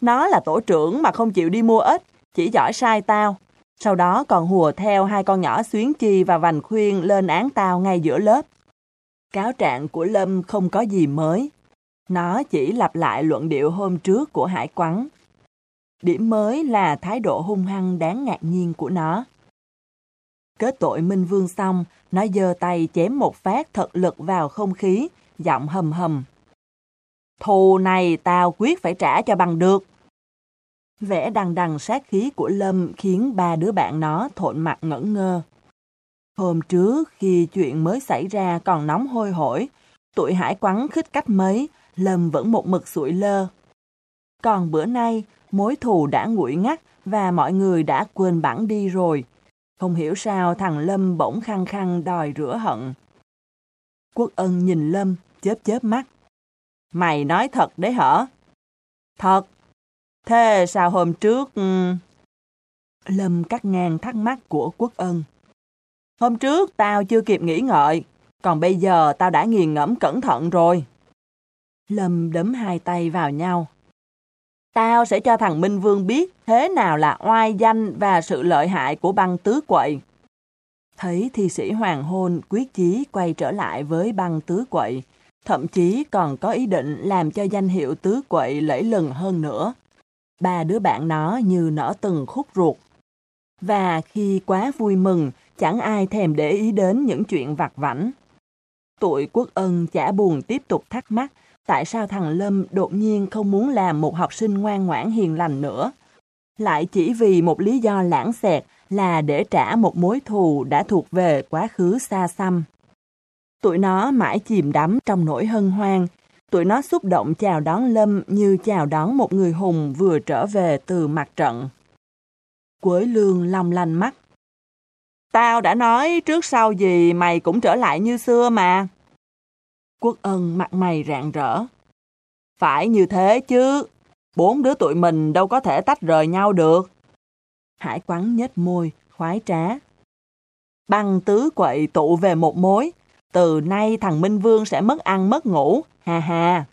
Nó là tổ trưởng mà không chịu đi mua ếch, chỉ giỏi sai tao. Sau đó còn hùa theo hai con nhỏ xuyến chi và vành khuyên lên án tao ngay giữa lớp. Cáo trạng của Lâm không có gì mới. Nó chỉ lặp lại luận điệu hôm trước của Hải Quắn. Điểm mới là thái độ hung hăng đáng ngạc nhiên của nó. Kết tội Minh Vương xong, nó giơ tay chém một phát thật lực vào không khí, giọng hầm hầm. Thù này tao quyết phải trả cho bằng được. Vẻ đằng đằng sát khí của Lâm khiến ba đứa bạn nó thộn mặt ngẩn ngơ. Hôm trước khi chuyện mới xảy ra còn nóng hôi hổi, tụi hải quắn khích cách mấy, Lâm vẫn một mực sụi lơ. Còn bữa nay, mối thù đã nguội ngắt và mọi người đã quên bẵng đi rồi. Không hiểu sao thằng Lâm bỗng khăng khăng đòi rửa hận. Quốc ân nhìn Lâm, chớp chớp mắt. Mày nói thật đấy hả? Thật. Thế sao hôm trước... Ừ? Lâm cắt ngang thắc mắc của Quốc ân. Hôm trước tao chưa kịp nghĩ ngợi, còn bây giờ tao đã nghiền ngẫm cẩn thận rồi. Lâm đấm hai tay vào nhau. Tao sẽ cho thằng Minh Vương biết thế nào là oai danh và sự lợi hại của băng tứ quậy. Thấy thi sĩ hoàng hôn quyết chí quay trở lại với băng tứ quậy, thậm chí còn có ý định làm cho danh hiệu tứ quậy lẫy lừng hơn nữa. Ba đứa bạn nó như nở từng khúc ruột. Và khi quá vui mừng, chẳng ai thèm để ý đến những chuyện vặt vảnh. Tụi quốc ân chả buồn tiếp tục thắc mắc tại sao thằng Lâm đột nhiên không muốn làm một học sinh ngoan ngoãn hiền lành nữa. Lại chỉ vì một lý do lãng xẹt là để trả một mối thù đã thuộc về quá khứ xa xăm. Tụi nó mãi chìm đắm trong nỗi hân hoan. Tụi nó xúc động chào đón Lâm như chào đón một người hùng vừa trở về từ mặt trận. Quới lương long lanh mắt. Tao đã nói trước sau gì mày cũng trở lại như xưa mà. Quốc ân mặt mày rạng rỡ. Phải như thế chứ, bốn đứa tụi mình đâu có thể tách rời nhau được. Hải quắn nhếch môi, khoái trá. Băng tứ quậy tụ về một mối, từ nay thằng Minh Vương sẽ mất ăn mất ngủ, ha ha.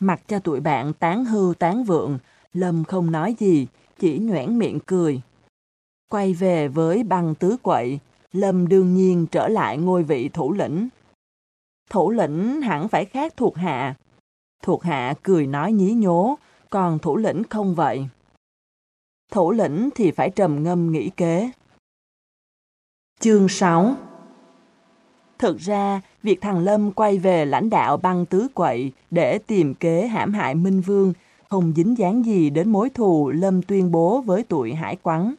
Mặc cho tụi bạn tán hư tán vượng, Lâm không nói gì, chỉ nhoẻn miệng cười. Quay về với băng tứ quậy, Lâm đương nhiên trở lại ngôi vị thủ lĩnh. Thủ lĩnh hẳn phải khác thuộc hạ. Thuộc hạ cười nói nhí nhố, còn thủ lĩnh không vậy. Thủ lĩnh thì phải trầm ngâm nghĩ kế. Chương 6 Thực ra, việc thằng Lâm quay về lãnh đạo băng tứ quậy để tìm kế hãm hại Minh Vương không dính dáng gì đến mối thù Lâm tuyên bố với tụi hải quắn.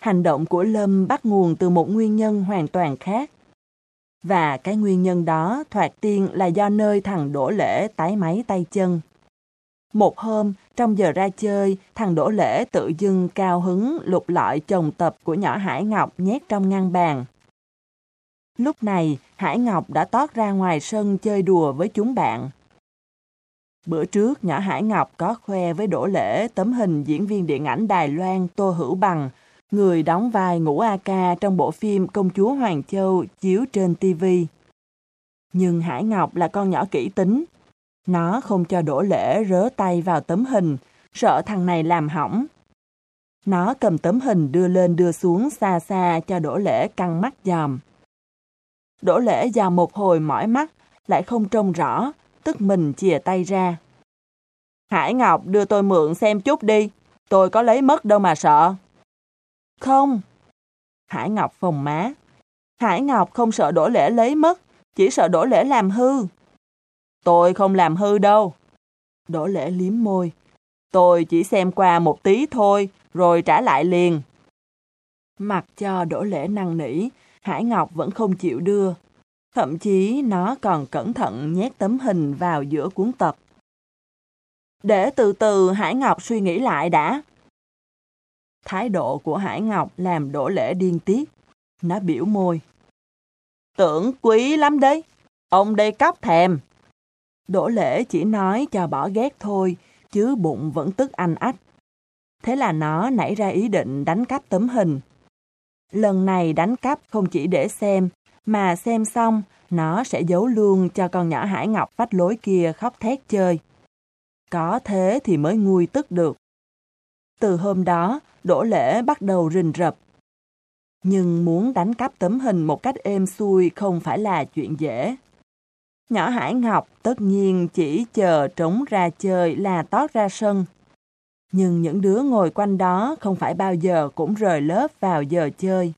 Hành động của Lâm bắt nguồn từ một nguyên nhân hoàn toàn khác. Và cái nguyên nhân đó thoạt tiên là do nơi thằng đổ lễ tái máy tay chân. Một hôm, trong giờ ra chơi, thằng đổ lễ tự dưng cao hứng lục lọi chồng tập của nhỏ Hải Ngọc nhét trong ngăn bàn. Lúc này, Hải Ngọc đã tót ra ngoài sân chơi đùa với chúng bạn. Bữa trước, nhỏ Hải Ngọc có khoe với Đỗ Lễ tấm hình diễn viên điện ảnh Đài Loan Tô Hữu Bằng, người đóng vai ngũ A Ca trong bộ phim Công chúa Hoàng Châu chiếu trên TV. Nhưng Hải Ngọc là con nhỏ kỹ tính. Nó không cho đổ Lễ rớ tay vào tấm hình, sợ thằng này làm hỏng. Nó cầm tấm hình đưa lên đưa xuống xa xa cho đổ Lễ căng mắt dòm. Đỗ Lễ dòm một hồi mỏi mắt, lại không trông rõ, tức mình chìa tay ra. Hải Ngọc đưa tôi mượn xem chút đi, tôi có lấy mất đâu mà sợ. Không. Hải Ngọc phòng má. Hải Ngọc không sợ đổ Lễ lấy mất, chỉ sợ đổ Lễ làm hư. Tôi không làm hư đâu. Đổ Lễ liếm môi. Tôi chỉ xem qua một tí thôi, rồi trả lại liền. Mặc cho đổ Lễ năng nỉ, Hải Ngọc vẫn không chịu đưa. Thậm chí nó còn cẩn thận nhét tấm hình vào giữa cuốn tập. Để từ từ Hải Ngọc suy nghĩ lại đã. Thái độ của Hải Ngọc làm đổ lễ điên tiết. Nó biểu môi. Tưởng quý lắm đấy. Ông đây cóc thèm. Đỗ lễ chỉ nói cho bỏ ghét thôi, chứ bụng vẫn tức anh ách. Thế là nó nảy ra ý định đánh cắp tấm hình. Lần này đánh cắp không chỉ để xem, mà xem xong, nó sẽ giấu luôn cho con nhỏ Hải Ngọc phách lối kia khóc thét chơi. Có thế thì mới nguôi tức được. Từ hôm đó, Đỗ Lễ bắt đầu rình rập. Nhưng muốn đánh cắp tấm hình một cách êm xuôi không phải là chuyện dễ. Nhỏ Hải Ngọc tất nhiên chỉ chờ trống ra chơi là tót ra sân. Nhưng những đứa ngồi quanh đó không phải bao giờ cũng rời lớp vào giờ chơi.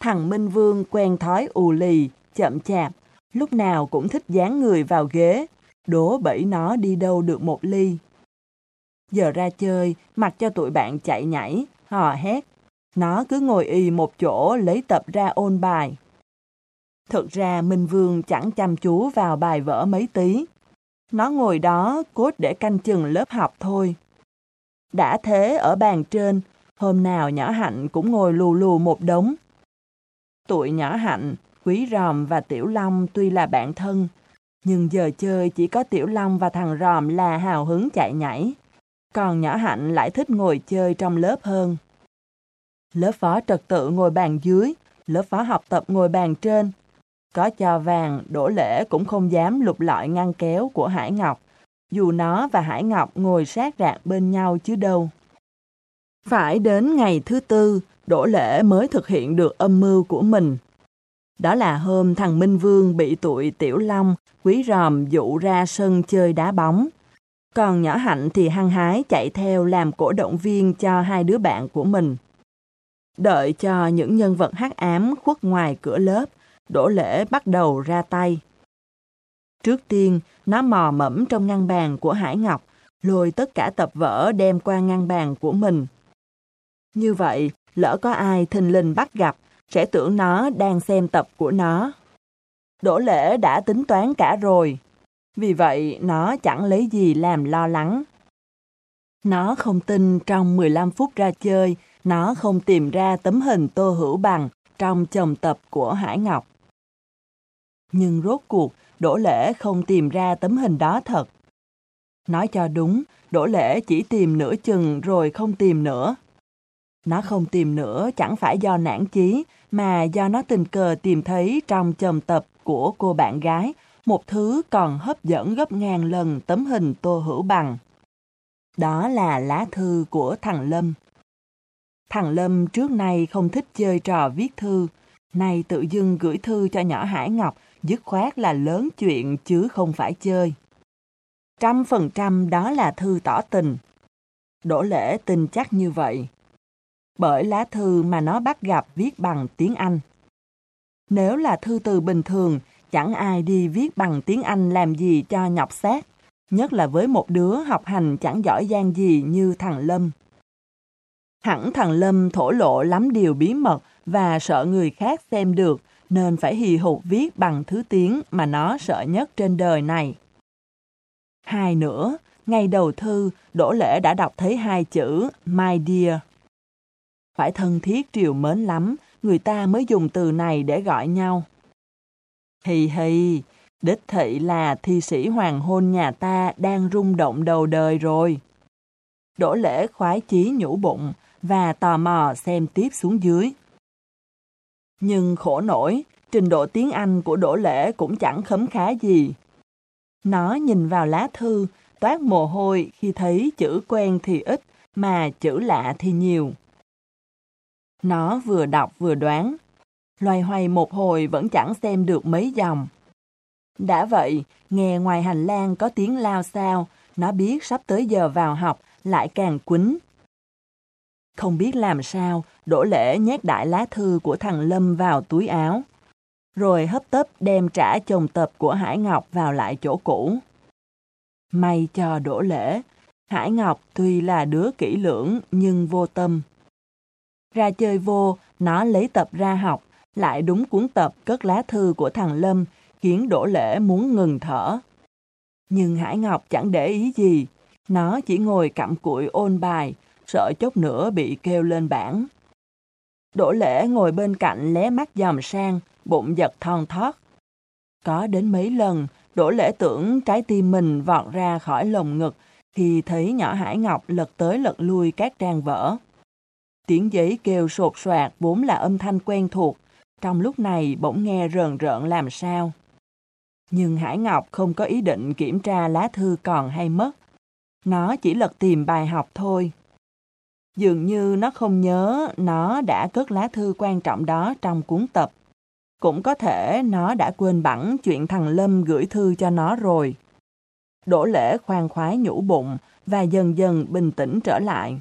Thằng Minh Vương quen thói ù lì, chậm chạp, lúc nào cũng thích dán người vào ghế, đố bẫy nó đi đâu được một ly. Giờ ra chơi, mặc cho tụi bạn chạy nhảy, hò hét. Nó cứ ngồi y một chỗ lấy tập ra ôn bài. Thực ra Minh Vương chẳng chăm chú vào bài vở mấy tí. Nó ngồi đó cốt để canh chừng lớp học thôi. Đã thế ở bàn trên, hôm nào nhỏ hạnh cũng ngồi lù lù một đống. Tụi nhỏ hạnh, quý ròm và tiểu long tuy là bạn thân, nhưng giờ chơi chỉ có tiểu long và thằng ròm là hào hứng chạy nhảy. Còn nhỏ hạnh lại thích ngồi chơi trong lớp hơn. Lớp phó trật tự ngồi bàn dưới, lớp phó học tập ngồi bàn trên. Có cho vàng, đổ lễ cũng không dám lục lọi ngăn kéo của Hải Ngọc, dù nó và Hải Ngọc ngồi sát rạc bên nhau chứ đâu. Phải đến ngày thứ tư, đổ Lễ mới thực hiện được âm mưu của mình. Đó là hôm thằng Minh Vương bị tụi Tiểu Long, Quý Ròm dụ ra sân chơi đá bóng. Còn nhỏ Hạnh thì hăng hái chạy theo làm cổ động viên cho hai đứa bạn của mình. Đợi cho những nhân vật hắc ám khuất ngoài cửa lớp, Đỗ Lễ bắt đầu ra tay. Trước tiên, nó mò mẫm trong ngăn bàn của Hải Ngọc, lôi tất cả tập vở đem qua ngăn bàn của mình. Như vậy, lỡ có ai thình lình bắt gặp, sẽ tưởng nó đang xem tập của nó. Đỗ lễ đã tính toán cả rồi, vì vậy nó chẳng lấy gì làm lo lắng. Nó không tin trong 15 phút ra chơi, nó không tìm ra tấm hình Tô Hữu Bằng trong chồng tập của Hải Ngọc. Nhưng rốt cuộc, Đỗ Lễ không tìm ra tấm hình đó thật. Nói cho đúng, Đỗ Lễ chỉ tìm nửa chừng rồi không tìm nữa. Nó không tìm nữa chẳng phải do nản chí, mà do nó tình cờ tìm thấy trong chồng tập của cô bạn gái một thứ còn hấp dẫn gấp ngàn lần tấm hình Tô Hữu Bằng. Đó là lá thư của thằng Lâm. Thằng Lâm trước nay không thích chơi trò viết thư, nay tự dưng gửi thư cho nhỏ Hải Ngọc, dứt khoát là lớn chuyện chứ không phải chơi. Trăm phần trăm đó là thư tỏ tình. Đỗ lễ tin chắc như vậy bởi lá thư mà nó bắt gặp viết bằng tiếng Anh. Nếu là thư từ bình thường, chẳng ai đi viết bằng tiếng Anh làm gì cho nhọc xác, nhất là với một đứa học hành chẳng giỏi giang gì như thằng Lâm. Hẳn thằng Lâm thổ lộ lắm điều bí mật và sợ người khác xem được, nên phải hì hục viết bằng thứ tiếng mà nó sợ nhất trên đời này. Hai nữa, ngay đầu thư, Đỗ Lễ đã đọc thấy hai chữ My Dear. Phải thân thiết triều mến lắm, người ta mới dùng từ này để gọi nhau. Hì hì, đích thị là thi sĩ hoàng hôn nhà ta đang rung động đầu đời rồi. Đỗ lễ khoái chí nhũ bụng và tò mò xem tiếp xuống dưới. Nhưng khổ nổi, trình độ tiếng Anh của Đỗ Lễ cũng chẳng khấm khá gì. Nó nhìn vào lá thư, toát mồ hôi khi thấy chữ quen thì ít, mà chữ lạ thì nhiều. Nó vừa đọc vừa đoán. Loay hoay một hồi vẫn chẳng xem được mấy dòng. Đã vậy, nghe ngoài hành lang có tiếng lao sao, nó biết sắp tới giờ vào học, lại càng quýnh. Không biết làm sao, đổ lễ nhét đại lá thư của thằng Lâm vào túi áo. Rồi hấp tấp đem trả chồng tập của Hải Ngọc vào lại chỗ cũ. May cho đổ lễ, Hải Ngọc tuy là đứa kỹ lưỡng nhưng vô tâm. Ra chơi vô, nó lấy tập ra học, lại đúng cuốn tập cất lá thư của thằng Lâm, khiến Đỗ Lễ muốn ngừng thở. Nhưng Hải Ngọc chẳng để ý gì, nó chỉ ngồi cặm cụi ôn bài, sợ chốc nữa bị kêu lên bảng. Đỗ Lễ ngồi bên cạnh lé mắt dòm sang, bụng giật thon thót. Có đến mấy lần, Đỗ Lễ tưởng trái tim mình vọt ra khỏi lồng ngực thì thấy nhỏ Hải Ngọc lật tới lật lui các trang vở. Tiếng giấy kêu sột soạt vốn là âm thanh quen thuộc, trong lúc này bỗng nghe rờn rợn làm sao. Nhưng Hải Ngọc không có ý định kiểm tra lá thư còn hay mất. Nó chỉ lật tìm bài học thôi. Dường như nó không nhớ nó đã cất lá thư quan trọng đó trong cuốn tập. Cũng có thể nó đã quên bẵng chuyện thằng Lâm gửi thư cho nó rồi. Đỗ lễ khoan khoái nhũ bụng và dần dần bình tĩnh trở lại.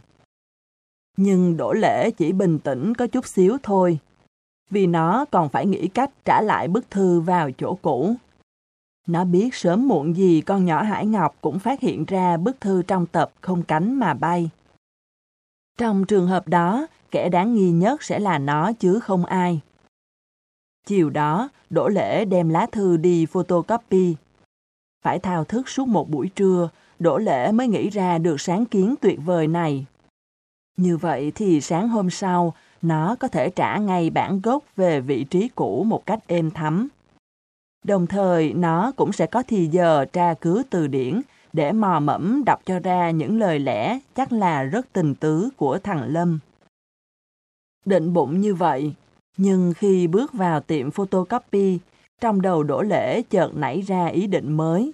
Nhưng Đỗ Lễ chỉ bình tĩnh có chút xíu thôi, vì nó còn phải nghĩ cách trả lại bức thư vào chỗ cũ. Nó biết sớm muộn gì con nhỏ Hải Ngọc cũng phát hiện ra bức thư trong tập không cánh mà bay. Trong trường hợp đó, kẻ đáng nghi nhất sẽ là nó chứ không ai. Chiều đó, Đỗ Lễ đem lá thư đi photocopy. Phải thao thức suốt một buổi trưa, Đỗ Lễ mới nghĩ ra được sáng kiến tuyệt vời này. Như vậy thì sáng hôm sau, nó có thể trả ngay bản gốc về vị trí cũ một cách êm thấm. Đồng thời, nó cũng sẽ có thì giờ tra cứu từ điển để mò mẫm đọc cho ra những lời lẽ chắc là rất tình tứ của thằng Lâm. Định bụng như vậy, nhưng khi bước vào tiệm photocopy, trong đầu đổ lễ chợt nảy ra ý định mới.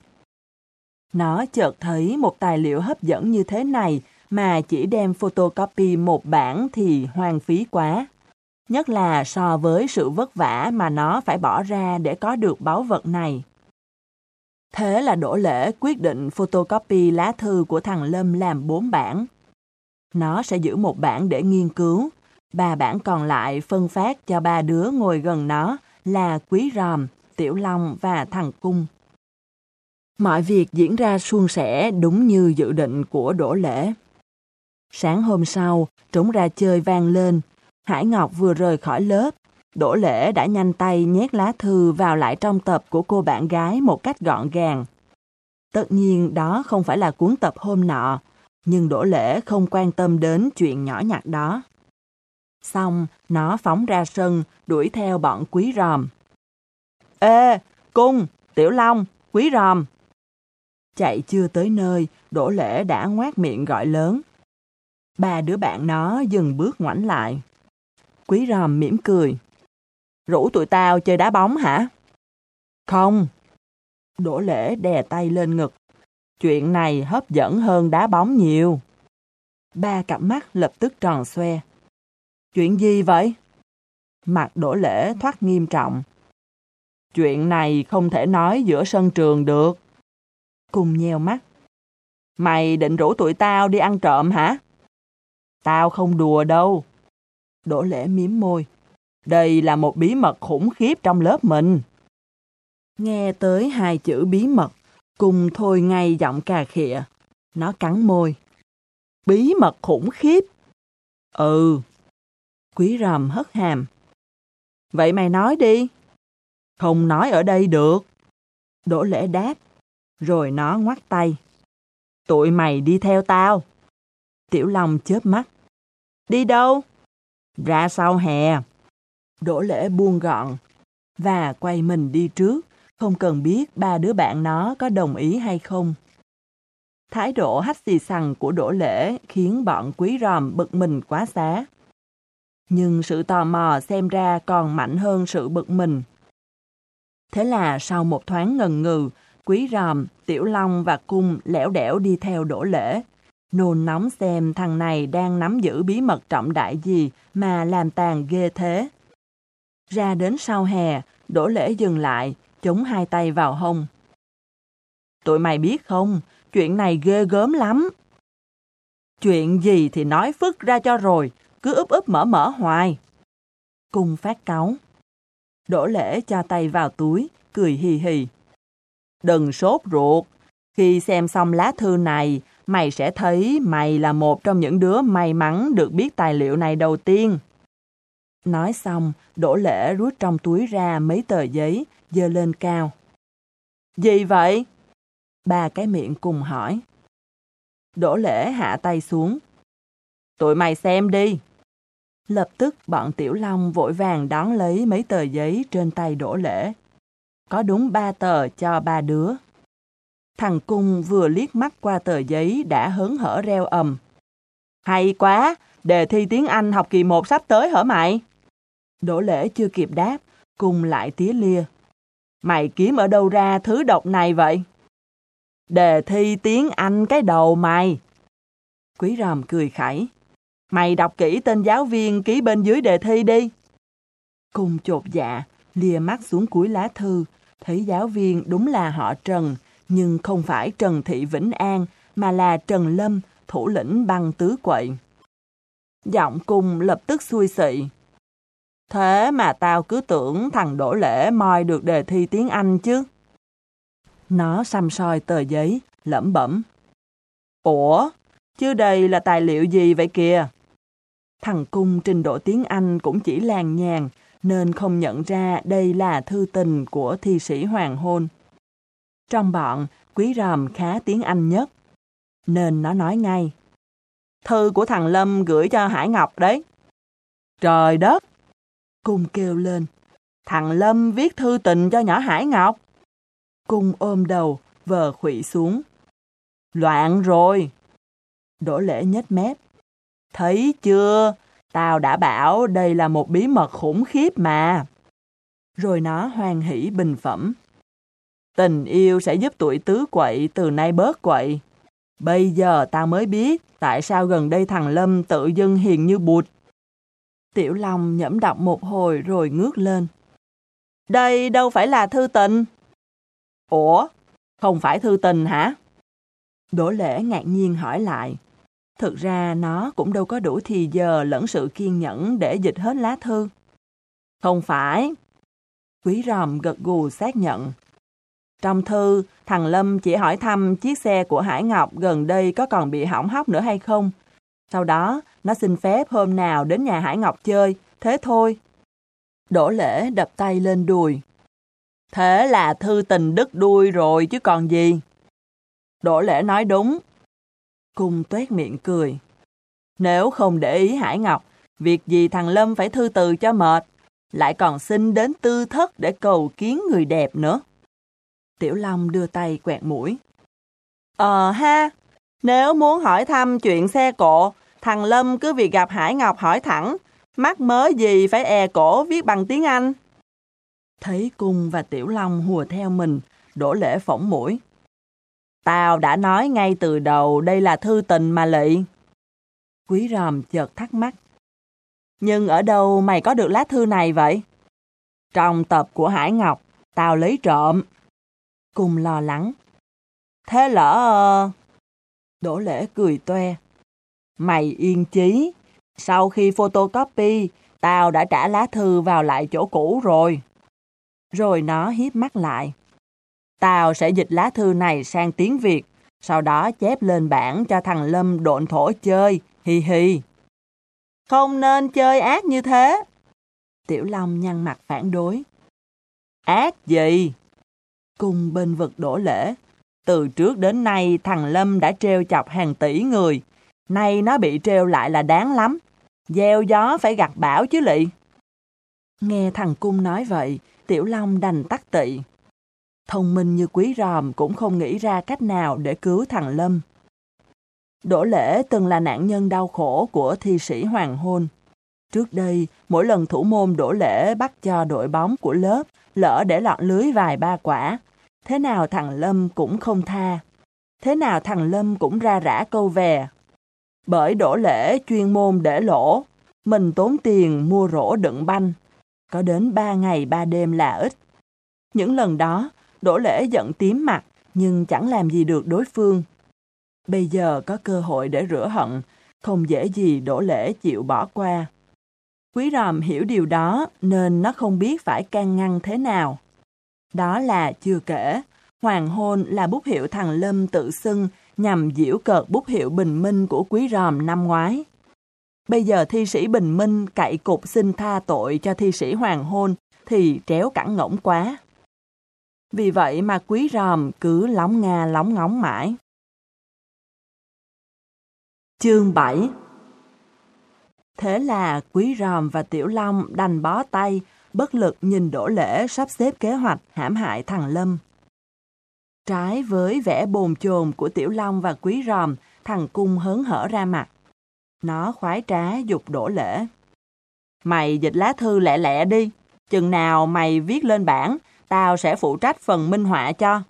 Nó chợt thấy một tài liệu hấp dẫn như thế này mà chỉ đem photocopy một bản thì hoang phí quá. Nhất là so với sự vất vả mà nó phải bỏ ra để có được báu vật này. Thế là Đỗ Lễ quyết định photocopy lá thư của thằng Lâm làm bốn bản. Nó sẽ giữ một bản để nghiên cứu, ba bản còn lại phân phát cho ba đứa ngồi gần nó là Quý Ròm, Tiểu Long và thằng Cung. Mọi việc diễn ra suôn sẻ đúng như dự định của Đỗ Lễ. Sáng hôm sau, trống ra chơi vang lên. Hải Ngọc vừa rời khỏi lớp. Đỗ Lễ đã nhanh tay nhét lá thư vào lại trong tập của cô bạn gái một cách gọn gàng. Tất nhiên đó không phải là cuốn tập hôm nọ, nhưng Đỗ Lễ không quan tâm đến chuyện nhỏ nhặt đó. Xong, nó phóng ra sân, đuổi theo bọn quý ròm. Ê, cung, tiểu long, quý ròm. Chạy chưa tới nơi, Đỗ Lễ đã ngoát miệng gọi lớn. Ba đứa bạn nó dừng bước ngoảnh lại. Quý ròm mỉm cười. Rủ tụi tao chơi đá bóng hả? Không. Đỗ lễ đè tay lên ngực. Chuyện này hấp dẫn hơn đá bóng nhiều. Ba cặp mắt lập tức tròn xoe. Chuyện gì vậy? Mặt đỗ lễ thoát nghiêm trọng. Chuyện này không thể nói giữa sân trường được. Cùng nheo mắt. Mày định rủ tụi tao đi ăn trộm hả? Tao không đùa đâu. Đỗ lễ miếm môi. Đây là một bí mật khủng khiếp trong lớp mình. Nghe tới hai chữ bí mật, cùng thôi ngay giọng cà khịa. Nó cắn môi. Bí mật khủng khiếp. Ừ. Quý rầm hất hàm. Vậy mày nói đi. Không nói ở đây được. Đỗ lễ đáp. Rồi nó ngoắt tay. Tụi mày đi theo tao. Tiểu Long chớp mắt. Đi đâu? Ra sau hè. Đỗ lễ buông gọn và quay mình đi trước, không cần biết ba đứa bạn nó có đồng ý hay không. Thái độ hách xì xằng của Đỗ Lễ khiến bọn quý ròm bực mình quá xá. Nhưng sự tò mò xem ra còn mạnh hơn sự bực mình. Thế là sau một thoáng ngần ngừ, quý ròm, tiểu long và cung lẻo đẻo đi theo Đỗ Lễ, Nôn nóng xem thằng này đang nắm giữ bí mật trọng đại gì mà làm tàn ghê thế. Ra đến sau hè, đổ lễ dừng lại, chống hai tay vào hông. Tụi mày biết không, chuyện này ghê gớm lắm. Chuyện gì thì nói phức ra cho rồi, cứ úp úp mở mở hoài. Cung phát cáu. Đỗ lễ cho tay vào túi, cười hì hì. Đừng sốt ruột, khi xem xong lá thư này, mày sẽ thấy mày là một trong những đứa may mắn được biết tài liệu này đầu tiên. Nói xong, Đỗ Lễ rút trong túi ra mấy tờ giấy, dơ lên cao. Gì vậy? Ba cái miệng cùng hỏi. Đỗ Lễ hạ tay xuống. Tụi mày xem đi. Lập tức bọn Tiểu Long vội vàng đón lấy mấy tờ giấy trên tay Đỗ Lễ. Có đúng ba tờ cho ba đứa. Thằng Cung vừa liếc mắt qua tờ giấy đã hớn hở reo ầm. Hay quá, đề thi tiếng Anh học kỳ 1 sắp tới hả mày? Đỗ lễ chưa kịp đáp, Cung lại tía lia. Mày kiếm ở đâu ra thứ độc này vậy? Đề thi tiếng Anh cái đầu mày. Quý ròm cười khẩy. Mày đọc kỹ tên giáo viên ký bên dưới đề thi đi. Cung chột dạ, lìa mắt xuống cuối lá thư, thấy giáo viên đúng là họ Trần, nhưng không phải Trần Thị Vĩnh An, mà là Trần Lâm, thủ lĩnh băng tứ quậy. Giọng cung lập tức xuôi xị. Thế mà tao cứ tưởng thằng Đỗ Lễ moi được đề thi tiếng Anh chứ. Nó xăm soi tờ giấy, lẩm bẩm. Ủa, chứ đây là tài liệu gì vậy kìa? Thằng Cung trình độ tiếng Anh cũng chỉ làng nhàng nên không nhận ra đây là thư tình của thi sĩ hoàng hôn. Trong bọn, Quý Ròm khá tiếng Anh nhất, nên nó nói ngay. Thư của thằng Lâm gửi cho Hải Ngọc đấy. Trời đất! Cung kêu lên. Thằng Lâm viết thư tình cho nhỏ Hải Ngọc. Cung ôm đầu, vờ khủy xuống. Loạn rồi! Đỗ lễ nhếch mép. Thấy chưa? Tao đã bảo đây là một bí mật khủng khiếp mà. Rồi nó hoan hỷ bình phẩm. Tình yêu sẽ giúp tuổi tứ quậy từ nay bớt quậy. Bây giờ ta mới biết tại sao gần đây thằng Lâm tự dưng hiền như bụt. Tiểu Long nhẫm đọc một hồi rồi ngước lên. Đây đâu phải là thư tình. Ủa, không phải thư tình hả? Đỗ lễ ngạc nhiên hỏi lại. Thực ra nó cũng đâu có đủ thì giờ lẫn sự kiên nhẫn để dịch hết lá thư. Không phải. Quý ròm gật gù xác nhận. Trong thư, thằng Lâm chỉ hỏi thăm chiếc xe của Hải Ngọc gần đây có còn bị hỏng hóc nữa hay không. Sau đó, nó xin phép hôm nào đến nhà Hải Ngọc chơi, thế thôi. Đỗ lễ đập tay lên đùi. Thế là thư tình đứt đuôi rồi chứ còn gì. Đỗ lễ nói đúng. Cung tuét miệng cười. Nếu không để ý Hải Ngọc, việc gì thằng Lâm phải thư từ cho mệt, lại còn xin đến tư thất để cầu kiến người đẹp nữa. Tiểu Long đưa tay quẹt mũi. Ờ ha, nếu muốn hỏi thăm chuyện xe cộ, thằng Lâm cứ việc gặp Hải Ngọc hỏi thẳng, mắc mớ gì phải e cổ viết bằng tiếng Anh. Thấy Cung và Tiểu Long hùa theo mình, đổ lễ phỏng mũi. Tao đã nói ngay từ đầu đây là thư tình mà lị. Quý ròm chợt thắc mắc. Nhưng ở đâu mày có được lá thư này vậy? Trong tập của Hải Ngọc, tao lấy trộm cùng lo lắng. Thế lỡ... Đỗ lễ cười toe. Mày yên chí, sau khi photocopy, tao đã trả lá thư vào lại chỗ cũ rồi. Rồi nó hiếp mắt lại. Tao sẽ dịch lá thư này sang tiếng Việt, sau đó chép lên bảng cho thằng Lâm độn thổ chơi, hi hi. Không nên chơi ác như thế. Tiểu Long nhăn mặt phản đối. Ác gì? Cùng bên vực đổ lễ. Từ trước đến nay thằng Lâm đã treo chọc hàng tỷ người. Nay nó bị treo lại là đáng lắm. Gieo gió phải gặt bão chứ lị. Nghe thằng Cung nói vậy, Tiểu Long đành tắt tị. Thông minh như quý ròm cũng không nghĩ ra cách nào để cứu thằng Lâm. Đỗ Lễ từng là nạn nhân đau khổ của thi sĩ hoàng hôn. Trước đây, mỗi lần thủ môn Đỗ Lễ bắt cho đội bóng của lớp, lỡ để lọt lưới vài ba quả, Thế nào thằng Lâm cũng không tha. Thế nào thằng Lâm cũng ra rã câu về. Bởi đổ lễ chuyên môn để lỗ, mình tốn tiền mua rổ đựng banh. Có đến ba ngày ba đêm là ít. Những lần đó, đổ lễ giận tím mặt, nhưng chẳng làm gì được đối phương. Bây giờ có cơ hội để rửa hận, không dễ gì đổ lễ chịu bỏ qua. Quý ròm hiểu điều đó nên nó không biết phải can ngăn thế nào. Đó là chưa kể, Hoàng hôn là bút hiệu thằng Lâm tự xưng nhằm diễu cợt bút hiệu bình minh của quý ròm năm ngoái. Bây giờ thi sĩ bình minh cậy cục xin tha tội cho thi sĩ hoàng hôn thì tréo cẳng ngỗng quá. Vì vậy mà quý ròm cứ lóng nga lóng ngóng mãi. Chương 7 Thế là quý ròm và tiểu long đành bó tay bất lực nhìn đổ lễ sắp xếp kế hoạch hãm hại thằng Lâm. Trái với vẻ bồn chồn của Tiểu Long và Quý Ròm, thằng Cung hớn hở ra mặt. Nó khoái trá dục đổ lễ. Mày dịch lá thư lẹ lẹ đi. Chừng nào mày viết lên bảng, tao sẽ phụ trách phần minh họa cho.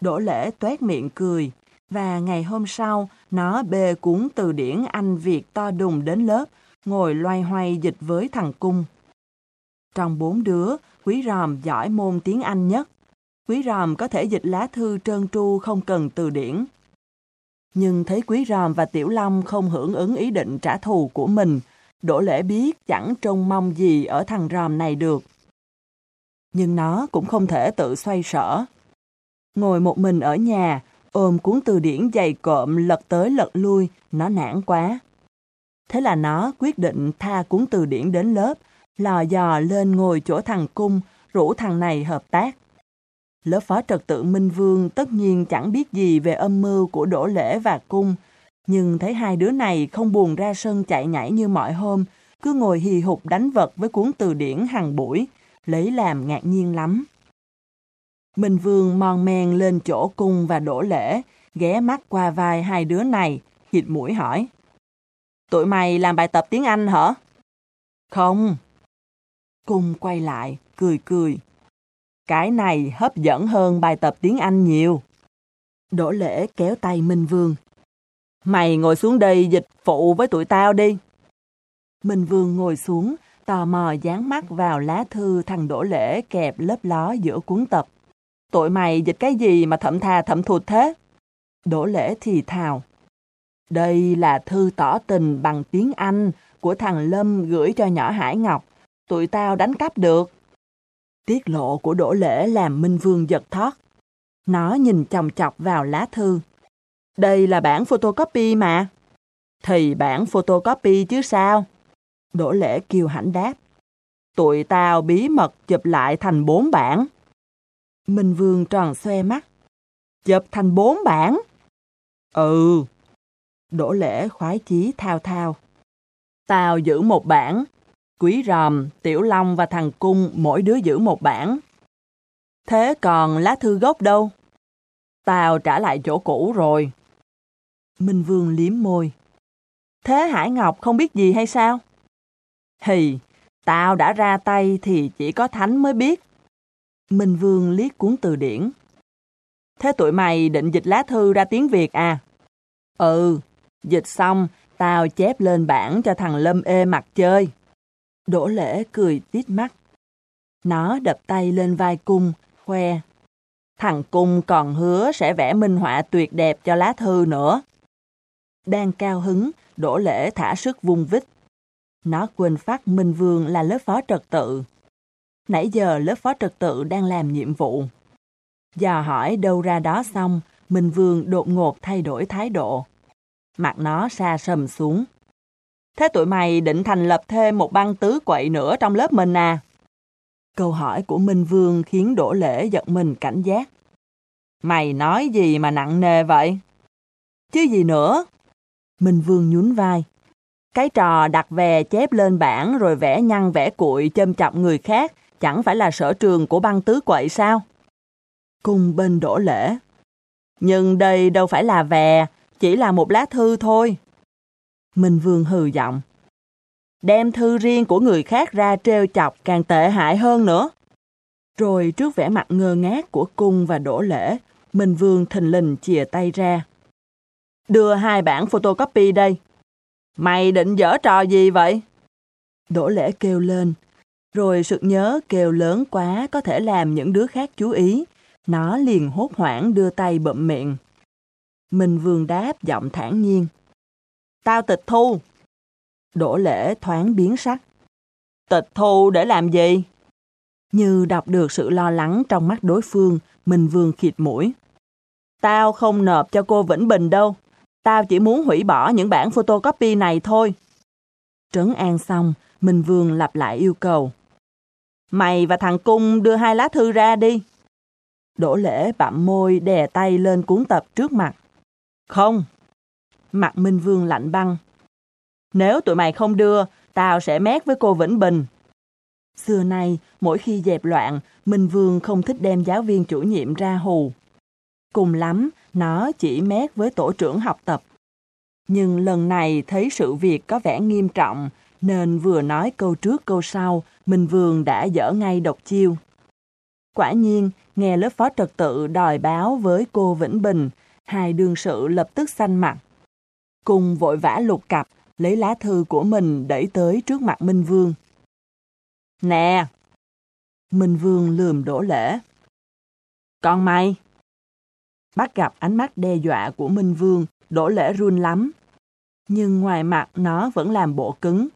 Đỗ lễ tuét miệng cười, và ngày hôm sau, nó bê cuốn từ điển Anh Việt to đùng đến lớp, ngồi loay hoay dịch với thằng Cung. Trong bốn đứa, Quý Ròm giỏi môn tiếng Anh nhất. Quý Ròm có thể dịch lá thư trơn tru không cần từ điển. Nhưng thấy Quý Ròm và Tiểu Long không hưởng ứng ý định trả thù của mình, Đỗ Lễ biết chẳng trông mong gì ở thằng Ròm này được. Nhưng nó cũng không thể tự xoay sở. Ngồi một mình ở nhà, ôm cuốn từ điển dày cộm lật tới lật lui, nó nản quá. Thế là nó quyết định tha cuốn từ điển đến lớp, lò dò lên ngồi chỗ thằng Cung, rủ thằng này hợp tác. Lớp phó trật tự Minh Vương tất nhiên chẳng biết gì về âm mưu của Đỗ Lễ và Cung, nhưng thấy hai đứa này không buồn ra sân chạy nhảy như mọi hôm, cứ ngồi hì hục đánh vật với cuốn từ điển hàng buổi, lấy làm ngạc nhiên lắm. Minh Vương mòn men lên chỗ cung và đổ lễ, ghé mắt qua vai hai đứa này, hịt mũi hỏi. Tụi mày làm bài tập tiếng Anh hả? Không. Cung quay lại, cười cười. Cái này hấp dẫn hơn bài tập tiếng Anh nhiều. Đỗ lễ kéo tay Minh Vương. Mày ngồi xuống đây dịch phụ với tụi tao đi. Minh Vương ngồi xuống, tò mò dán mắt vào lá thư thằng Đỗ Lễ kẹp lớp ló giữa cuốn tập. Tụi mày dịch cái gì mà thậm thà thậm thụt thế? Đỗ Lễ thì thào. Đây là thư tỏ tình bằng tiếng Anh của thằng Lâm gửi cho nhỏ Hải Ngọc. Tụi tao đánh cắp được. Tiết lộ của Đỗ Lễ làm Minh Vương giật thót. Nó nhìn chòng chọc vào lá thư. Đây là bản photocopy mà. Thì bản photocopy chứ sao? Đỗ lễ kiều hãnh đáp. Tụi tao bí mật chụp lại thành bốn bản. Minh Vương tròn xoe mắt. Chụp thành bốn bản? Ừ. Đỗ lễ khoái chí thao thao. Tao giữ một bản. Quý ròm, Tiểu Long và thằng Cung mỗi đứa giữ một bản. Thế còn lá thư gốc đâu? Tao trả lại chỗ cũ rồi. Minh Vương liếm môi. Thế Hải Ngọc không biết gì hay sao? Hì, tao đã ra tay thì chỉ có thánh mới biết. Minh Vương liếc cuốn từ điển. Thế tụi mày định dịch lá thư ra tiếng Việt à? Ừ, dịch xong, tao chép lên bảng cho thằng Lâm ê mặt chơi. Đỗ lễ cười tít mắt. Nó đập tay lên vai cung, khoe. Thằng cung còn hứa sẽ vẽ minh họa tuyệt đẹp cho lá thư nữa. Đang cao hứng, đỗ lễ thả sức vung vít. Nó quên phát Minh Vương là lớp phó trật tự. Nãy giờ lớp phó trật tự đang làm nhiệm vụ. Dò hỏi đâu ra đó xong, Minh Vương đột ngột thay đổi thái độ. Mặt nó xa sầm xuống. Thế tụi mày định thành lập thêm một băng tứ quậy nữa trong lớp mình à? Câu hỏi của Minh Vương khiến Đỗ Lễ giật mình cảnh giác. Mày nói gì mà nặng nề vậy? Chứ gì nữa? Minh Vương nhún vai. Cái trò đặt về chép lên bảng rồi vẽ nhăn vẽ cuội châm chọc người khác chẳng phải là sở trường của băng tứ quậy sao? Cùng bên Đỗ lễ. Nhưng đây đâu phải là vè, chỉ là một lá thư thôi. Minh Vương hừ giọng. Đem thư riêng của người khác ra trêu chọc càng tệ hại hơn nữa. Rồi trước vẻ mặt ngơ ngác của cung và đổ lễ, Minh Vương thình lình chìa tay ra. Đưa hai bản photocopy đây. Mày định dở trò gì vậy? Đỗ lễ kêu lên, rồi sực nhớ kêu lớn quá có thể làm những đứa khác chú ý. Nó liền hốt hoảng đưa tay bậm miệng. Minh Vương đáp giọng thản nhiên. Tao tịch thu. Đỗ lễ thoáng biến sắc. Tịch thu để làm gì? Như đọc được sự lo lắng trong mắt đối phương, Minh Vương khịt mũi. Tao không nộp cho cô Vĩnh Bình đâu. Tao chỉ muốn hủy bỏ những bản photocopy này thôi. Trấn an xong, Minh Vương lặp lại yêu cầu. Mày và thằng Cung đưa hai lá thư ra đi. Đỗ lễ bạm môi đè tay lên cuốn tập trước mặt. Không. Mặt Minh Vương lạnh băng. Nếu tụi mày không đưa, tao sẽ mét với cô Vĩnh Bình. Xưa nay, mỗi khi dẹp loạn, Minh Vương không thích đem giáo viên chủ nhiệm ra hù. Cùng lắm, nó chỉ mét với tổ trưởng học tập. Nhưng lần này thấy sự việc có vẻ nghiêm trọng, nên vừa nói câu trước câu sau, Minh Vương đã dở ngay độc chiêu. Quả nhiên, nghe lớp phó trật tự đòi báo với cô Vĩnh Bình, hai đương sự lập tức xanh mặt. Cùng vội vã lục cặp, lấy lá thư của mình đẩy tới trước mặt Minh Vương. Nè! Minh Vương lườm đổ lễ. Con mày! Bắt gặp ánh mắt đe dọa của Minh Vương, đổ lễ run lắm. Nhưng ngoài mặt nó vẫn làm bộ cứng.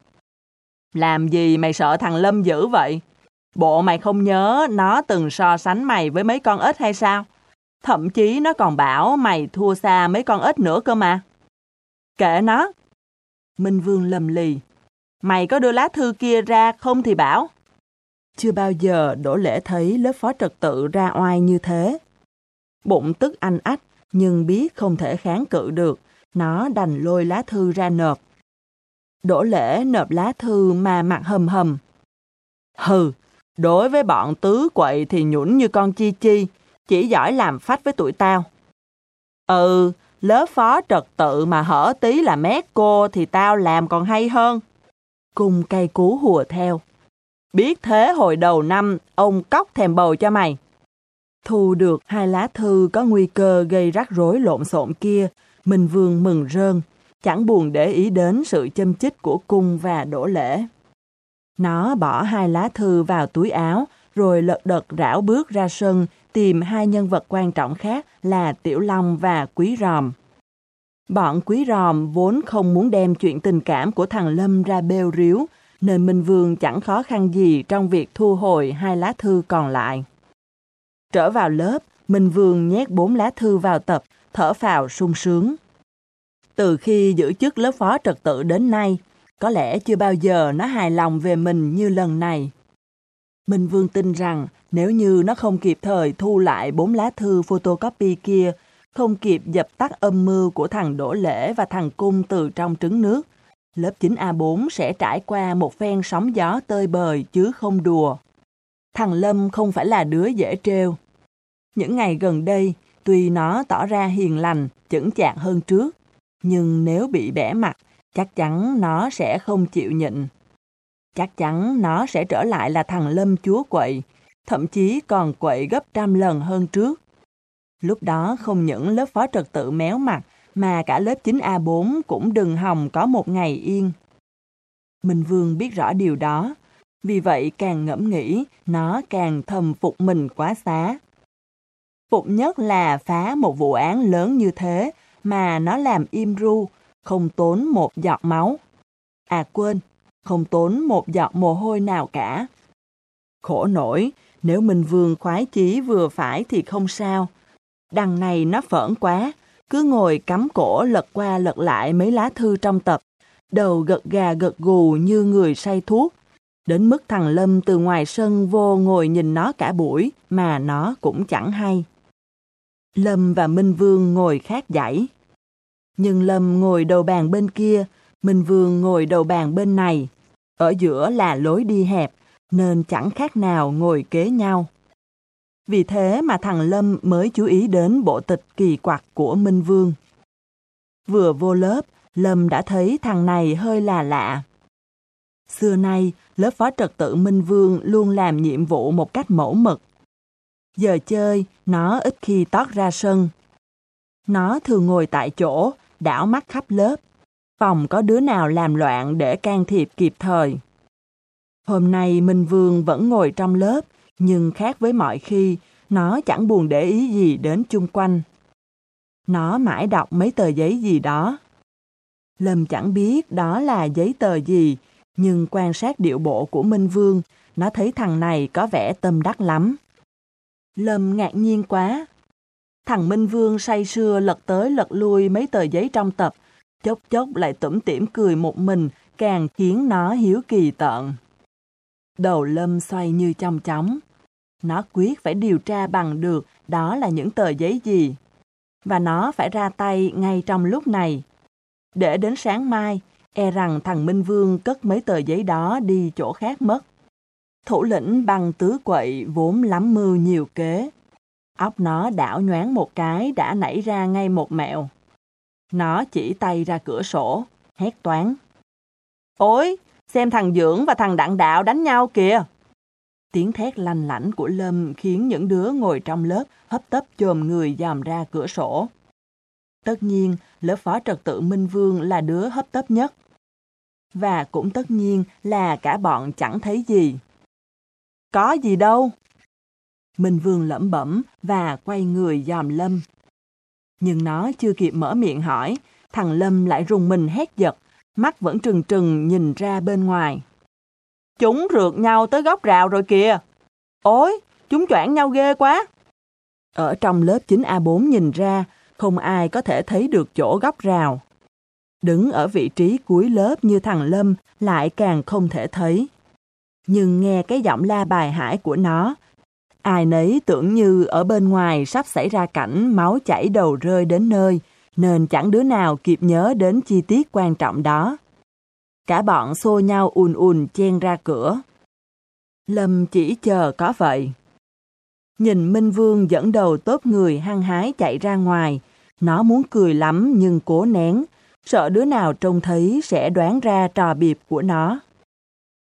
Làm gì mày sợ thằng Lâm dữ vậy? Bộ mày không nhớ nó từng so sánh mày với mấy con ếch hay sao? Thậm chí nó còn bảo mày thua xa mấy con ếch nữa cơ mà. Kệ nó. Minh Vương lầm lì. Mày có đưa lá thư kia ra không thì bảo. Chưa bao giờ Đỗ Lễ thấy lớp phó trật tự ra oai như thế. Bụng tức anh ách, nhưng biết không thể kháng cự được, nó đành lôi lá thư ra nộp. Đỗ Lễ nộp lá thư mà mặt hầm hầm. Hừ, đối với bọn tứ quậy thì nhũn như con chi chi, chỉ giỏi làm phách với tụi tao. Ừ, lớp phó trật tự mà hở tí là mét cô thì tao làm còn hay hơn. Cung cây cú hùa theo. Biết thế hồi đầu năm, ông cóc thèm bầu cho mày. Thu được hai lá thư có nguy cơ gây rắc rối lộn xộn kia, Minh Vương mừng rơn, chẳng buồn để ý đến sự châm chích của cung và đổ lễ. Nó bỏ hai lá thư vào túi áo, rồi lật đật rảo bước ra sân tìm hai nhân vật quan trọng khác là Tiểu Long và Quý Ròm. Bọn Quý Ròm vốn không muốn đem chuyện tình cảm của thằng Lâm ra bêu riếu nên Minh Vương chẳng khó khăn gì trong việc thu hồi hai lá thư còn lại. Trở vào lớp, Minh Vương nhét bốn lá thư vào tập, thở phào sung sướng. Từ khi giữ chức lớp phó trật tự đến nay, có lẽ chưa bao giờ nó hài lòng về mình như lần này. Minh Vương tin rằng nếu như nó không kịp thời thu lại bốn lá thư photocopy kia, không kịp dập tắt âm mưu của thằng Đỗ Lễ và thằng Cung từ trong trứng nước, lớp 9A4 sẽ trải qua một phen sóng gió tơi bời chứ không đùa. Thằng Lâm không phải là đứa dễ trêu. Những ngày gần đây, tuy nó tỏ ra hiền lành, chững chạc hơn trước, nhưng nếu bị bẻ mặt, chắc chắn nó sẽ không chịu nhịn. Chắc chắn nó sẽ trở lại là thằng Lâm chúa quậy, thậm chí còn quậy gấp trăm lần hơn trước. Lúc đó không những lớp phó trật tự méo mặt, mà cả lớp 9A4 cũng đừng hòng có một ngày yên. Minh Vương biết rõ điều đó, vì vậy càng ngẫm nghĩ, nó càng thầm phục mình quá xá. Phục nhất là phá một vụ án lớn như thế mà nó làm im ru, không tốn một giọt máu. À quên, không tốn một giọt mồ hôi nào cả. Khổ nổi, nếu Minh Vương khoái chí vừa phải thì không sao. Đằng này nó phởn quá, cứ ngồi cắm cổ lật qua lật lại mấy lá thư trong tập, đầu gật gà gật gù như người say thuốc. Đến mức thằng Lâm từ ngoài sân vô ngồi nhìn nó cả buổi mà nó cũng chẳng hay. Lâm và Minh Vương ngồi khác dãy. Nhưng Lâm ngồi đầu bàn bên kia, Minh Vương ngồi đầu bàn bên này. Ở giữa là lối đi hẹp, nên chẳng khác nào ngồi kế nhau. Vì thế mà thằng Lâm mới chú ý đến bộ tịch kỳ quặc của Minh Vương. Vừa vô lớp, Lâm đã thấy thằng này hơi là lạ. Xưa nay, lớp phó trật tự Minh Vương luôn làm nhiệm vụ một cách mẫu mực. Giờ chơi, nó ít khi tót ra sân. Nó thường ngồi tại chỗ, đảo mắt khắp lớp. Phòng có đứa nào làm loạn để can thiệp kịp thời. Hôm nay Minh Vương vẫn ngồi trong lớp, nhưng khác với mọi khi, nó chẳng buồn để ý gì đến chung quanh. Nó mãi đọc mấy tờ giấy gì đó. Lâm chẳng biết đó là giấy tờ gì, nhưng quan sát điệu bộ của Minh Vương, nó thấy thằng này có vẻ tâm đắc lắm. Lâm ngạc nhiên quá. Thằng Minh Vương say sưa lật tới lật lui mấy tờ giấy trong tập, chốc chốc lại tủm tỉm cười một mình, càng khiến nó hiếu kỳ tợn. Đầu Lâm xoay như trong chóng. Nó quyết phải điều tra bằng được đó là những tờ giấy gì. Và nó phải ra tay ngay trong lúc này. Để đến sáng mai, e rằng thằng Minh Vương cất mấy tờ giấy đó đi chỗ khác mất. Thủ lĩnh bằng tứ quậy vốn lắm mưu nhiều kế. Óc nó đảo nhoáng một cái đã nảy ra ngay một mẹo. Nó chỉ tay ra cửa sổ, hét toán. Ôi, xem thằng Dưỡng và thằng Đặng Đạo đánh nhau kìa. Tiếng thét lanh lảnh của Lâm khiến những đứa ngồi trong lớp hấp tấp chồm người dòm ra cửa sổ. Tất nhiên, lớp phó trật tự Minh Vương là đứa hấp tấp nhất. Và cũng tất nhiên là cả bọn chẳng thấy gì. Có gì đâu. Minh Vương lẩm bẩm và quay người dòm Lâm. Nhưng nó chưa kịp mở miệng hỏi, thằng Lâm lại rùng mình hét giật, mắt vẫn trừng trừng nhìn ra bên ngoài. Chúng rượt nhau tới góc rào rồi kìa. Ôi, chúng choảng nhau ghê quá. Ở trong lớp 9A4 nhìn ra, không ai có thể thấy được chỗ góc rào. Đứng ở vị trí cuối lớp như thằng Lâm lại càng không thể thấy. Nhưng nghe cái giọng la bài hải của nó, ai nấy tưởng như ở bên ngoài sắp xảy ra cảnh máu chảy đầu rơi đến nơi, nên chẳng đứa nào kịp nhớ đến chi tiết quan trọng đó. Cả bọn xô nhau ùn ùn chen ra cửa. Lâm chỉ chờ có vậy. Nhìn Minh Vương dẫn đầu tốt người hăng hái chạy ra ngoài. Nó muốn cười lắm nhưng cố nén, sợ đứa nào trông thấy sẽ đoán ra trò biệp của nó.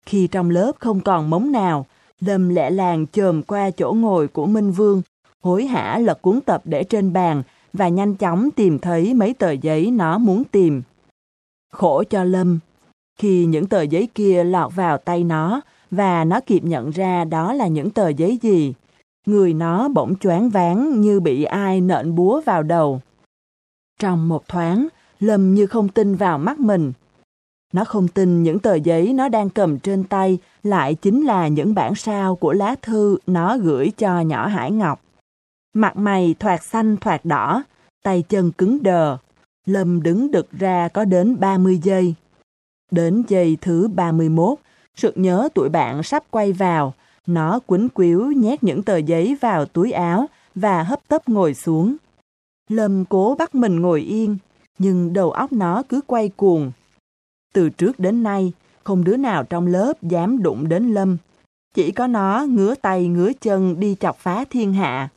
Khi trong lớp không còn mống nào, Lâm lẹ làng chồm qua chỗ ngồi của Minh Vương, hối hả lật cuốn tập để trên bàn và nhanh chóng tìm thấy mấy tờ giấy nó muốn tìm. Khổ cho Lâm, khi những tờ giấy kia lọt vào tay nó và nó kịp nhận ra đó là những tờ giấy gì, người nó bỗng choáng váng như bị ai nện búa vào đầu. Trong một thoáng, Lâm như không tin vào mắt mình. Nó không tin những tờ giấy nó đang cầm trên tay lại chính là những bản sao của lá thư nó gửi cho nhỏ Hải Ngọc. Mặt mày thoạt xanh thoạt đỏ, tay chân cứng đờ. Lâm đứng đực ra có đến 30 giây. Đến giây thứ 31, sực nhớ tụi bạn sắp quay vào, nó quấn quýu nhét những tờ giấy vào túi áo và hấp tấp ngồi xuống. Lâm cố bắt mình ngồi yên, nhưng đầu óc nó cứ quay cuồng. Từ trước đến nay, không đứa nào trong lớp dám đụng đến Lâm. Chỉ có nó ngứa tay ngứa chân đi chọc phá thiên hạ.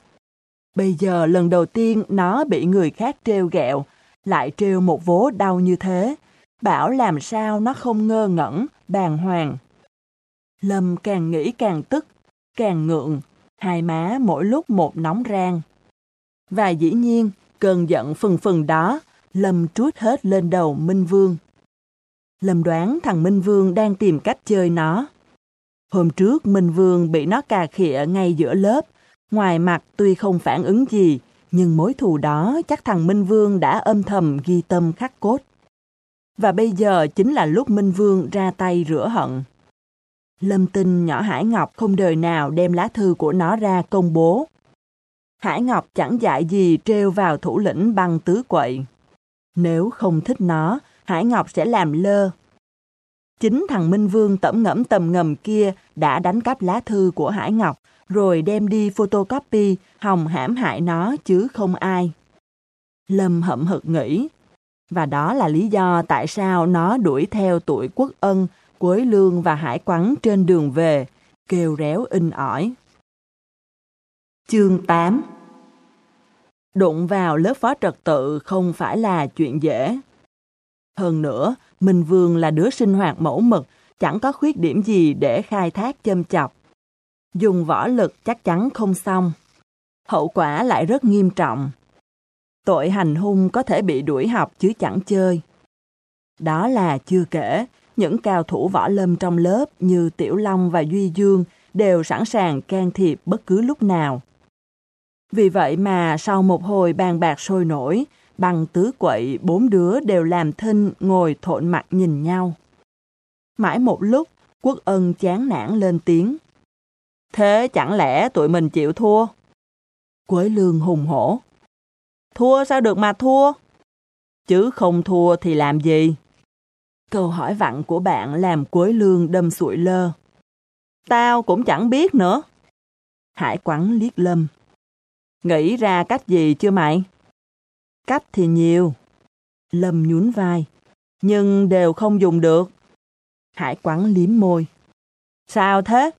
Bây giờ lần đầu tiên nó bị người khác trêu ghẹo, lại trêu một vố đau như thế. Bảo làm sao nó không ngơ ngẩn, bàng hoàng. Lâm càng nghĩ càng tức, càng ngượng, hai má mỗi lúc một nóng rang. Và dĩ nhiên, cơn giận phần phần đó, Lâm trút hết lên đầu Minh Vương. Lâm đoán thằng Minh Vương đang tìm cách chơi nó. Hôm trước Minh Vương bị nó cà khịa ngay giữa lớp, ngoài mặt tuy không phản ứng gì, nhưng mối thù đó chắc thằng Minh Vương đã âm thầm ghi tâm khắc cốt. Và bây giờ chính là lúc Minh Vương ra tay rửa hận. Lâm tin nhỏ Hải Ngọc không đời nào đem lá thư của nó ra công bố. Hải Ngọc chẳng dạy gì treo vào thủ lĩnh băng tứ quậy. Nếu không thích nó, Hải Ngọc sẽ làm lơ. Chính thằng Minh Vương tẩm ngẫm tầm ngầm kia đã đánh cắp lá thư của Hải Ngọc, rồi đem đi photocopy, hòng hãm hại nó chứ không ai. Lâm hậm hực nghĩ, và đó là lý do tại sao nó đuổi theo tuổi quốc ân, quới lương và hải quắn trên đường về, kêu réo in ỏi. Chương 8 Đụng vào lớp phó trật tự không phải là chuyện dễ. Hơn nữa, Minh Vương là đứa sinh hoạt mẫu mực, chẳng có khuyết điểm gì để khai thác châm chọc. Dùng võ lực chắc chắn không xong. Hậu quả lại rất nghiêm trọng. Tội hành hung có thể bị đuổi học chứ chẳng chơi. Đó là chưa kể, những cao thủ võ lâm trong lớp như Tiểu Long và Duy Dương đều sẵn sàng can thiệp bất cứ lúc nào. Vì vậy mà sau một hồi bàn bạc sôi nổi, bằng tứ quậy bốn đứa đều làm thinh ngồi thộn mặt nhìn nhau. Mãi một lúc, quốc ân chán nản lên tiếng. Thế chẳng lẽ tụi mình chịu thua? Quế lương hùng hổ. Thua sao được mà thua? Chứ không thua thì làm gì? Câu hỏi vặn của bạn làm Quế lương đâm sụi lơ. Tao cũng chẳng biết nữa. Hải quắn liếc lâm. Nghĩ ra cách gì chưa mày? Cách thì nhiều. Lâm nhún vai. Nhưng đều không dùng được. Hải quắn liếm môi. Sao thế?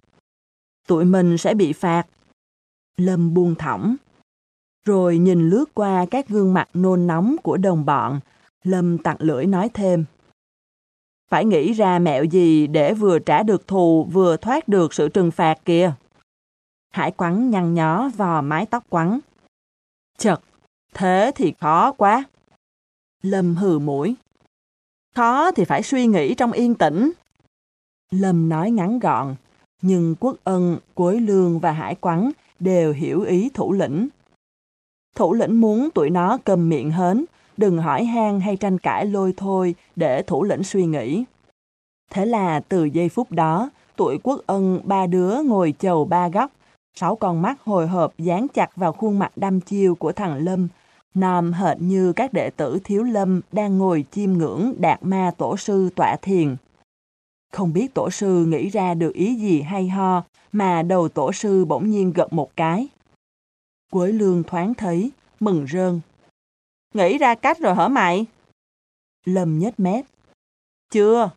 Tụi mình sẽ bị phạt. Lâm buông thõng. Rồi nhìn lướt qua các gương mặt nôn nóng của đồng bọn, Lâm tặng lưỡi nói thêm. Phải nghĩ ra mẹo gì để vừa trả được thù vừa thoát được sự trừng phạt kìa. Hải quắn nhăn nhó vò mái tóc quắn. Chật, thế thì khó quá. Lâm hừ mũi. Khó thì phải suy nghĩ trong yên tĩnh. Lâm nói ngắn gọn, nhưng Quốc Ân, Quối Lương và Hải Quắn đều hiểu ý thủ lĩnh. Thủ lĩnh muốn tụi nó cầm miệng hến, đừng hỏi han hay tranh cãi lôi thôi để thủ lĩnh suy nghĩ. Thế là từ giây phút đó, tụi Quốc Ân ba đứa ngồi chầu ba góc, Sáu con mắt hồi hộp dán chặt vào khuôn mặt đăm chiêu của thằng Lâm, nòm hệt như các đệ tử thiếu lâm đang ngồi chiêm ngưỡng đạt ma tổ sư tọa thiền. Không biết tổ sư nghĩ ra được ý gì hay ho, mà đầu tổ sư bỗng nhiên gật một cái. Quế lương thoáng thấy, mừng rơn. Nghĩ ra cách rồi hả mày? Lâm nhếch mép. Chưa.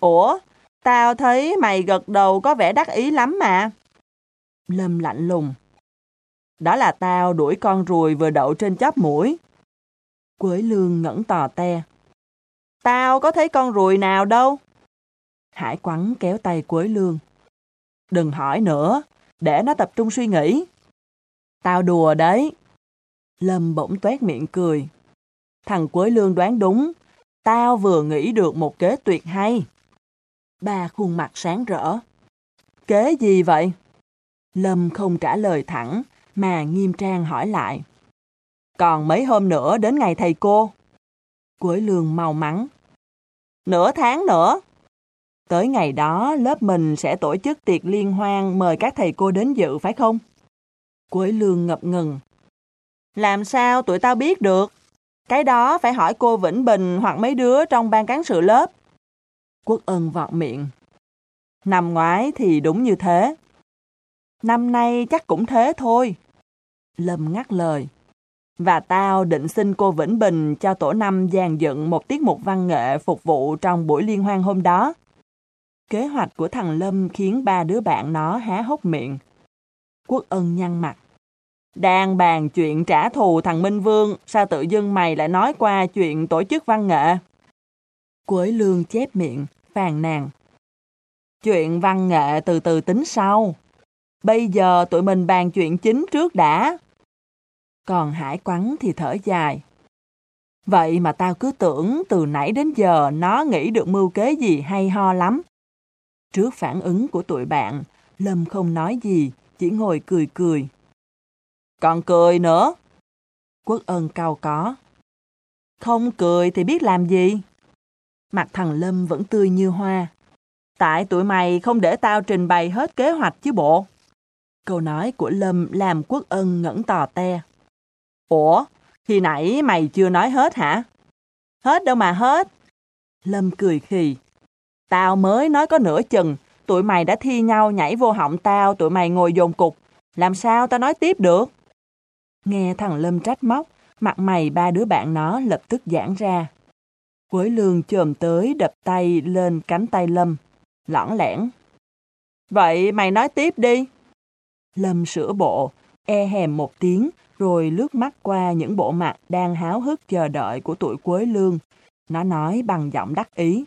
Ủa, tao thấy mày gật đầu có vẻ đắc ý lắm mà. Lâm lạnh lùng. Đó là tao đuổi con ruồi vừa đậu trên chóp mũi. Quế lương ngẩn tò te. Tao có thấy con ruồi nào đâu. Hải quắn kéo tay Quế lương. Đừng hỏi nữa, để nó tập trung suy nghĩ. Tao đùa đấy. Lâm bỗng tuét miệng cười. Thằng Quế Lương đoán đúng, tao vừa nghĩ được một kế tuyệt hay. Ba khuôn mặt sáng rỡ. Kế gì vậy? Lâm không trả lời thẳng, mà nghiêm trang hỏi lại. Còn mấy hôm nữa đến ngày thầy cô. Quế Lương mau mắn. Nửa tháng nữa. Tới ngày đó, lớp mình sẽ tổ chức tiệc liên hoan mời các thầy cô đến dự phải không? Quế Lương ngập ngừng. Làm sao tụi tao biết được? Cái đó phải hỏi cô Vĩnh Bình hoặc mấy đứa trong ban cán sự lớp. Quốc ân vọt miệng. Năm ngoái thì đúng như thế. Năm nay chắc cũng thế thôi. Lâm ngắt lời. Và tao định xin cô Vĩnh Bình cho tổ năm dàn dựng một tiết mục văn nghệ phục vụ trong buổi liên hoan hôm đó. Kế hoạch của thằng Lâm khiến ba đứa bạn nó há hốc miệng. Quốc ân nhăn mặt. Đang bàn chuyện trả thù thằng Minh Vương, sao tự dưng mày lại nói qua chuyện tổ chức văn nghệ? Quế lương chép miệng, phàn nàn. Chuyện văn nghệ từ từ tính sau. Bây giờ tụi mình bàn chuyện chính trước đã. Còn hải quắn thì thở dài. Vậy mà tao cứ tưởng từ nãy đến giờ nó nghĩ được mưu kế gì hay ho lắm. Trước phản ứng của tụi bạn, Lâm không nói gì, chỉ ngồi cười cười. Còn cười nữa. Quốc ân cao có. Không cười thì biết làm gì? Mặt thằng Lâm vẫn tươi như hoa. Tại tụi mày không để tao trình bày hết kế hoạch chứ bộ. Câu nói của Lâm làm quốc ân ngẩn tò te. Ủa, khi nãy mày chưa nói hết hả? Hết đâu mà hết. Lâm cười khì. Tao mới nói có nửa chừng, tụi mày đã thi nhau nhảy vô họng tao, tụi mày ngồi dồn cục. Làm sao tao nói tiếp được? Nghe thằng Lâm trách móc, mặt mày ba đứa bạn nó lập tức giãn ra. Quế lương chồm tới đập tay lên cánh tay Lâm, lõng lẻn. Vậy mày nói tiếp đi. Lâm sửa bộ, e hèm một tiếng, rồi lướt mắt qua những bộ mặt đang háo hức chờ đợi của tuổi Quế Lương. Nó nói bằng giọng đắc ý.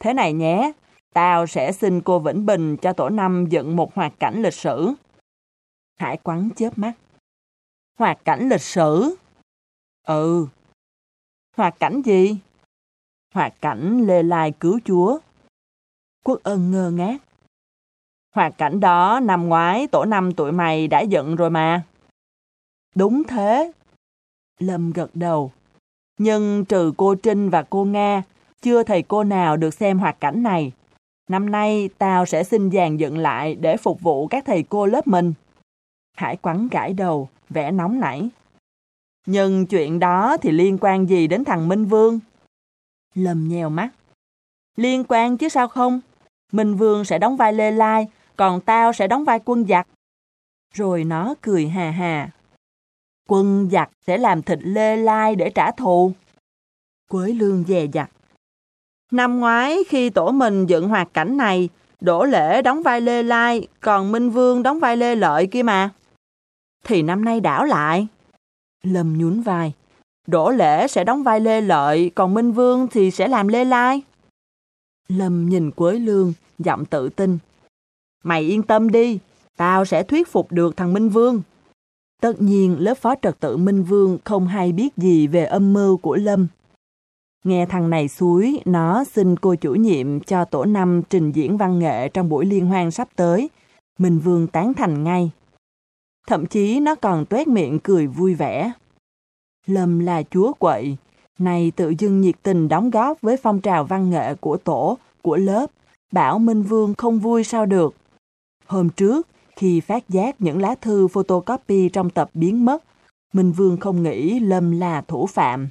Thế này nhé, tao sẽ xin cô Vĩnh Bình cho tổ năm dựng một hoạt cảnh lịch sử. Hải quắn chớp mắt. Hoạt cảnh lịch sử? Ừ. Hoạt cảnh gì? Hoạt cảnh Lê Lai cứu chúa. Quốc ân ngơ ngác. Hoạt cảnh đó năm ngoái tổ năm tụi mày đã dựng rồi mà. Đúng thế. Lâm gật đầu. Nhưng trừ cô Trinh và cô Nga, chưa thầy cô nào được xem hoạt cảnh này. Năm nay tao sẽ xin dàn dựng lại để phục vụ các thầy cô lớp mình. Hải quắn gãi đầu, vẻ nóng nảy. Nhưng chuyện đó thì liên quan gì đến thằng Minh Vương? Lâm nhèo mắt. Liên quan chứ sao không? Minh Vương sẽ đóng vai Lê Lai, còn tao sẽ đóng vai quân giặc. Rồi nó cười hà hà. Quân giặc sẽ làm thịt Lê Lai để trả thù. Quế lương dè dặt. Năm ngoái khi tổ mình dựng hoạt cảnh này, Đỗ Lễ đóng vai Lê Lai, còn Minh Vương đóng vai Lê Lợi kia mà. Thì năm nay đảo lại. Lâm nhún vai. Đỗ Lễ sẽ đóng vai Lê Lợi, còn Minh Vương thì sẽ làm Lê Lai. Lâm nhìn Quế Lương, giọng tự tin. Mày yên tâm đi, tao sẽ thuyết phục được thằng Minh Vương. Tất nhiên lớp phó trật tự Minh Vương không hay biết gì về âm mưu của Lâm. Nghe thằng này suối, nó xin cô chủ nhiệm cho tổ năm trình diễn văn nghệ trong buổi liên hoan sắp tới. Minh Vương tán thành ngay. Thậm chí nó còn tuét miệng cười vui vẻ. Lâm là chúa quậy, này tự dưng nhiệt tình đóng góp với phong trào văn nghệ của tổ, của lớp, bảo Minh Vương không vui sao được. Hôm trước, khi phát giác những lá thư photocopy trong tập biến mất, Minh Vương không nghĩ Lâm là thủ phạm.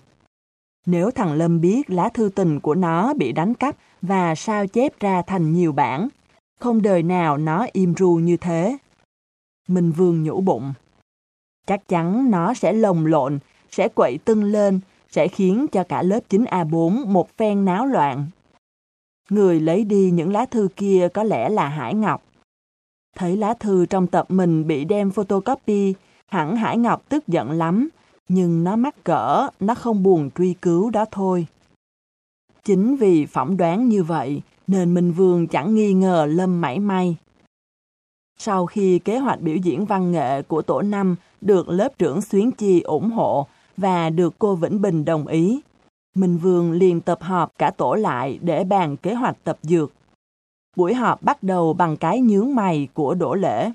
Nếu thằng Lâm biết lá thư tình của nó bị đánh cắp và sao chép ra thành nhiều bản, không đời nào nó im ru như thế. Minh Vương nhủ bụng. Chắc chắn nó sẽ lồng lộn, sẽ quậy tưng lên, sẽ khiến cho cả lớp 9A4 một phen náo loạn. Người lấy đi những lá thư kia có lẽ là Hải Ngọc. Thấy lá thư trong tập mình bị đem photocopy, hẳn Hải Ngọc tức giận lắm, nhưng nó mắc cỡ, nó không buồn truy cứu đó thôi. Chính vì phỏng đoán như vậy, nên Minh Vương chẳng nghi ngờ Lâm mảy may. Sau khi kế hoạch biểu diễn văn nghệ của tổ năm được lớp trưởng Xuyến Chi ủng hộ và được cô Vĩnh Bình đồng ý, Minh Vương liền tập họp cả tổ lại để bàn kế hoạch tập dược. Buổi họp bắt đầu bằng cái nhướng mày của Đỗ Lễ.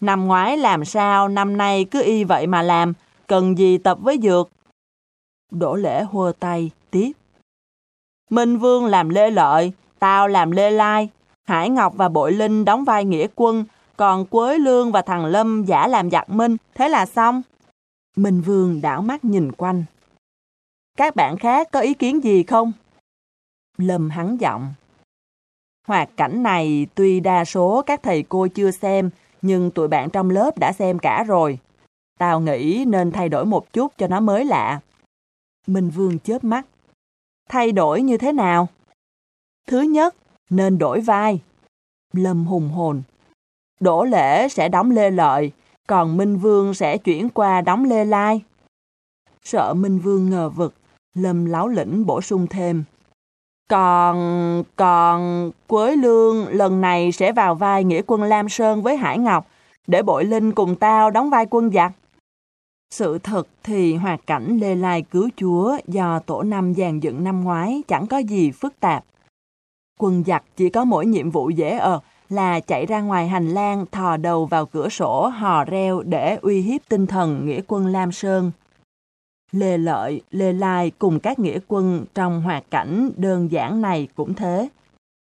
Năm ngoái làm sao, năm nay cứ y vậy mà làm, cần gì tập với dược? Đỗ Lễ hùa tay, tiếp. Minh Vương làm lê lợi, tao làm lê lai, Hải Ngọc và Bội Linh đóng vai nghĩa quân, còn Quế Lương và thằng Lâm giả làm giặc Minh, thế là xong. Minh Vương đảo mắt nhìn quanh. Các bạn khác có ý kiến gì không? Lâm hắn giọng. Hoạt cảnh này tuy đa số các thầy cô chưa xem, nhưng tụi bạn trong lớp đã xem cả rồi. Tao nghĩ nên thay đổi một chút cho nó mới lạ. Minh Vương chớp mắt. Thay đổi như thế nào? Thứ nhất, nên đổi vai. Lâm hùng hồn. Đỗ lễ sẽ đóng lê lợi, còn Minh Vương sẽ chuyển qua đóng lê lai. Sợ Minh Vương ngờ vực, Lâm láo lĩnh bổ sung thêm. Còn, còn Quế Lương lần này sẽ vào vai nghĩa quân Lam Sơn với Hải Ngọc, để Bội Linh cùng tao đóng vai quân giặc. Sự thật thì hoạt cảnh Lê Lai cứu chúa do tổ năm dàn dựng năm ngoái chẳng có gì phức tạp. Quân giặc chỉ có mỗi nhiệm vụ dễ ợt là chạy ra ngoài hành lang thò đầu vào cửa sổ hò reo để uy hiếp tinh thần nghĩa quân Lam Sơn. Lê Lợi, Lê Lai cùng các nghĩa quân trong hoạt cảnh đơn giản này cũng thế.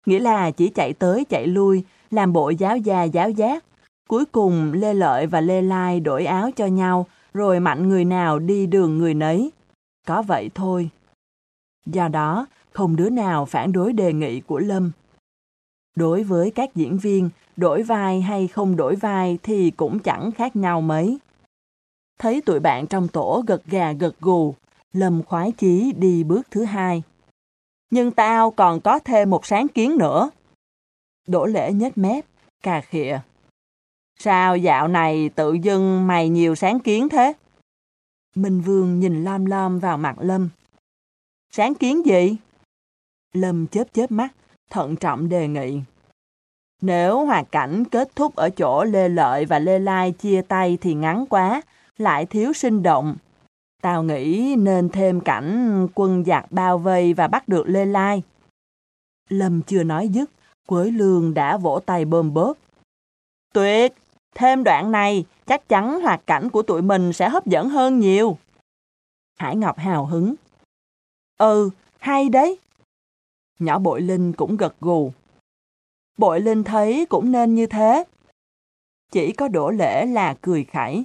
Nghĩa là chỉ chạy tới chạy lui, làm bộ giáo gia giáo giác. Cuối cùng Lê Lợi và Lê Lai đổi áo cho nhau, rồi mạnh người nào đi đường người nấy. Có vậy thôi. Do đó, không đứa nào phản đối đề nghị của Lâm. Đối với các diễn viên, đổi vai hay không đổi vai thì cũng chẳng khác nhau mấy. Thấy tụi bạn trong tổ gật gà gật gù, Lâm khoái chí đi bước thứ hai. Nhưng tao còn có thêm một sáng kiến nữa. Đỗ lễ nhếch mép, cà khịa. Sao dạo này tự dưng mày nhiều sáng kiến thế? Minh Vương nhìn lom lom vào mặt Lâm. Sáng kiến gì? Lâm chớp chớp mắt, thận trọng đề nghị. Nếu hoạt cảnh kết thúc ở chỗ Lê Lợi và Lê Lai chia tay thì ngắn quá, lại thiếu sinh động. Tao nghĩ nên thêm cảnh quân giặc bao vây và bắt được Lê Lai. Lâm chưa nói dứt, Quế Lương đã vỗ tay bơm bớt. Tuyệt! Thêm đoạn này, chắc chắn hoạt cảnh của tụi mình sẽ hấp dẫn hơn nhiều. Hải Ngọc hào hứng. Ừ, hay đấy. Nhỏ Bội Linh cũng gật gù. Bội Linh thấy cũng nên như thế. Chỉ có đổ lễ là cười khẩy.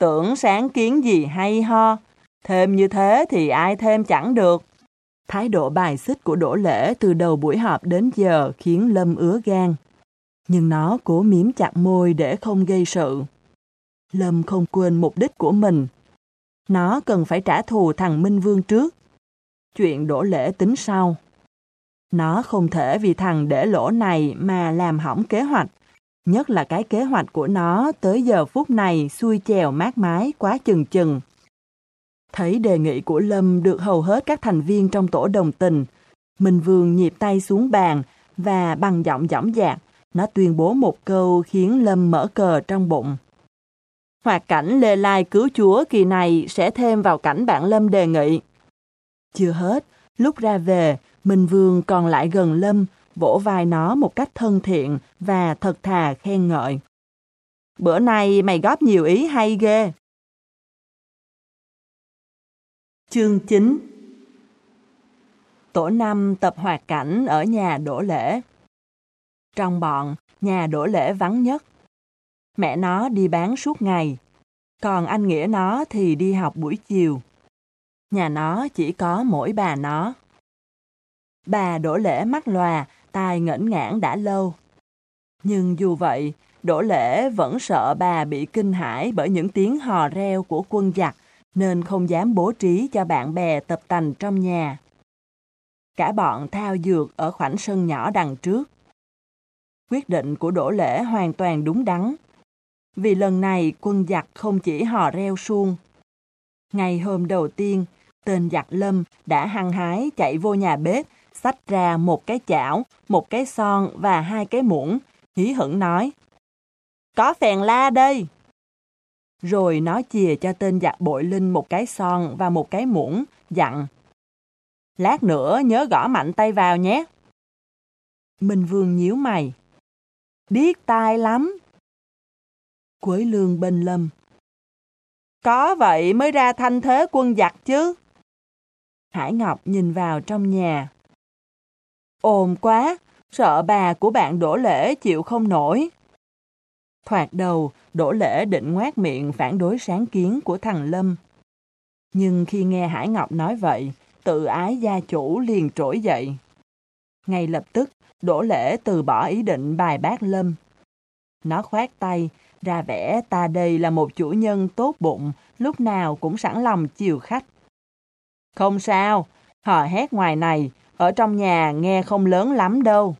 Tưởng sáng kiến gì hay ho, thêm như thế thì ai thêm chẳng được. Thái độ bài xích của Đỗ Lễ từ đầu buổi họp đến giờ khiến Lâm ứa gan. Nhưng nó cố miếm chặt môi để không gây sự. Lâm không quên mục đích của mình. Nó cần phải trả thù thằng Minh Vương trước. Chuyện Đỗ Lễ tính sau. Nó không thể vì thằng để lỗ này mà làm hỏng kế hoạch. Nhất là cái kế hoạch của nó tới giờ phút này xuôi chèo mát mái quá chừng chừng. Thấy đề nghị của Lâm được hầu hết các thành viên trong tổ đồng tình, Minh Vương nhịp tay xuống bàn và bằng giọng dõng dạc, nó tuyên bố một câu khiến Lâm mở cờ trong bụng. Hoạt cảnh Lê Lai cứu chúa kỳ này sẽ thêm vào cảnh bạn Lâm đề nghị. Chưa hết, lúc ra về, Minh Vương còn lại gần Lâm, vỗ vai nó một cách thân thiện và thật thà khen ngợi. Bữa nay mày góp nhiều ý hay ghê. Chương 9 Tổ năm tập hoạt cảnh ở nhà Đỗ Lễ Trong bọn, nhà Đỗ Lễ vắng nhất, Mẹ nó đi bán suốt ngày, còn anh Nghĩa nó thì đi học buổi chiều. Nhà nó chỉ có mỗi bà nó. Bà đổ lễ mắt lòa, tai ngẩn ngãn đã lâu. Nhưng dù vậy, Đỗ Lễ vẫn sợ bà bị kinh hãi bởi những tiếng hò reo của quân giặc, nên không dám bố trí cho bạn bè tập tành trong nhà. Cả bọn thao dược ở khoảnh sân nhỏ đằng trước. Quyết định của Đỗ Lễ hoàn toàn đúng đắn. Vì lần này quân giặc không chỉ hò reo suông. Ngày hôm đầu tiên, tên giặc Lâm đã hăng hái chạy vô nhà bếp, xách ra một cái chảo, một cái son và hai cái muỗng, hí hửng nói. Có phèn la đây! Rồi nó chìa cho tên giặc bội linh một cái son và một cái muỗng, dặn. Lát nữa nhớ gõ mạnh tay vào nhé. Minh Vương nhíu mày. Điếc tai lắm. Quế lương bên lâm. Có vậy mới ra thanh thế quân giặc chứ. Hải Ngọc nhìn vào trong nhà. Ồn quá, sợ bà của bạn đổ lễ chịu không nổi. Thoạt đầu, Đỗ Lễ định ngoát miệng phản đối sáng kiến của thằng Lâm. Nhưng khi nghe Hải Ngọc nói vậy, tự ái gia chủ liền trỗi dậy. Ngay lập tức, Đỗ Lễ từ bỏ ý định bài bác Lâm. Nó khoát tay, ra vẻ ta đây là một chủ nhân tốt bụng, lúc nào cũng sẵn lòng chiều khách. Không sao, hò hét ngoài này, ở trong nhà nghe không lớn lắm đâu.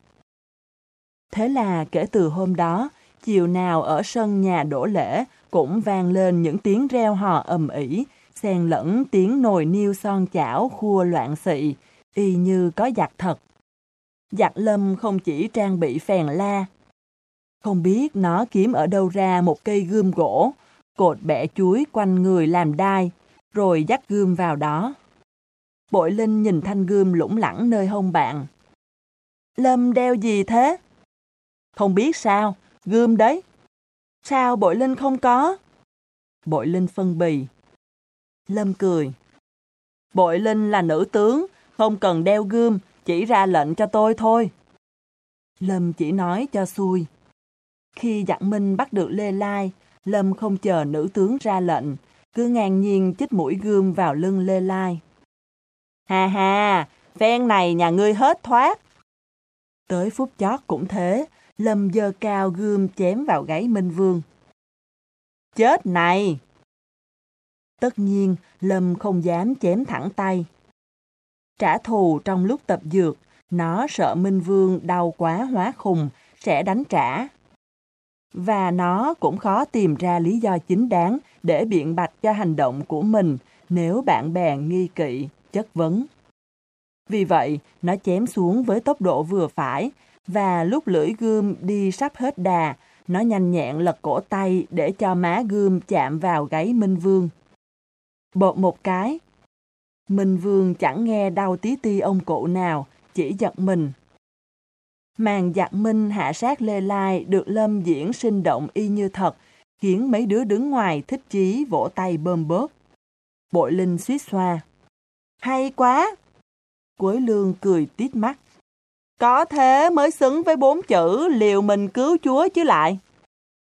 Thế là kể từ hôm đó, chiều nào ở sân nhà đổ lễ cũng vang lên những tiếng reo hò ầm ĩ, xen lẫn tiếng nồi niêu son chảo khua loạn xị, y như có giặc thật. Giặc lâm không chỉ trang bị phèn la, không biết nó kiếm ở đâu ra một cây gươm gỗ, cột bẻ chuối quanh người làm đai, rồi dắt gươm vào đó. Bội Linh nhìn thanh gươm lủng lẳng nơi hông bạn. Lâm đeo gì thế? Không biết sao, Gươm đấy. Sao bội linh không có? Bội linh phân bì. Lâm cười. Bội linh là nữ tướng, không cần đeo gươm, chỉ ra lệnh cho tôi thôi. Lâm chỉ nói cho xui. Khi Giặc Minh bắt được Lê Lai, Lâm không chờ nữ tướng ra lệnh, cứ ngang nhiên chích mũi gươm vào lưng Lê Lai. Hà hà, phen này nhà ngươi hết thoát. Tới phút chót cũng thế, Lâm dơ cao gươm chém vào gáy Minh Vương. Chết này! Tất nhiên, Lâm không dám chém thẳng tay. Trả thù trong lúc tập dược, nó sợ Minh Vương đau quá hóa khùng, sẽ đánh trả. Và nó cũng khó tìm ra lý do chính đáng để biện bạch cho hành động của mình nếu bạn bè nghi kỵ, chất vấn. Vì vậy, nó chém xuống với tốc độ vừa phải, và lúc lưỡi gươm đi sắp hết đà, nó nhanh nhẹn lật cổ tay để cho má gươm chạm vào gáy Minh Vương. Bột một cái. Minh Vương chẳng nghe đau tí ti ông cụ nào, chỉ giật mình. Màn giặc Minh hạ sát Lê Lai được Lâm diễn sinh động y như thật, khiến mấy đứa đứng ngoài thích chí vỗ tay bơm bớt. Bội Linh suýt xoa. Hay quá! Quế Lương cười tít mắt. Có thế mới xứng với bốn chữ liều mình cứu Chúa chứ lại.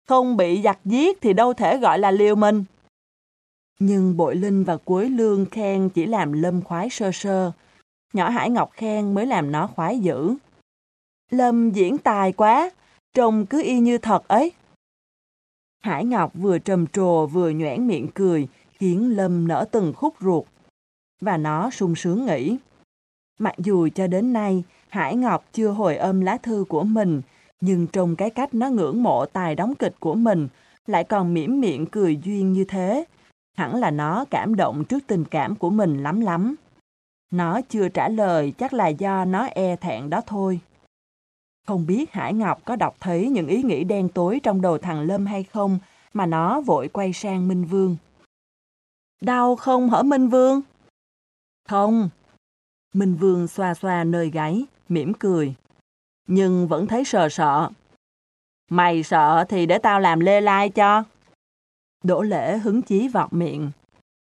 Không bị giặc giết thì đâu thể gọi là liều mình. Nhưng Bội Linh và Quế Lương khen chỉ làm Lâm khoái sơ sơ. Nhỏ Hải Ngọc khen mới làm nó khoái dữ. Lâm diễn tài quá, trông cứ y như thật ấy. Hải Ngọc vừa trầm trồ vừa nhoẻn miệng cười, khiến Lâm nở từng khúc ruột. Và nó sung sướng nghĩ. Mặc dù cho đến nay, Hải Ngọc chưa hồi âm lá thư của mình, nhưng trong cái cách nó ngưỡng mộ tài đóng kịch của mình, lại còn mỉm miệng cười duyên như thế. Hẳn là nó cảm động trước tình cảm của mình lắm lắm. Nó chưa trả lời chắc là do nó e thẹn đó thôi. Không biết Hải Ngọc có đọc thấy những ý nghĩ đen tối trong đầu thằng Lâm hay không, mà nó vội quay sang Minh Vương. Đau không hả Minh Vương? Không. Minh Vương xoa xoa nơi gáy mỉm cười. Nhưng vẫn thấy sợ sợ. Mày sợ thì để tao làm lê lai cho. Đỗ lễ hứng chí vọt miệng.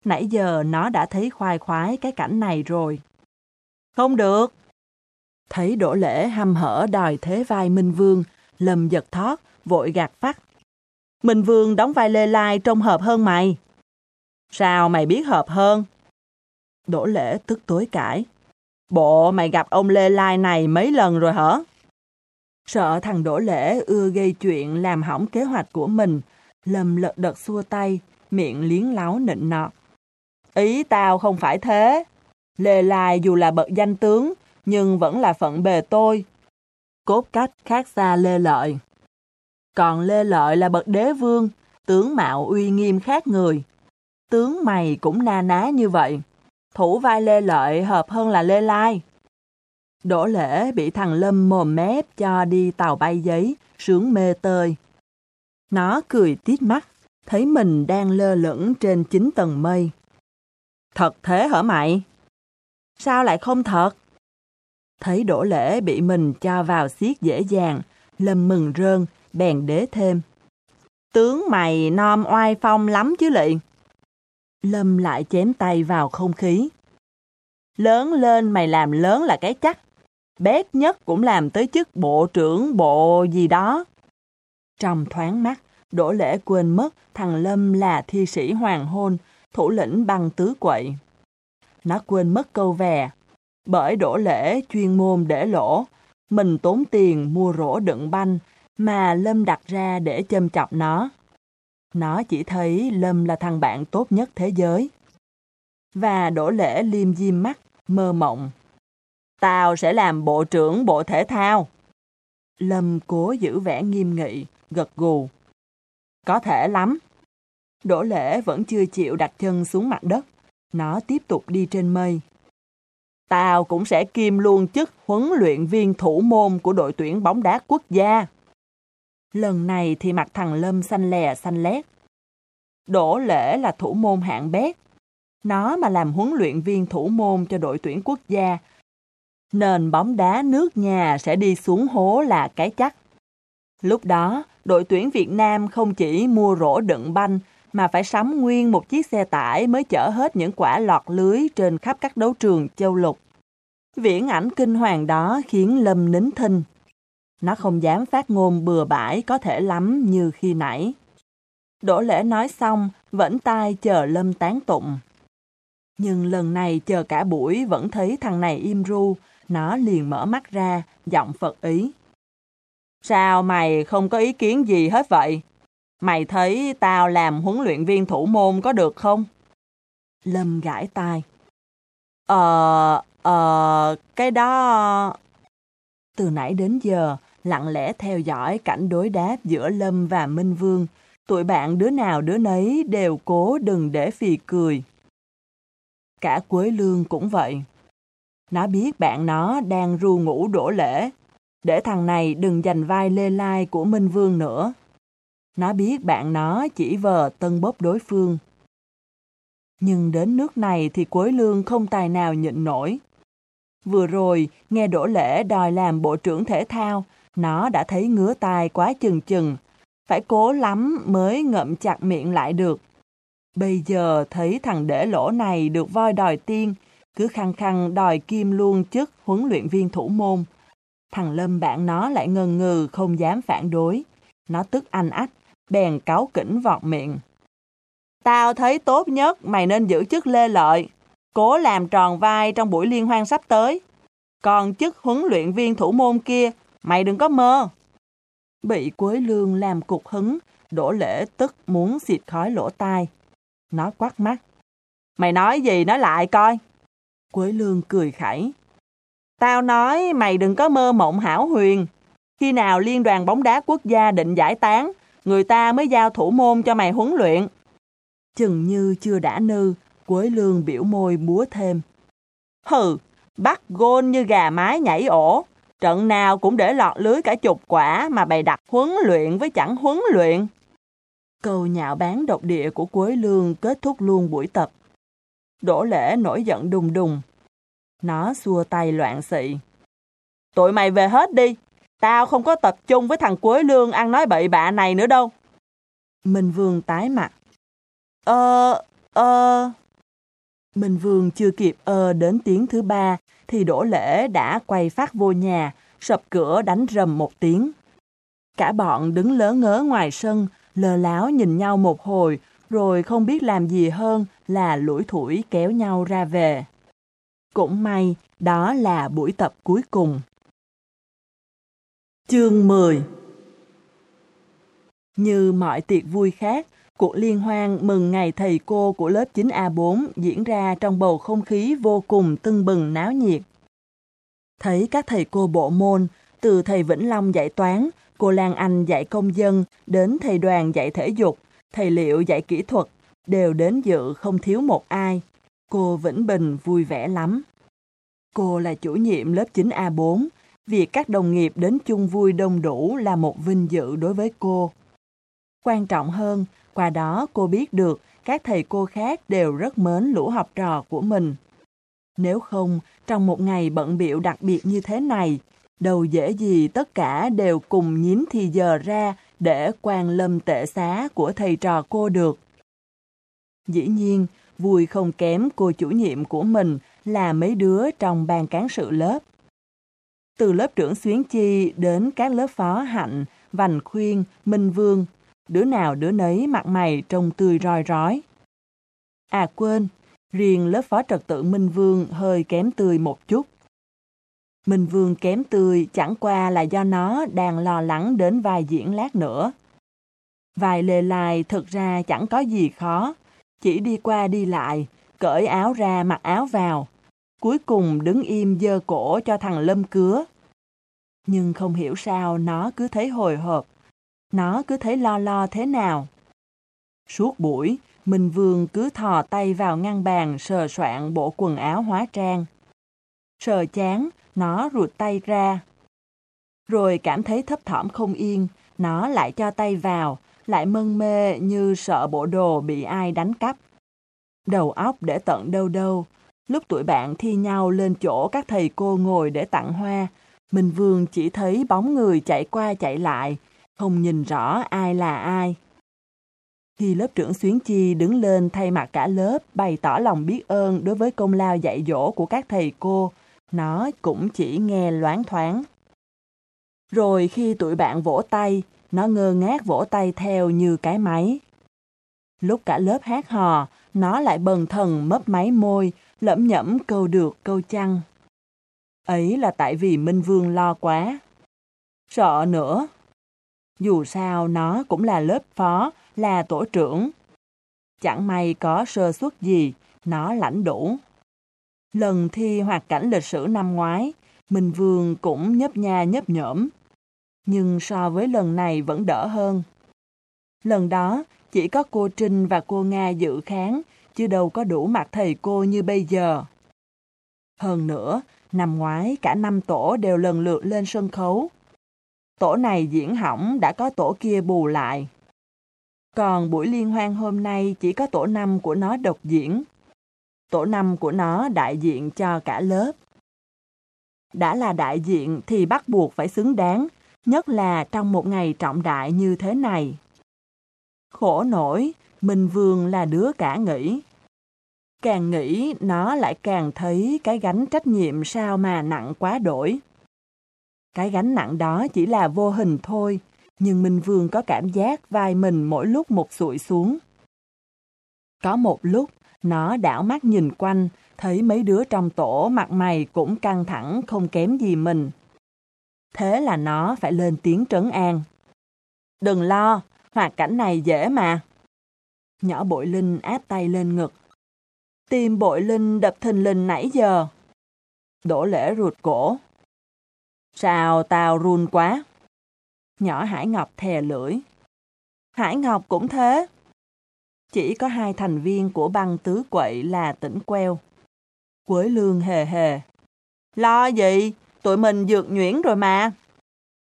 Nãy giờ nó đã thấy khoai khoái cái cảnh này rồi. Không được. Thấy đỗ lễ hăm hở đòi thế vai Minh Vương, lầm giật thoát, vội gạt phát. Minh Vương đóng vai Lê Lai trông hợp hơn mày. Sao mày biết hợp hơn? Đỗ Lễ tức tối cãi. Bộ mày gặp ông Lê Lai này mấy lần rồi hả? Sợ thằng Đỗ Lễ ưa gây chuyện làm hỏng kế hoạch của mình, Lâm lật đật xua tay, miệng liến láo nịnh nọt. Ý tao không phải thế. Lê Lai dù là bậc danh tướng, nhưng vẫn là phận bề tôi. Cốt cách khác xa Lê Lợi. Còn Lê Lợi là bậc đế vương, tướng mạo uy nghiêm khác người. Tướng mày cũng na ná như vậy. Thủ vai Lê Lợi hợp hơn là Lê Lai. Đỗ lễ bị thằng Lâm mồm mép cho đi tàu bay giấy, sướng mê tơi. Nó cười tít mắt, thấy mình đang lơ lửng trên chín tầng mây. Thật thế hả mày? Sao lại không thật? Thấy đỗ lễ bị mình cho vào xiết dễ dàng, Lâm mừng rơn, bèn đế thêm. Tướng mày nom oai phong lắm chứ lị. Lâm lại chém tay vào không khí. Lớn lên mày làm lớn là cái chắc. Bét nhất cũng làm tới chức bộ trưởng bộ gì đó. Trong thoáng mắt, Đỗ Lễ quên mất thằng Lâm là thi sĩ hoàng hôn, thủ lĩnh băng tứ quậy. Nó quên mất câu vè, bởi Đỗ Lễ chuyên môn để lỗ, mình tốn tiền mua rổ đựng banh mà Lâm đặt ra để châm chọc nó. Nó chỉ thấy Lâm là thằng bạn tốt nhất thế giới. Và đổ Lễ liêm diêm mắt, mơ mộng. Tao sẽ làm bộ trưởng bộ thể thao. Lâm cố giữ vẻ nghiêm nghị, gật gù. Có thể lắm. Đỗ lễ vẫn chưa chịu đặt chân xuống mặt đất. Nó tiếp tục đi trên mây. Tao cũng sẽ kim luôn chức huấn luyện viên thủ môn của đội tuyển bóng đá quốc gia. Lần này thì mặt thằng Lâm xanh lè xanh lét. Đỗ lễ là thủ môn hạng bét. Nó mà làm huấn luyện viên thủ môn cho đội tuyển quốc gia. Nền bóng đá nước nhà sẽ đi xuống hố là cái chắc. Lúc đó, đội tuyển Việt Nam không chỉ mua rổ đựng banh mà phải sắm nguyên một chiếc xe tải mới chở hết những quả lọt lưới trên khắp các đấu trường châu lục. Viễn ảnh kinh hoàng đó khiến Lâm nín thinh. Nó không dám phát ngôn bừa bãi có thể lắm như khi nãy. Đỗ lễ nói xong, vẫn tai chờ Lâm tán tụng. Nhưng lần này chờ cả buổi vẫn thấy thằng này im ru, nó liền mở mắt ra, giọng Phật ý. Sao mày không có ý kiến gì hết vậy? Mày thấy tao làm huấn luyện viên thủ môn có được không? Lâm gãi tai. Ờ, ờ, cái đó... Từ nãy đến giờ, lặng lẽ theo dõi cảnh đối đáp giữa Lâm và Minh Vương, tụi bạn đứa nào đứa nấy đều cố đừng để phì cười. Cả Quế Lương cũng vậy. Nó biết bạn nó đang ru ngủ đổ lễ, để thằng này đừng giành vai lê lai của Minh Vương nữa. Nó biết bạn nó chỉ vờ tân bốc đối phương. Nhưng đến nước này thì Quế Lương không tài nào nhịn nổi. Vừa rồi, nghe Đỗ Lễ đòi làm bộ trưởng thể thao, nó đã thấy ngứa tai quá chừng chừng. Phải cố lắm mới ngậm chặt miệng lại được. Bây giờ thấy thằng để lỗ này được voi đòi tiên, cứ khăng khăng đòi kim luôn chức huấn luyện viên thủ môn. Thằng Lâm bạn nó lại ngần ngừ không dám phản đối. Nó tức anh ách, bèn cáo kỉnh vọt miệng. Tao thấy tốt nhất mày nên giữ chức lê lợi, cố làm tròn vai trong buổi liên hoan sắp tới. Còn chức huấn luyện viên thủ môn kia, mày đừng có mơ. Bị Quế Lương làm cục hứng, đổ lễ tức muốn xịt khói lỗ tai. Nó quát mắt. Mày nói gì nói lại coi. Quế Lương cười khẩy. Tao nói mày đừng có mơ mộng hảo huyền. Khi nào liên đoàn bóng đá quốc gia định giải tán, người ta mới giao thủ môn cho mày huấn luyện. Chừng như chưa đã nư, Quế Lương biểu môi múa thêm. Hừ, bắt gôn như gà mái nhảy ổ. Trận nào cũng để lọt lưới cả chục quả mà bày đặt huấn luyện với chẳng huấn luyện. Câu nhạo bán độc địa của Quế Lương kết thúc luôn buổi tập. Đỗ lễ nổi giận đùng đùng. Nó xua tay loạn xị. Tụi mày về hết đi. Tao không có tập trung với thằng Quế Lương ăn nói bậy bạ này nữa đâu. Minh Vương tái mặt. Ờ, ờ... Minh Vương chưa kịp ơ đến tiếng thứ ba thì đỗ lễ đã quay phát vô nhà, sập cửa đánh rầm một tiếng. Cả bọn đứng lớ ngớ ngoài sân, lờ láo nhìn nhau một hồi, rồi không biết làm gì hơn là lủi thủi kéo nhau ra về. Cũng may, đó là buổi tập cuối cùng. Chương 10 Như mọi tiệc vui khác, cuộc liên hoan mừng ngày thầy cô của lớp 9A4 diễn ra trong bầu không khí vô cùng tưng bừng náo nhiệt. Thấy các thầy cô bộ môn, từ thầy Vĩnh Long dạy toán, cô Lan Anh dạy công dân, đến thầy đoàn dạy thể dục, thầy Liệu dạy kỹ thuật, đều đến dự không thiếu một ai. Cô Vĩnh Bình vui vẻ lắm. Cô là chủ nhiệm lớp 9A4, việc các đồng nghiệp đến chung vui đông đủ là một vinh dự đối với cô. Quan trọng hơn, qua đó cô biết được các thầy cô khác đều rất mến lũ học trò của mình. Nếu không, trong một ngày bận biệu đặc biệt như thế này, đâu dễ gì tất cả đều cùng nhín thì giờ ra để quan lâm tệ xá của thầy trò cô được. Dĩ nhiên, vui không kém cô chủ nhiệm của mình là mấy đứa trong ban cán sự lớp. Từ lớp trưởng Xuyến Chi đến các lớp phó Hạnh, Vành Khuyên, Minh Vương, đứa nào đứa nấy mặt mày trông tươi roi rói. À quên, riêng lớp phó trật tự Minh Vương hơi kém tươi một chút. Minh Vương kém tươi chẳng qua là do nó đang lo lắng đến vài diễn lát nữa. Vài lề lại thực ra chẳng có gì khó, chỉ đi qua đi lại, cởi áo ra mặc áo vào, cuối cùng đứng im dơ cổ cho thằng Lâm cứa. Nhưng không hiểu sao nó cứ thấy hồi hộp, nó cứ thấy lo lo thế nào. Suốt buổi, Minh Vương cứ thò tay vào ngăn bàn sờ soạn bộ quần áo hóa trang. Sờ chán, nó rụt tay ra. Rồi cảm thấy thấp thỏm không yên, nó lại cho tay vào, lại mân mê như sợ bộ đồ bị ai đánh cắp. Đầu óc để tận đâu đâu, lúc tụi bạn thi nhau lên chỗ các thầy cô ngồi để tặng hoa, Minh Vương chỉ thấy bóng người chạy qua chạy lại, không nhìn rõ ai là ai. Khi lớp trưởng Xuyến Chi đứng lên thay mặt cả lớp bày tỏ lòng biết ơn đối với công lao dạy dỗ của các thầy cô, nó cũng chỉ nghe loáng thoáng. Rồi khi tụi bạn vỗ tay, nó ngơ ngác vỗ tay theo như cái máy. Lúc cả lớp hát hò, nó lại bần thần mấp máy môi, lẩm nhẩm câu được câu chăng. Ấy là tại vì Minh Vương lo quá. Sợ nữa. Dù sao nó cũng là lớp phó, là tổ trưởng. Chẳng may có sơ suất gì, nó lãnh đủ. Lần thi hoạt cảnh lịch sử năm ngoái, Minh Vương cũng nhấp nha nhấp nhổm. Nhưng so với lần này vẫn đỡ hơn. Lần đó, chỉ có cô Trinh và cô Nga dự kháng, chứ đâu có đủ mặt thầy cô như bây giờ. Hơn nữa, năm ngoái cả năm tổ đều lần lượt lên sân khấu. Tổ này diễn hỏng đã có tổ kia bù lại. Còn buổi liên hoan hôm nay chỉ có tổ năm của nó độc diễn. Tổ năm của nó đại diện cho cả lớp. Đã là đại diện thì bắt buộc phải xứng đáng, nhất là trong một ngày trọng đại như thế này. Khổ nổi, Minh Vương là đứa cả nghĩ. Càng nghĩ, nó lại càng thấy cái gánh trách nhiệm sao mà nặng quá đổi. Cái gánh nặng đó chỉ là vô hình thôi, nhưng Minh Vương có cảm giác vai mình mỗi lúc một sụi xuống. Có một lúc, nó đảo mắt nhìn quanh, thấy mấy đứa trong tổ mặt mày cũng căng thẳng không kém gì mình. Thế là nó phải lên tiếng trấn an. Đừng lo, hoạt cảnh này dễ mà. Nhỏ bội linh áp tay lên ngực. Tim bội linh đập thình lình nãy giờ. Đổ lễ ruột cổ. Sao tao run quá? Nhỏ Hải Ngọc thè lưỡi. Hải Ngọc cũng thế. Chỉ có hai thành viên của băng tứ quậy là tỉnh queo. Quới lương hề hề. Lo gì? Tụi mình dược nhuyễn rồi mà.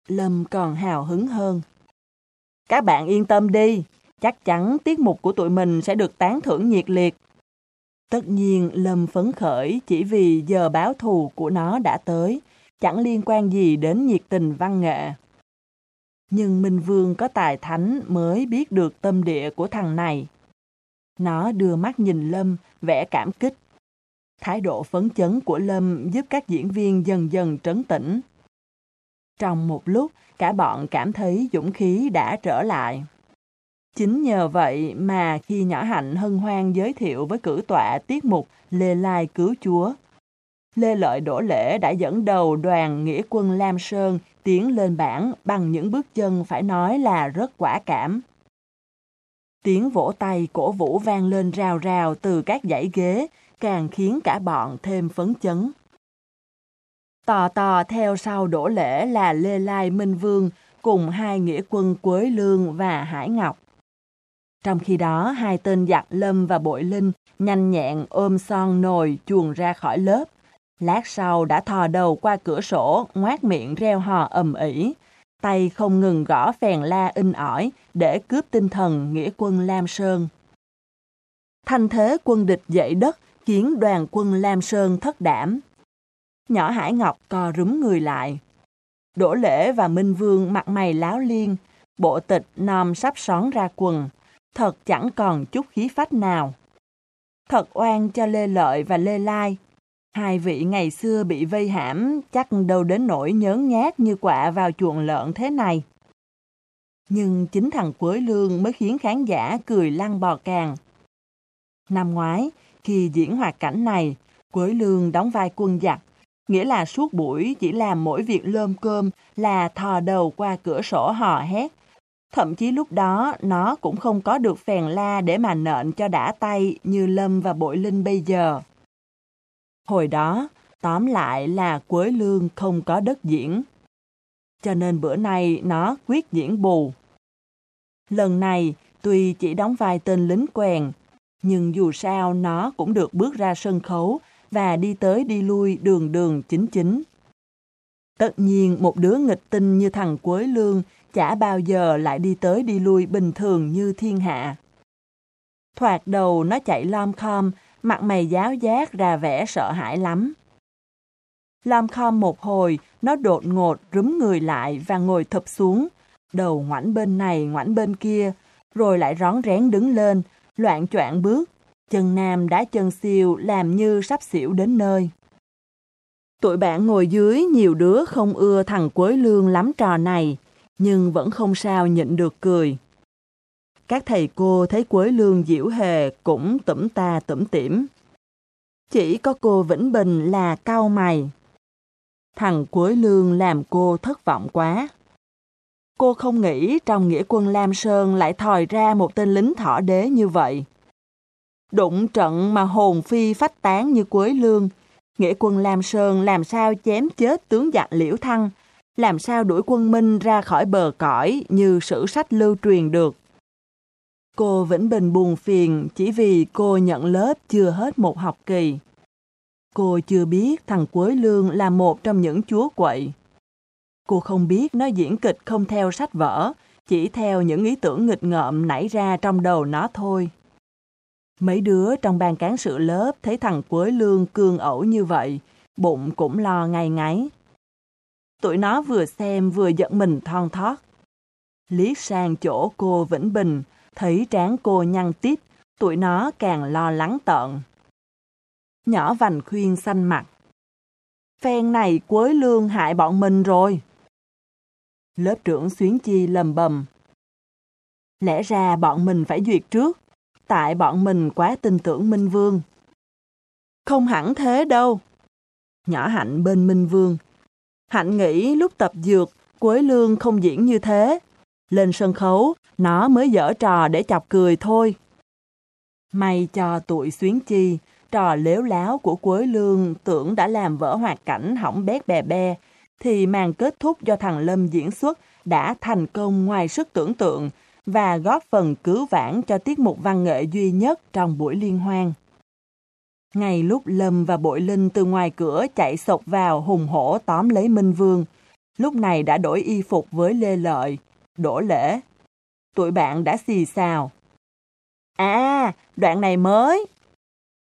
Lâm còn hào hứng hơn. Các bạn yên tâm đi. Chắc chắn tiết mục của tụi mình sẽ được tán thưởng nhiệt liệt. Tất nhiên Lâm phấn khởi chỉ vì giờ báo thù của nó đã tới, chẳng liên quan gì đến nhiệt tình văn nghệ. Nhưng Minh Vương có tài thánh mới biết được tâm địa của thằng này. Nó đưa mắt nhìn Lâm, vẽ cảm kích. Thái độ phấn chấn của Lâm giúp các diễn viên dần dần trấn tĩnh. Trong một lúc, cả bọn cảm thấy dũng khí đã trở lại. Chính nhờ vậy mà khi nhỏ hạnh hân hoan giới thiệu với cử tọa tiết mục Lê Lai cứu chúa, Lê Lợi Đỗ Lễ đã dẫn đầu đoàn nghĩa quân Lam Sơn tiến lên bảng bằng những bước chân phải nói là rất quả cảm. Tiếng vỗ tay cổ vũ vang lên rào rào từ các dãy ghế, càng khiến cả bọn thêm phấn chấn. Tò tò theo sau đổ lễ là Lê Lai Minh Vương cùng hai nghĩa quân Quế Lương và Hải Ngọc. Trong khi đó, hai tên giặc Lâm và Bội Linh nhanh nhẹn ôm son nồi chuồn ra khỏi lớp. Lát sau đã thò đầu qua cửa sổ, ngoát miệng reo hò ầm ĩ, tay không ngừng gõ phèn la in ỏi để cướp tinh thần nghĩa quân Lam Sơn. Thanh thế quân địch dậy đất khiến đoàn quân Lam Sơn thất đảm. Nhỏ Hải Ngọc co rúm người lại. Đỗ Lễ và Minh Vương mặt mày láo liên, bộ tịch nom sắp són ra quần, thật chẳng còn chút khí phách nào. Thật oan cho Lê Lợi và Lê Lai. Hai vị ngày xưa bị vây hãm chắc đâu đến nỗi nhớn nhát như quạ vào chuồng lợn thế này. Nhưng chính thằng Quới Lương mới khiến khán giả cười lăn bò càng. Năm ngoái, khi diễn hoạt cảnh này, Quới Lương đóng vai quân giặc, nghĩa là suốt buổi chỉ làm mỗi việc lơm cơm là thò đầu qua cửa sổ hò hét. Thậm chí lúc đó nó cũng không có được phèn la để mà nện cho đã tay như Lâm và Bội Linh bây giờ. Hồi đó, tóm lại là quế Lương không có đất diễn. Cho nên bữa nay nó quyết diễn bù. Lần này, tuy chỉ đóng vai tên lính quèn, nhưng dù sao nó cũng được bước ra sân khấu và đi tới đi lui đường đường chính chính. Tất nhiên một đứa nghịch tinh như thằng quế Lương chả bao giờ lại đi tới đi lui bình thường như thiên hạ. Thoạt đầu nó chạy lom khom, mặt mày giáo giác ra vẻ sợ hãi lắm. Lam khom một hồi, nó đột ngột rúm người lại và ngồi thập xuống, đầu ngoảnh bên này ngoảnh bên kia, rồi lại rón rén đứng lên, loạn choạng bước, chân nam đá chân siêu làm như sắp xỉu đến nơi. Tụi bạn ngồi dưới nhiều đứa không ưa thằng Quới Lương lắm trò này, nhưng vẫn không sao nhịn được cười. Các thầy cô thấy Quế Lương diễu hề cũng tủm ta tủm tỉm. Chỉ có cô Vĩnh Bình là cau mày. Thằng Quế Lương làm cô thất vọng quá. Cô không nghĩ trong nghĩa quân Lam Sơn lại thòi ra một tên lính thỏ đế như vậy. Đụng trận mà hồn phi phách tán như Quế Lương, nghĩa quân Lam Sơn làm sao chém chết tướng giặc Liễu Thăng, làm sao đuổi quân Minh ra khỏi bờ cõi như sử sách lưu truyền được. Cô Vĩnh Bình buồn phiền chỉ vì cô nhận lớp chưa hết một học kỳ. Cô chưa biết thằng Quế Lương là một trong những chúa quậy. Cô không biết nó diễn kịch không theo sách vở, chỉ theo những ý tưởng nghịch ngợm nảy ra trong đầu nó thôi. Mấy đứa trong ban cán sự lớp thấy thằng Quế Lương cương ẩu như vậy, bụng cũng lo ngay ngáy. Tụi nó vừa xem vừa giận mình thon thót. Liếc sang chỗ cô Vĩnh Bình, thấy trán cô nhăn tít, tụi nó càng lo lắng tợn. Nhỏ vành khuyên xanh mặt. Phen này Quế Lương hại bọn mình rồi. Lớp trưởng Xuyến Chi lầm bầm. Lẽ ra bọn mình phải duyệt trước, tại bọn mình quá tin tưởng Minh Vương. Không hẳn thế đâu. Nhỏ Hạnh bên Minh Vương. Hạnh nghĩ lúc tập dược, Quế Lương không diễn như thế. Lên sân khấu, nó mới dở trò để chọc cười thôi. May cho tụi Xuyến Chi, trò lếu láo của Quế Lương tưởng đã làm vỡ hoạt cảnh hỏng bét bè bè, thì màn kết thúc do thằng Lâm diễn xuất đã thành công ngoài sức tưởng tượng và góp phần cứu vãn cho tiết mục văn nghệ duy nhất trong buổi liên hoan. Ngay lúc Lâm và Bội Linh từ ngoài cửa chạy sộc vào hùng hổ tóm lấy Minh Vương, lúc này đã đổi y phục với Lê Lợi, đổ lễ. Tụi bạn đã xì xào. À, đoạn này mới.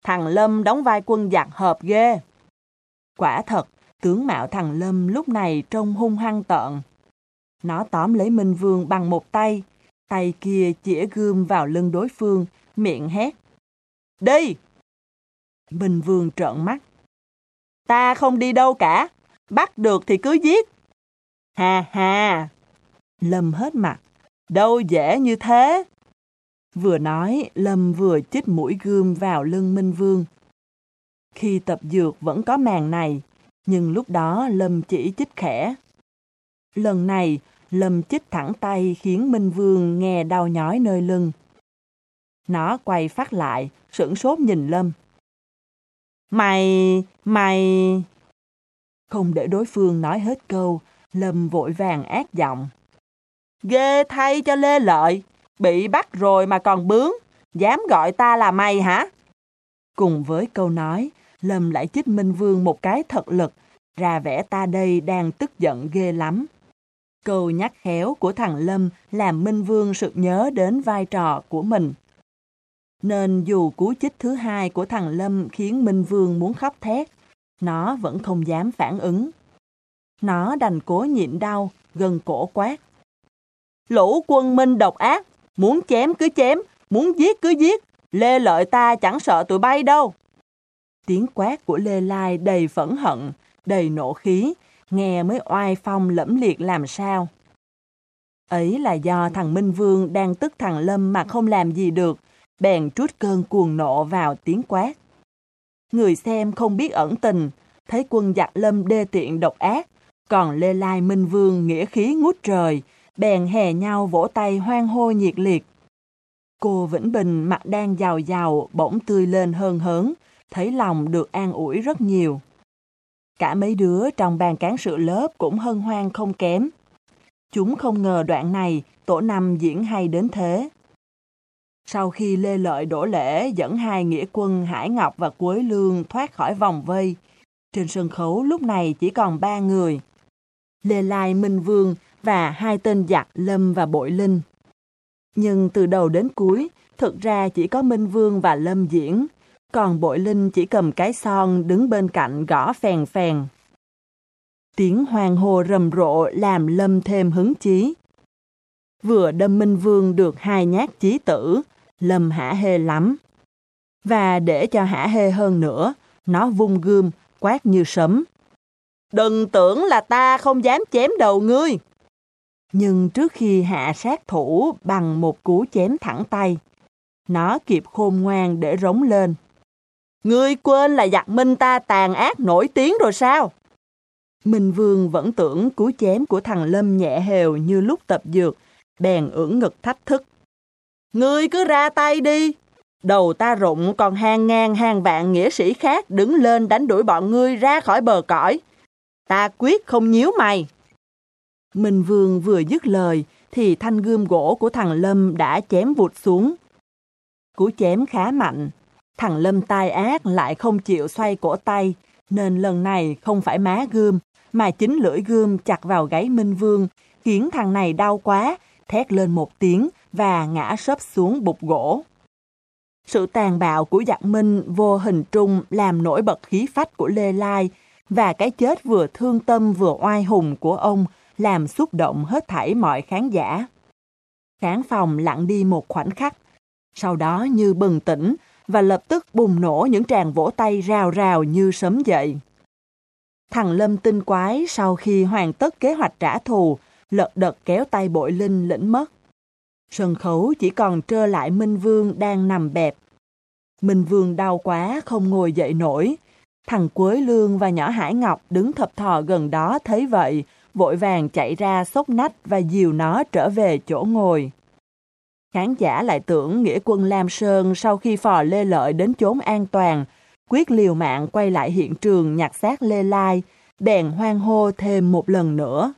Thằng Lâm đóng vai quân giặc hợp ghê. Quả thật, tướng mạo thằng Lâm lúc này trông hung hăng tợn. Nó tóm lấy Minh Vương bằng một tay, tay kia chĩa gươm vào lưng đối phương, miệng hét. Đi! Minh Vương trợn mắt. Ta không đi đâu cả, bắt được thì cứ giết. Hà hà! Lâm hết mặt. Đâu dễ như thế. Vừa nói, Lâm vừa chích mũi gươm vào lưng Minh Vương. Khi tập dược vẫn có màn này, nhưng lúc đó Lâm chỉ chích khẽ. Lần này, Lâm chích thẳng tay khiến Minh Vương nghe đau nhói nơi lưng. Nó quay phát lại, sửng sốt nhìn Lâm. Mày, mày... Không để đối phương nói hết câu, Lâm vội vàng ác giọng. Ghê thay cho Lê Lợi, bị bắt rồi mà còn bướng, dám gọi ta là mày hả? Cùng với câu nói, Lâm lại chích Minh Vương một cái thật lực, ra vẻ ta đây đang tức giận ghê lắm. Câu nhắc khéo của thằng Lâm làm Minh Vương sực nhớ đến vai trò của mình. Nên dù cú chích thứ hai của thằng Lâm khiến Minh Vương muốn khóc thét, nó vẫn không dám phản ứng. Nó đành cố nhịn đau, gần cổ quát. Lũ quân Minh độc ác, muốn chém cứ chém, muốn giết cứ giết, lê lợi ta chẳng sợ tụi bay đâu. Tiếng quát của Lê Lai đầy phẫn hận, đầy nộ khí, nghe mới oai phong lẫm liệt làm sao. Ấy là do thằng Minh Vương đang tức thằng Lâm mà không làm gì được, bèn trút cơn cuồng nộ vào tiếng quát. Người xem không biết ẩn tình, thấy quân giặc Lâm đê tiện độc ác, còn Lê Lai Minh Vương nghĩa khí ngút trời, bèn hè nhau vỗ tay hoan hô nhiệt liệt. Cô Vĩnh Bình mặt đang giàu giàu bỗng tươi lên hơn hớn, thấy lòng được an ủi rất nhiều. Cả mấy đứa trong bàn cán sự lớp cũng hân hoan không kém. Chúng không ngờ đoạn này tổ năm diễn hay đến thế. Sau khi Lê Lợi đổ lễ dẫn hai nghĩa quân Hải Ngọc và Quế Lương thoát khỏi vòng vây, trên sân khấu lúc này chỉ còn ba người. Lê Lai Minh Vương và hai tên giặc Lâm và Bội Linh. Nhưng từ đầu đến cuối, thực ra chỉ có Minh Vương và Lâm diễn, còn Bội Linh chỉ cầm cái son đứng bên cạnh gõ phèn phèn. Tiếng hoàng hồ rầm rộ làm Lâm thêm hứng chí. Vừa đâm Minh Vương được hai nhát chí tử, Lâm hả hê lắm. Và để cho hả hê hơn nữa, nó vung gươm, quát như sấm. Đừng tưởng là ta không dám chém đầu ngươi. Nhưng trước khi hạ sát thủ bằng một cú chém thẳng tay, nó kịp khôn ngoan để rống lên. Ngươi quên là giặc minh ta tàn ác nổi tiếng rồi sao? Minh Vương vẫn tưởng cú chém của thằng Lâm nhẹ hều như lúc tập dược, bèn ưỡn ngực thách thức. Ngươi cứ ra tay đi. Đầu ta rụng còn hàng ngàn hàng vạn nghĩa sĩ khác đứng lên đánh đuổi bọn ngươi ra khỏi bờ cõi. Ta quyết không nhíu mày. Minh Vương vừa dứt lời thì thanh gươm gỗ của thằng Lâm đã chém vụt xuống. Cú chém khá mạnh, Thằng Lâm tai ác lại không chịu xoay cổ tay, nên lần này không phải má gươm, mà chính lưỡi gươm chặt vào gáy Minh Vương, khiến thằng này đau quá, thét lên một tiếng và ngã sấp xuống bục gỗ. Sự tàn bạo của giặc Minh vô hình trung làm nổi bật khí phách của Lê Lai, và cái chết vừa thương tâm vừa oai hùng của ông làm xúc động hết thảy mọi khán giả. Khán phòng lặng đi một khoảnh khắc, sau đó như bừng tỉnh, và lập tức bùng nổ những tràng vỗ tay rào rào như sớm dậy. Thằng Lâm tinh quái sau khi hoàn tất kế hoạch trả thù, lật đật kéo tay bội linh lĩnh mất. Sân khấu chỉ còn trơ lại Minh Vương đang nằm bẹp. Minh Vương đau quá không ngồi dậy nổi. Thằng Quế Lương và nhỏ Hải Ngọc đứng thập thò gần đó thấy vậy, vội vàng chạy ra sốc nách và dìu nó trở về chỗ ngồi. Khán giả lại tưởng nghĩa quân Lam Sơn sau khi phò Lê Lợi đến chốn an toàn, quyết liều mạng quay lại hiện trường nhặt xác Lê Lai, bèn hoang hô thêm một lần nữa.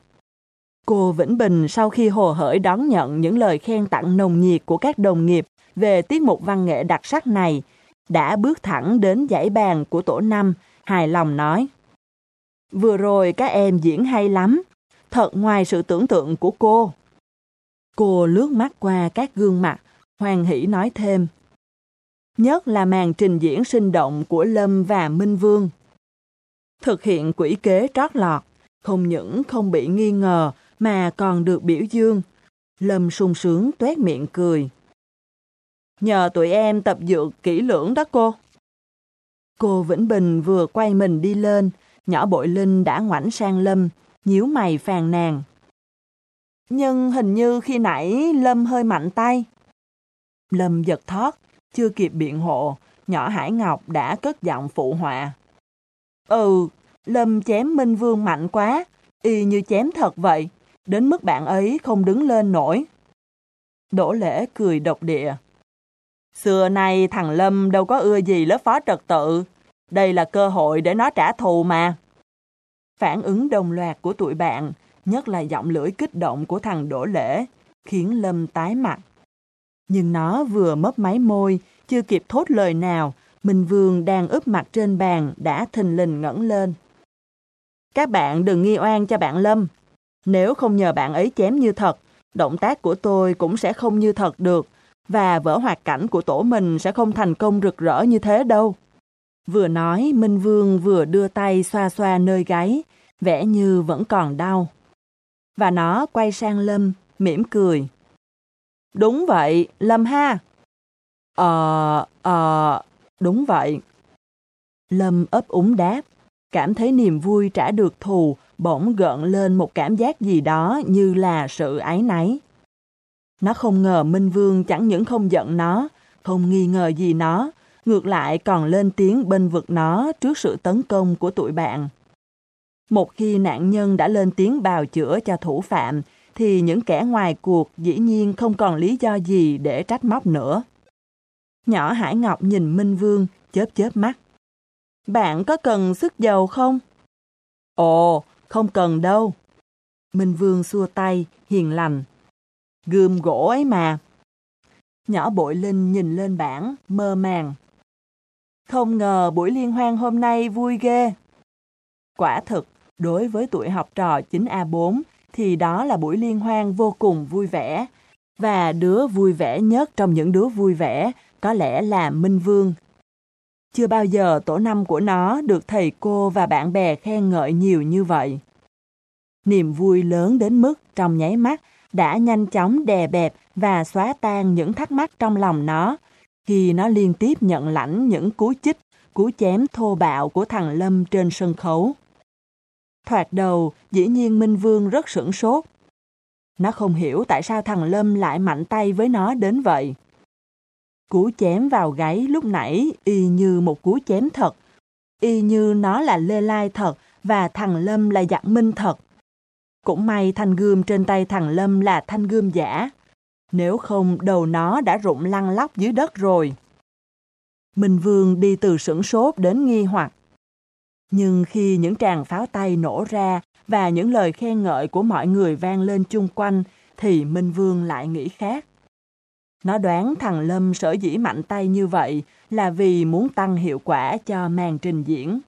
Cô Vĩnh Bình sau khi hồ hởi đón nhận những lời khen tặng nồng nhiệt của các đồng nghiệp về tiết mục văn nghệ đặc sắc này, đã bước thẳng đến giải bàn của tổ năm, hài lòng nói. Vừa rồi các em diễn hay lắm, thật ngoài sự tưởng tượng của cô. Cô lướt mắt qua các gương mặt, hoàng hỷ nói thêm. Nhất là màn trình diễn sinh động của Lâm và Minh Vương. Thực hiện quỷ kế trót lọt, không những không bị nghi ngờ mà còn được biểu dương. Lâm sung sướng tuét miệng cười. Nhờ tụi em tập dược kỹ lưỡng đó cô. Cô Vĩnh Bình vừa quay mình đi lên, nhỏ bội linh đã ngoảnh sang Lâm, nhíu mày phàn nàn. Nhưng hình như khi nãy Lâm hơi mạnh tay. Lâm giật thoát, chưa kịp biện hộ, nhỏ Hải Ngọc đã cất giọng phụ họa. Ừ, Lâm chém Minh Vương mạnh quá, y như chém thật vậy, đến mức bạn ấy không đứng lên nổi. Đỗ lễ cười độc địa. Xưa nay thằng Lâm đâu có ưa gì lớp phó trật tự, đây là cơ hội để nó trả thù mà. Phản ứng đồng loạt của tụi bạn, nhất là giọng lưỡi kích động của thằng Đỗ Lễ, khiến Lâm tái mặt. Nhưng nó vừa mấp máy môi, chưa kịp thốt lời nào, Minh Vương đang ướp mặt trên bàn đã thình lình ngẩng lên. Các bạn đừng nghi oan cho bạn Lâm. Nếu không nhờ bạn ấy chém như thật, động tác của tôi cũng sẽ không như thật được, và vở hoạt cảnh của tổ mình sẽ không thành công rực rỡ như thế đâu. Vừa nói, Minh Vương vừa đưa tay xoa xoa nơi gáy, vẻ như vẫn còn đau. Và nó quay sang Lâm, mỉm cười. Đúng vậy, Lâm ha. Ờ, ờ, đúng vậy. Lâm ấp úng đáp, cảm thấy niềm vui trả được thù bỗng gợn lên một cảm giác gì đó như là sự ái náy. Nó không ngờ Minh Vương chẳng những không giận nó, không nghi ngờ gì nó, ngược lại còn lên tiếng bên vực nó trước sự tấn công của tụi bạn. Một khi nạn nhân đã lên tiếng bào chữa cho thủ phạm, thì những kẻ ngoài cuộc dĩ nhiên không còn lý do gì để trách móc nữa. Nhỏ Hải Ngọc nhìn Minh Vương, chớp chớp mắt. Bạn có cần sức dầu không? Ồ, không cần đâu. Minh Vương xua tay, hiền lành. Gươm gỗ ấy mà. Nhỏ bội linh nhìn lên bảng, mơ màng. Không ngờ buổi liên hoan hôm nay vui ghê. Quả thực, đối với tuổi học trò 9A4 thì đó là buổi liên hoan vô cùng vui vẻ. Và đứa vui vẻ nhất trong những đứa vui vẻ có lẽ là Minh Vương. Chưa bao giờ tổ năm của nó được thầy cô và bạn bè khen ngợi nhiều như vậy. Niềm vui lớn đến mức trong nháy mắt đã nhanh chóng đè bẹp và xóa tan những thắc mắc trong lòng nó khi nó liên tiếp nhận lãnh những cú chích, cú chém thô bạo của thằng Lâm trên sân khấu. Thoạt đầu, dĩ nhiên Minh Vương rất sửng sốt. Nó không hiểu tại sao thằng Lâm lại mạnh tay với nó đến vậy. Cú chém vào gáy lúc nãy y như một cú chém thật. Y như nó là Lê Lai thật và thằng Lâm là dạng Minh thật. Cũng may thanh gươm trên tay thằng Lâm là thanh gươm giả. Nếu không đầu nó đã rụng lăn lóc dưới đất rồi. Minh Vương đi từ sửng sốt đến nghi hoặc. Nhưng khi những tràng pháo tay nổ ra và những lời khen ngợi của mọi người vang lên chung quanh thì Minh Vương lại nghĩ khác. Nó đoán thằng Lâm sở dĩ mạnh tay như vậy là vì muốn tăng hiệu quả cho màn trình diễn.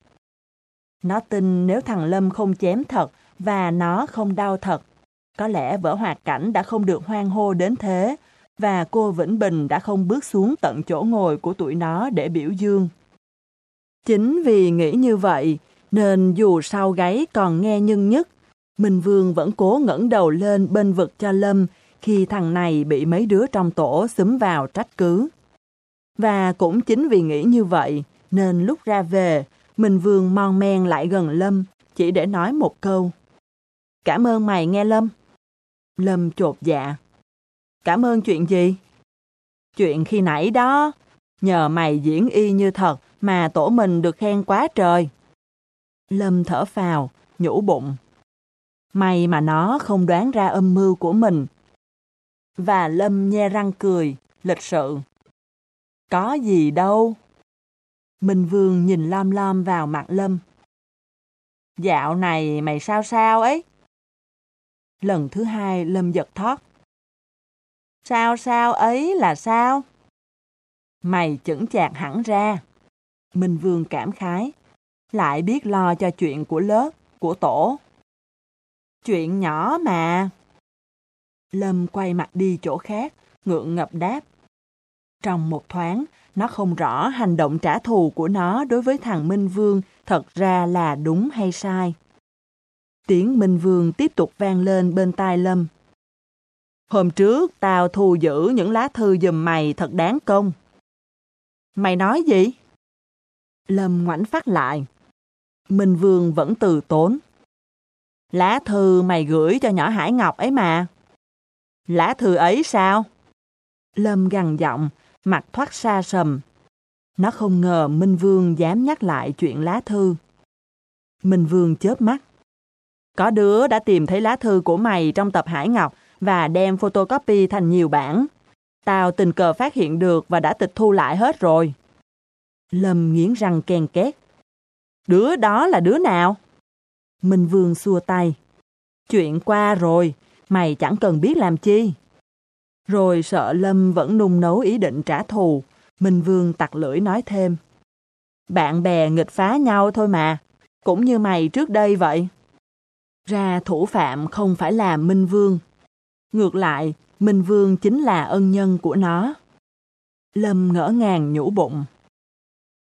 Nó tin nếu thằng Lâm không chém thật và nó không đau thật, có lẽ vở hoạt cảnh đã không được hoan hô đến thế và cô Vĩnh Bình đã không bước xuống tận chỗ ngồi của tụi nó để biểu dương. Chính vì nghĩ như vậy, nên dù sau gáy còn nghe nhân nhất, Minh Vương vẫn cố ngẩng đầu lên bên vực cho Lâm khi thằng này bị mấy đứa trong tổ xúm vào trách cứ. Và cũng chính vì nghĩ như vậy, nên lúc ra về, Minh Vương mon men lại gần Lâm, chỉ để nói một câu. Cảm ơn mày nghe Lâm. Lâm chột dạ. Cảm ơn chuyện gì? Chuyện khi nãy đó, nhờ mày diễn y như thật mà tổ mình được khen quá trời. Lâm thở phào, nhủ bụng. May mà nó không đoán ra âm mưu của mình. Và Lâm nhe răng cười, lịch sự. Có gì đâu. Minh Vương nhìn lam lam vào mặt Lâm. Dạo này mày sao sao ấy? Lần thứ hai Lâm giật thoát. Sao sao ấy là sao? Mày chững chạc hẳn ra. Minh Vương cảm khái. Lại biết lo cho chuyện của lớp, của tổ. Chuyện nhỏ mà. Lâm quay mặt đi chỗ khác, ngượng ngập đáp. Trong một thoáng, nó không rõ hành động trả thù của nó đối với thằng Minh Vương thật ra là đúng hay sai. Tiếng Minh Vương tiếp tục vang lên bên tai Lâm. Hôm trước tao thu giữ những lá thư giùm mày thật đáng công. Mày nói gì? Lâm ngoảnh phát lại. Minh Vương vẫn từ tốn. Lá thư mày gửi cho nhỏ Hải Ngọc ấy mà. Lá thư ấy sao? Lâm gằn giọng, mặt thoát xa sầm. Nó không ngờ Minh Vương dám nhắc lại chuyện lá thư. Minh Vương chớp mắt. Có đứa đã tìm thấy lá thư của mày trong tập Hải Ngọc và đem photocopy thành nhiều bản. Tao tình cờ phát hiện được và đã tịch thu lại hết rồi. Lâm nghiến răng ken két. Đứa đó là đứa nào? Minh Vương xua tay. Chuyện qua rồi, mày chẳng cần biết làm chi. Rồi sợ Lâm vẫn nung nấu ý định trả thù. Minh Vương tặc lưỡi nói thêm. Bạn bè nghịch phá nhau thôi mà, cũng như mày trước đây vậy. Ra thủ phạm không phải là Minh Vương. Ngược lại, Minh Vương chính là ân nhân của nó. Lâm ngỡ ngàng nhủ bụng.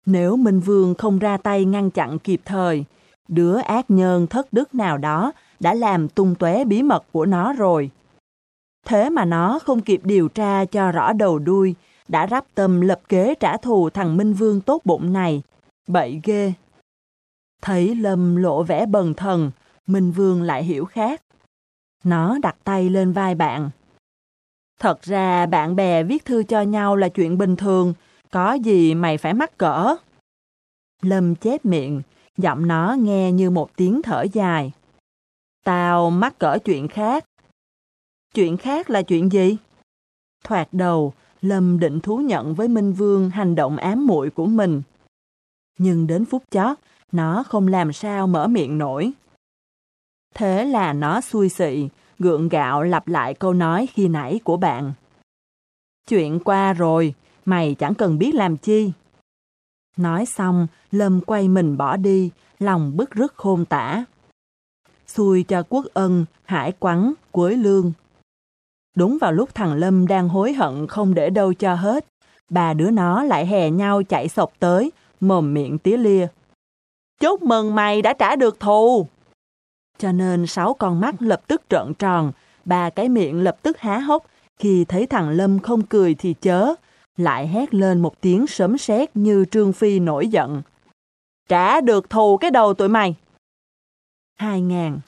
Nếu Minh Vương không ra tay ngăn chặn kịp thời, đứa ác nhân thất đức nào đó đã làm tung tóe bí mật của nó rồi. Thế mà nó không kịp điều tra cho rõ đầu đuôi, đã rắp tâm lập kế trả thù thằng Minh Vương tốt bụng này. Bậy ghê. Thấy Lâm lộ vẻ bần thần, Minh Vương lại hiểu khác. Nó đặt tay lên vai bạn. Thật ra bạn bè viết thư cho nhau là chuyện bình thường, có gì mày phải mắc cỡ. Lâm chép miệng, giọng nó nghe như một tiếng thở dài. Tao mắc cỡ chuyện khác. Chuyện khác là chuyện gì? Thoạt đầu, Lâm định thú nhận với Minh Vương hành động ám muội của mình. Nhưng đến phút chót, nó không làm sao mở miệng nổi. Thế là nó xui xị, gượng gạo lặp lại câu nói khi nãy của bạn. Chuyện qua rồi, mày chẳng cần biết làm chi. Nói xong, Lâm quay mình bỏ đi, lòng bức rứt khôn tả. Xui cho quốc ân, hải quắn, quới lương. Đúng vào lúc thằng Lâm đang hối hận không để đâu cho hết, bà đứa nó lại hè nhau chạy sộc tới, mồm miệng tía lia. Chúc mừng mày đã trả được thù! Cho nên sáu con mắt lập tức trợn tròn, ba cái miệng lập tức há hốc khi thấy thằng Lâm không cười thì chớ, lại hét lên một tiếng sấm sét như Trương Phi nổi giận. Trả được thù cái đầu tụi mày! Hai ngàn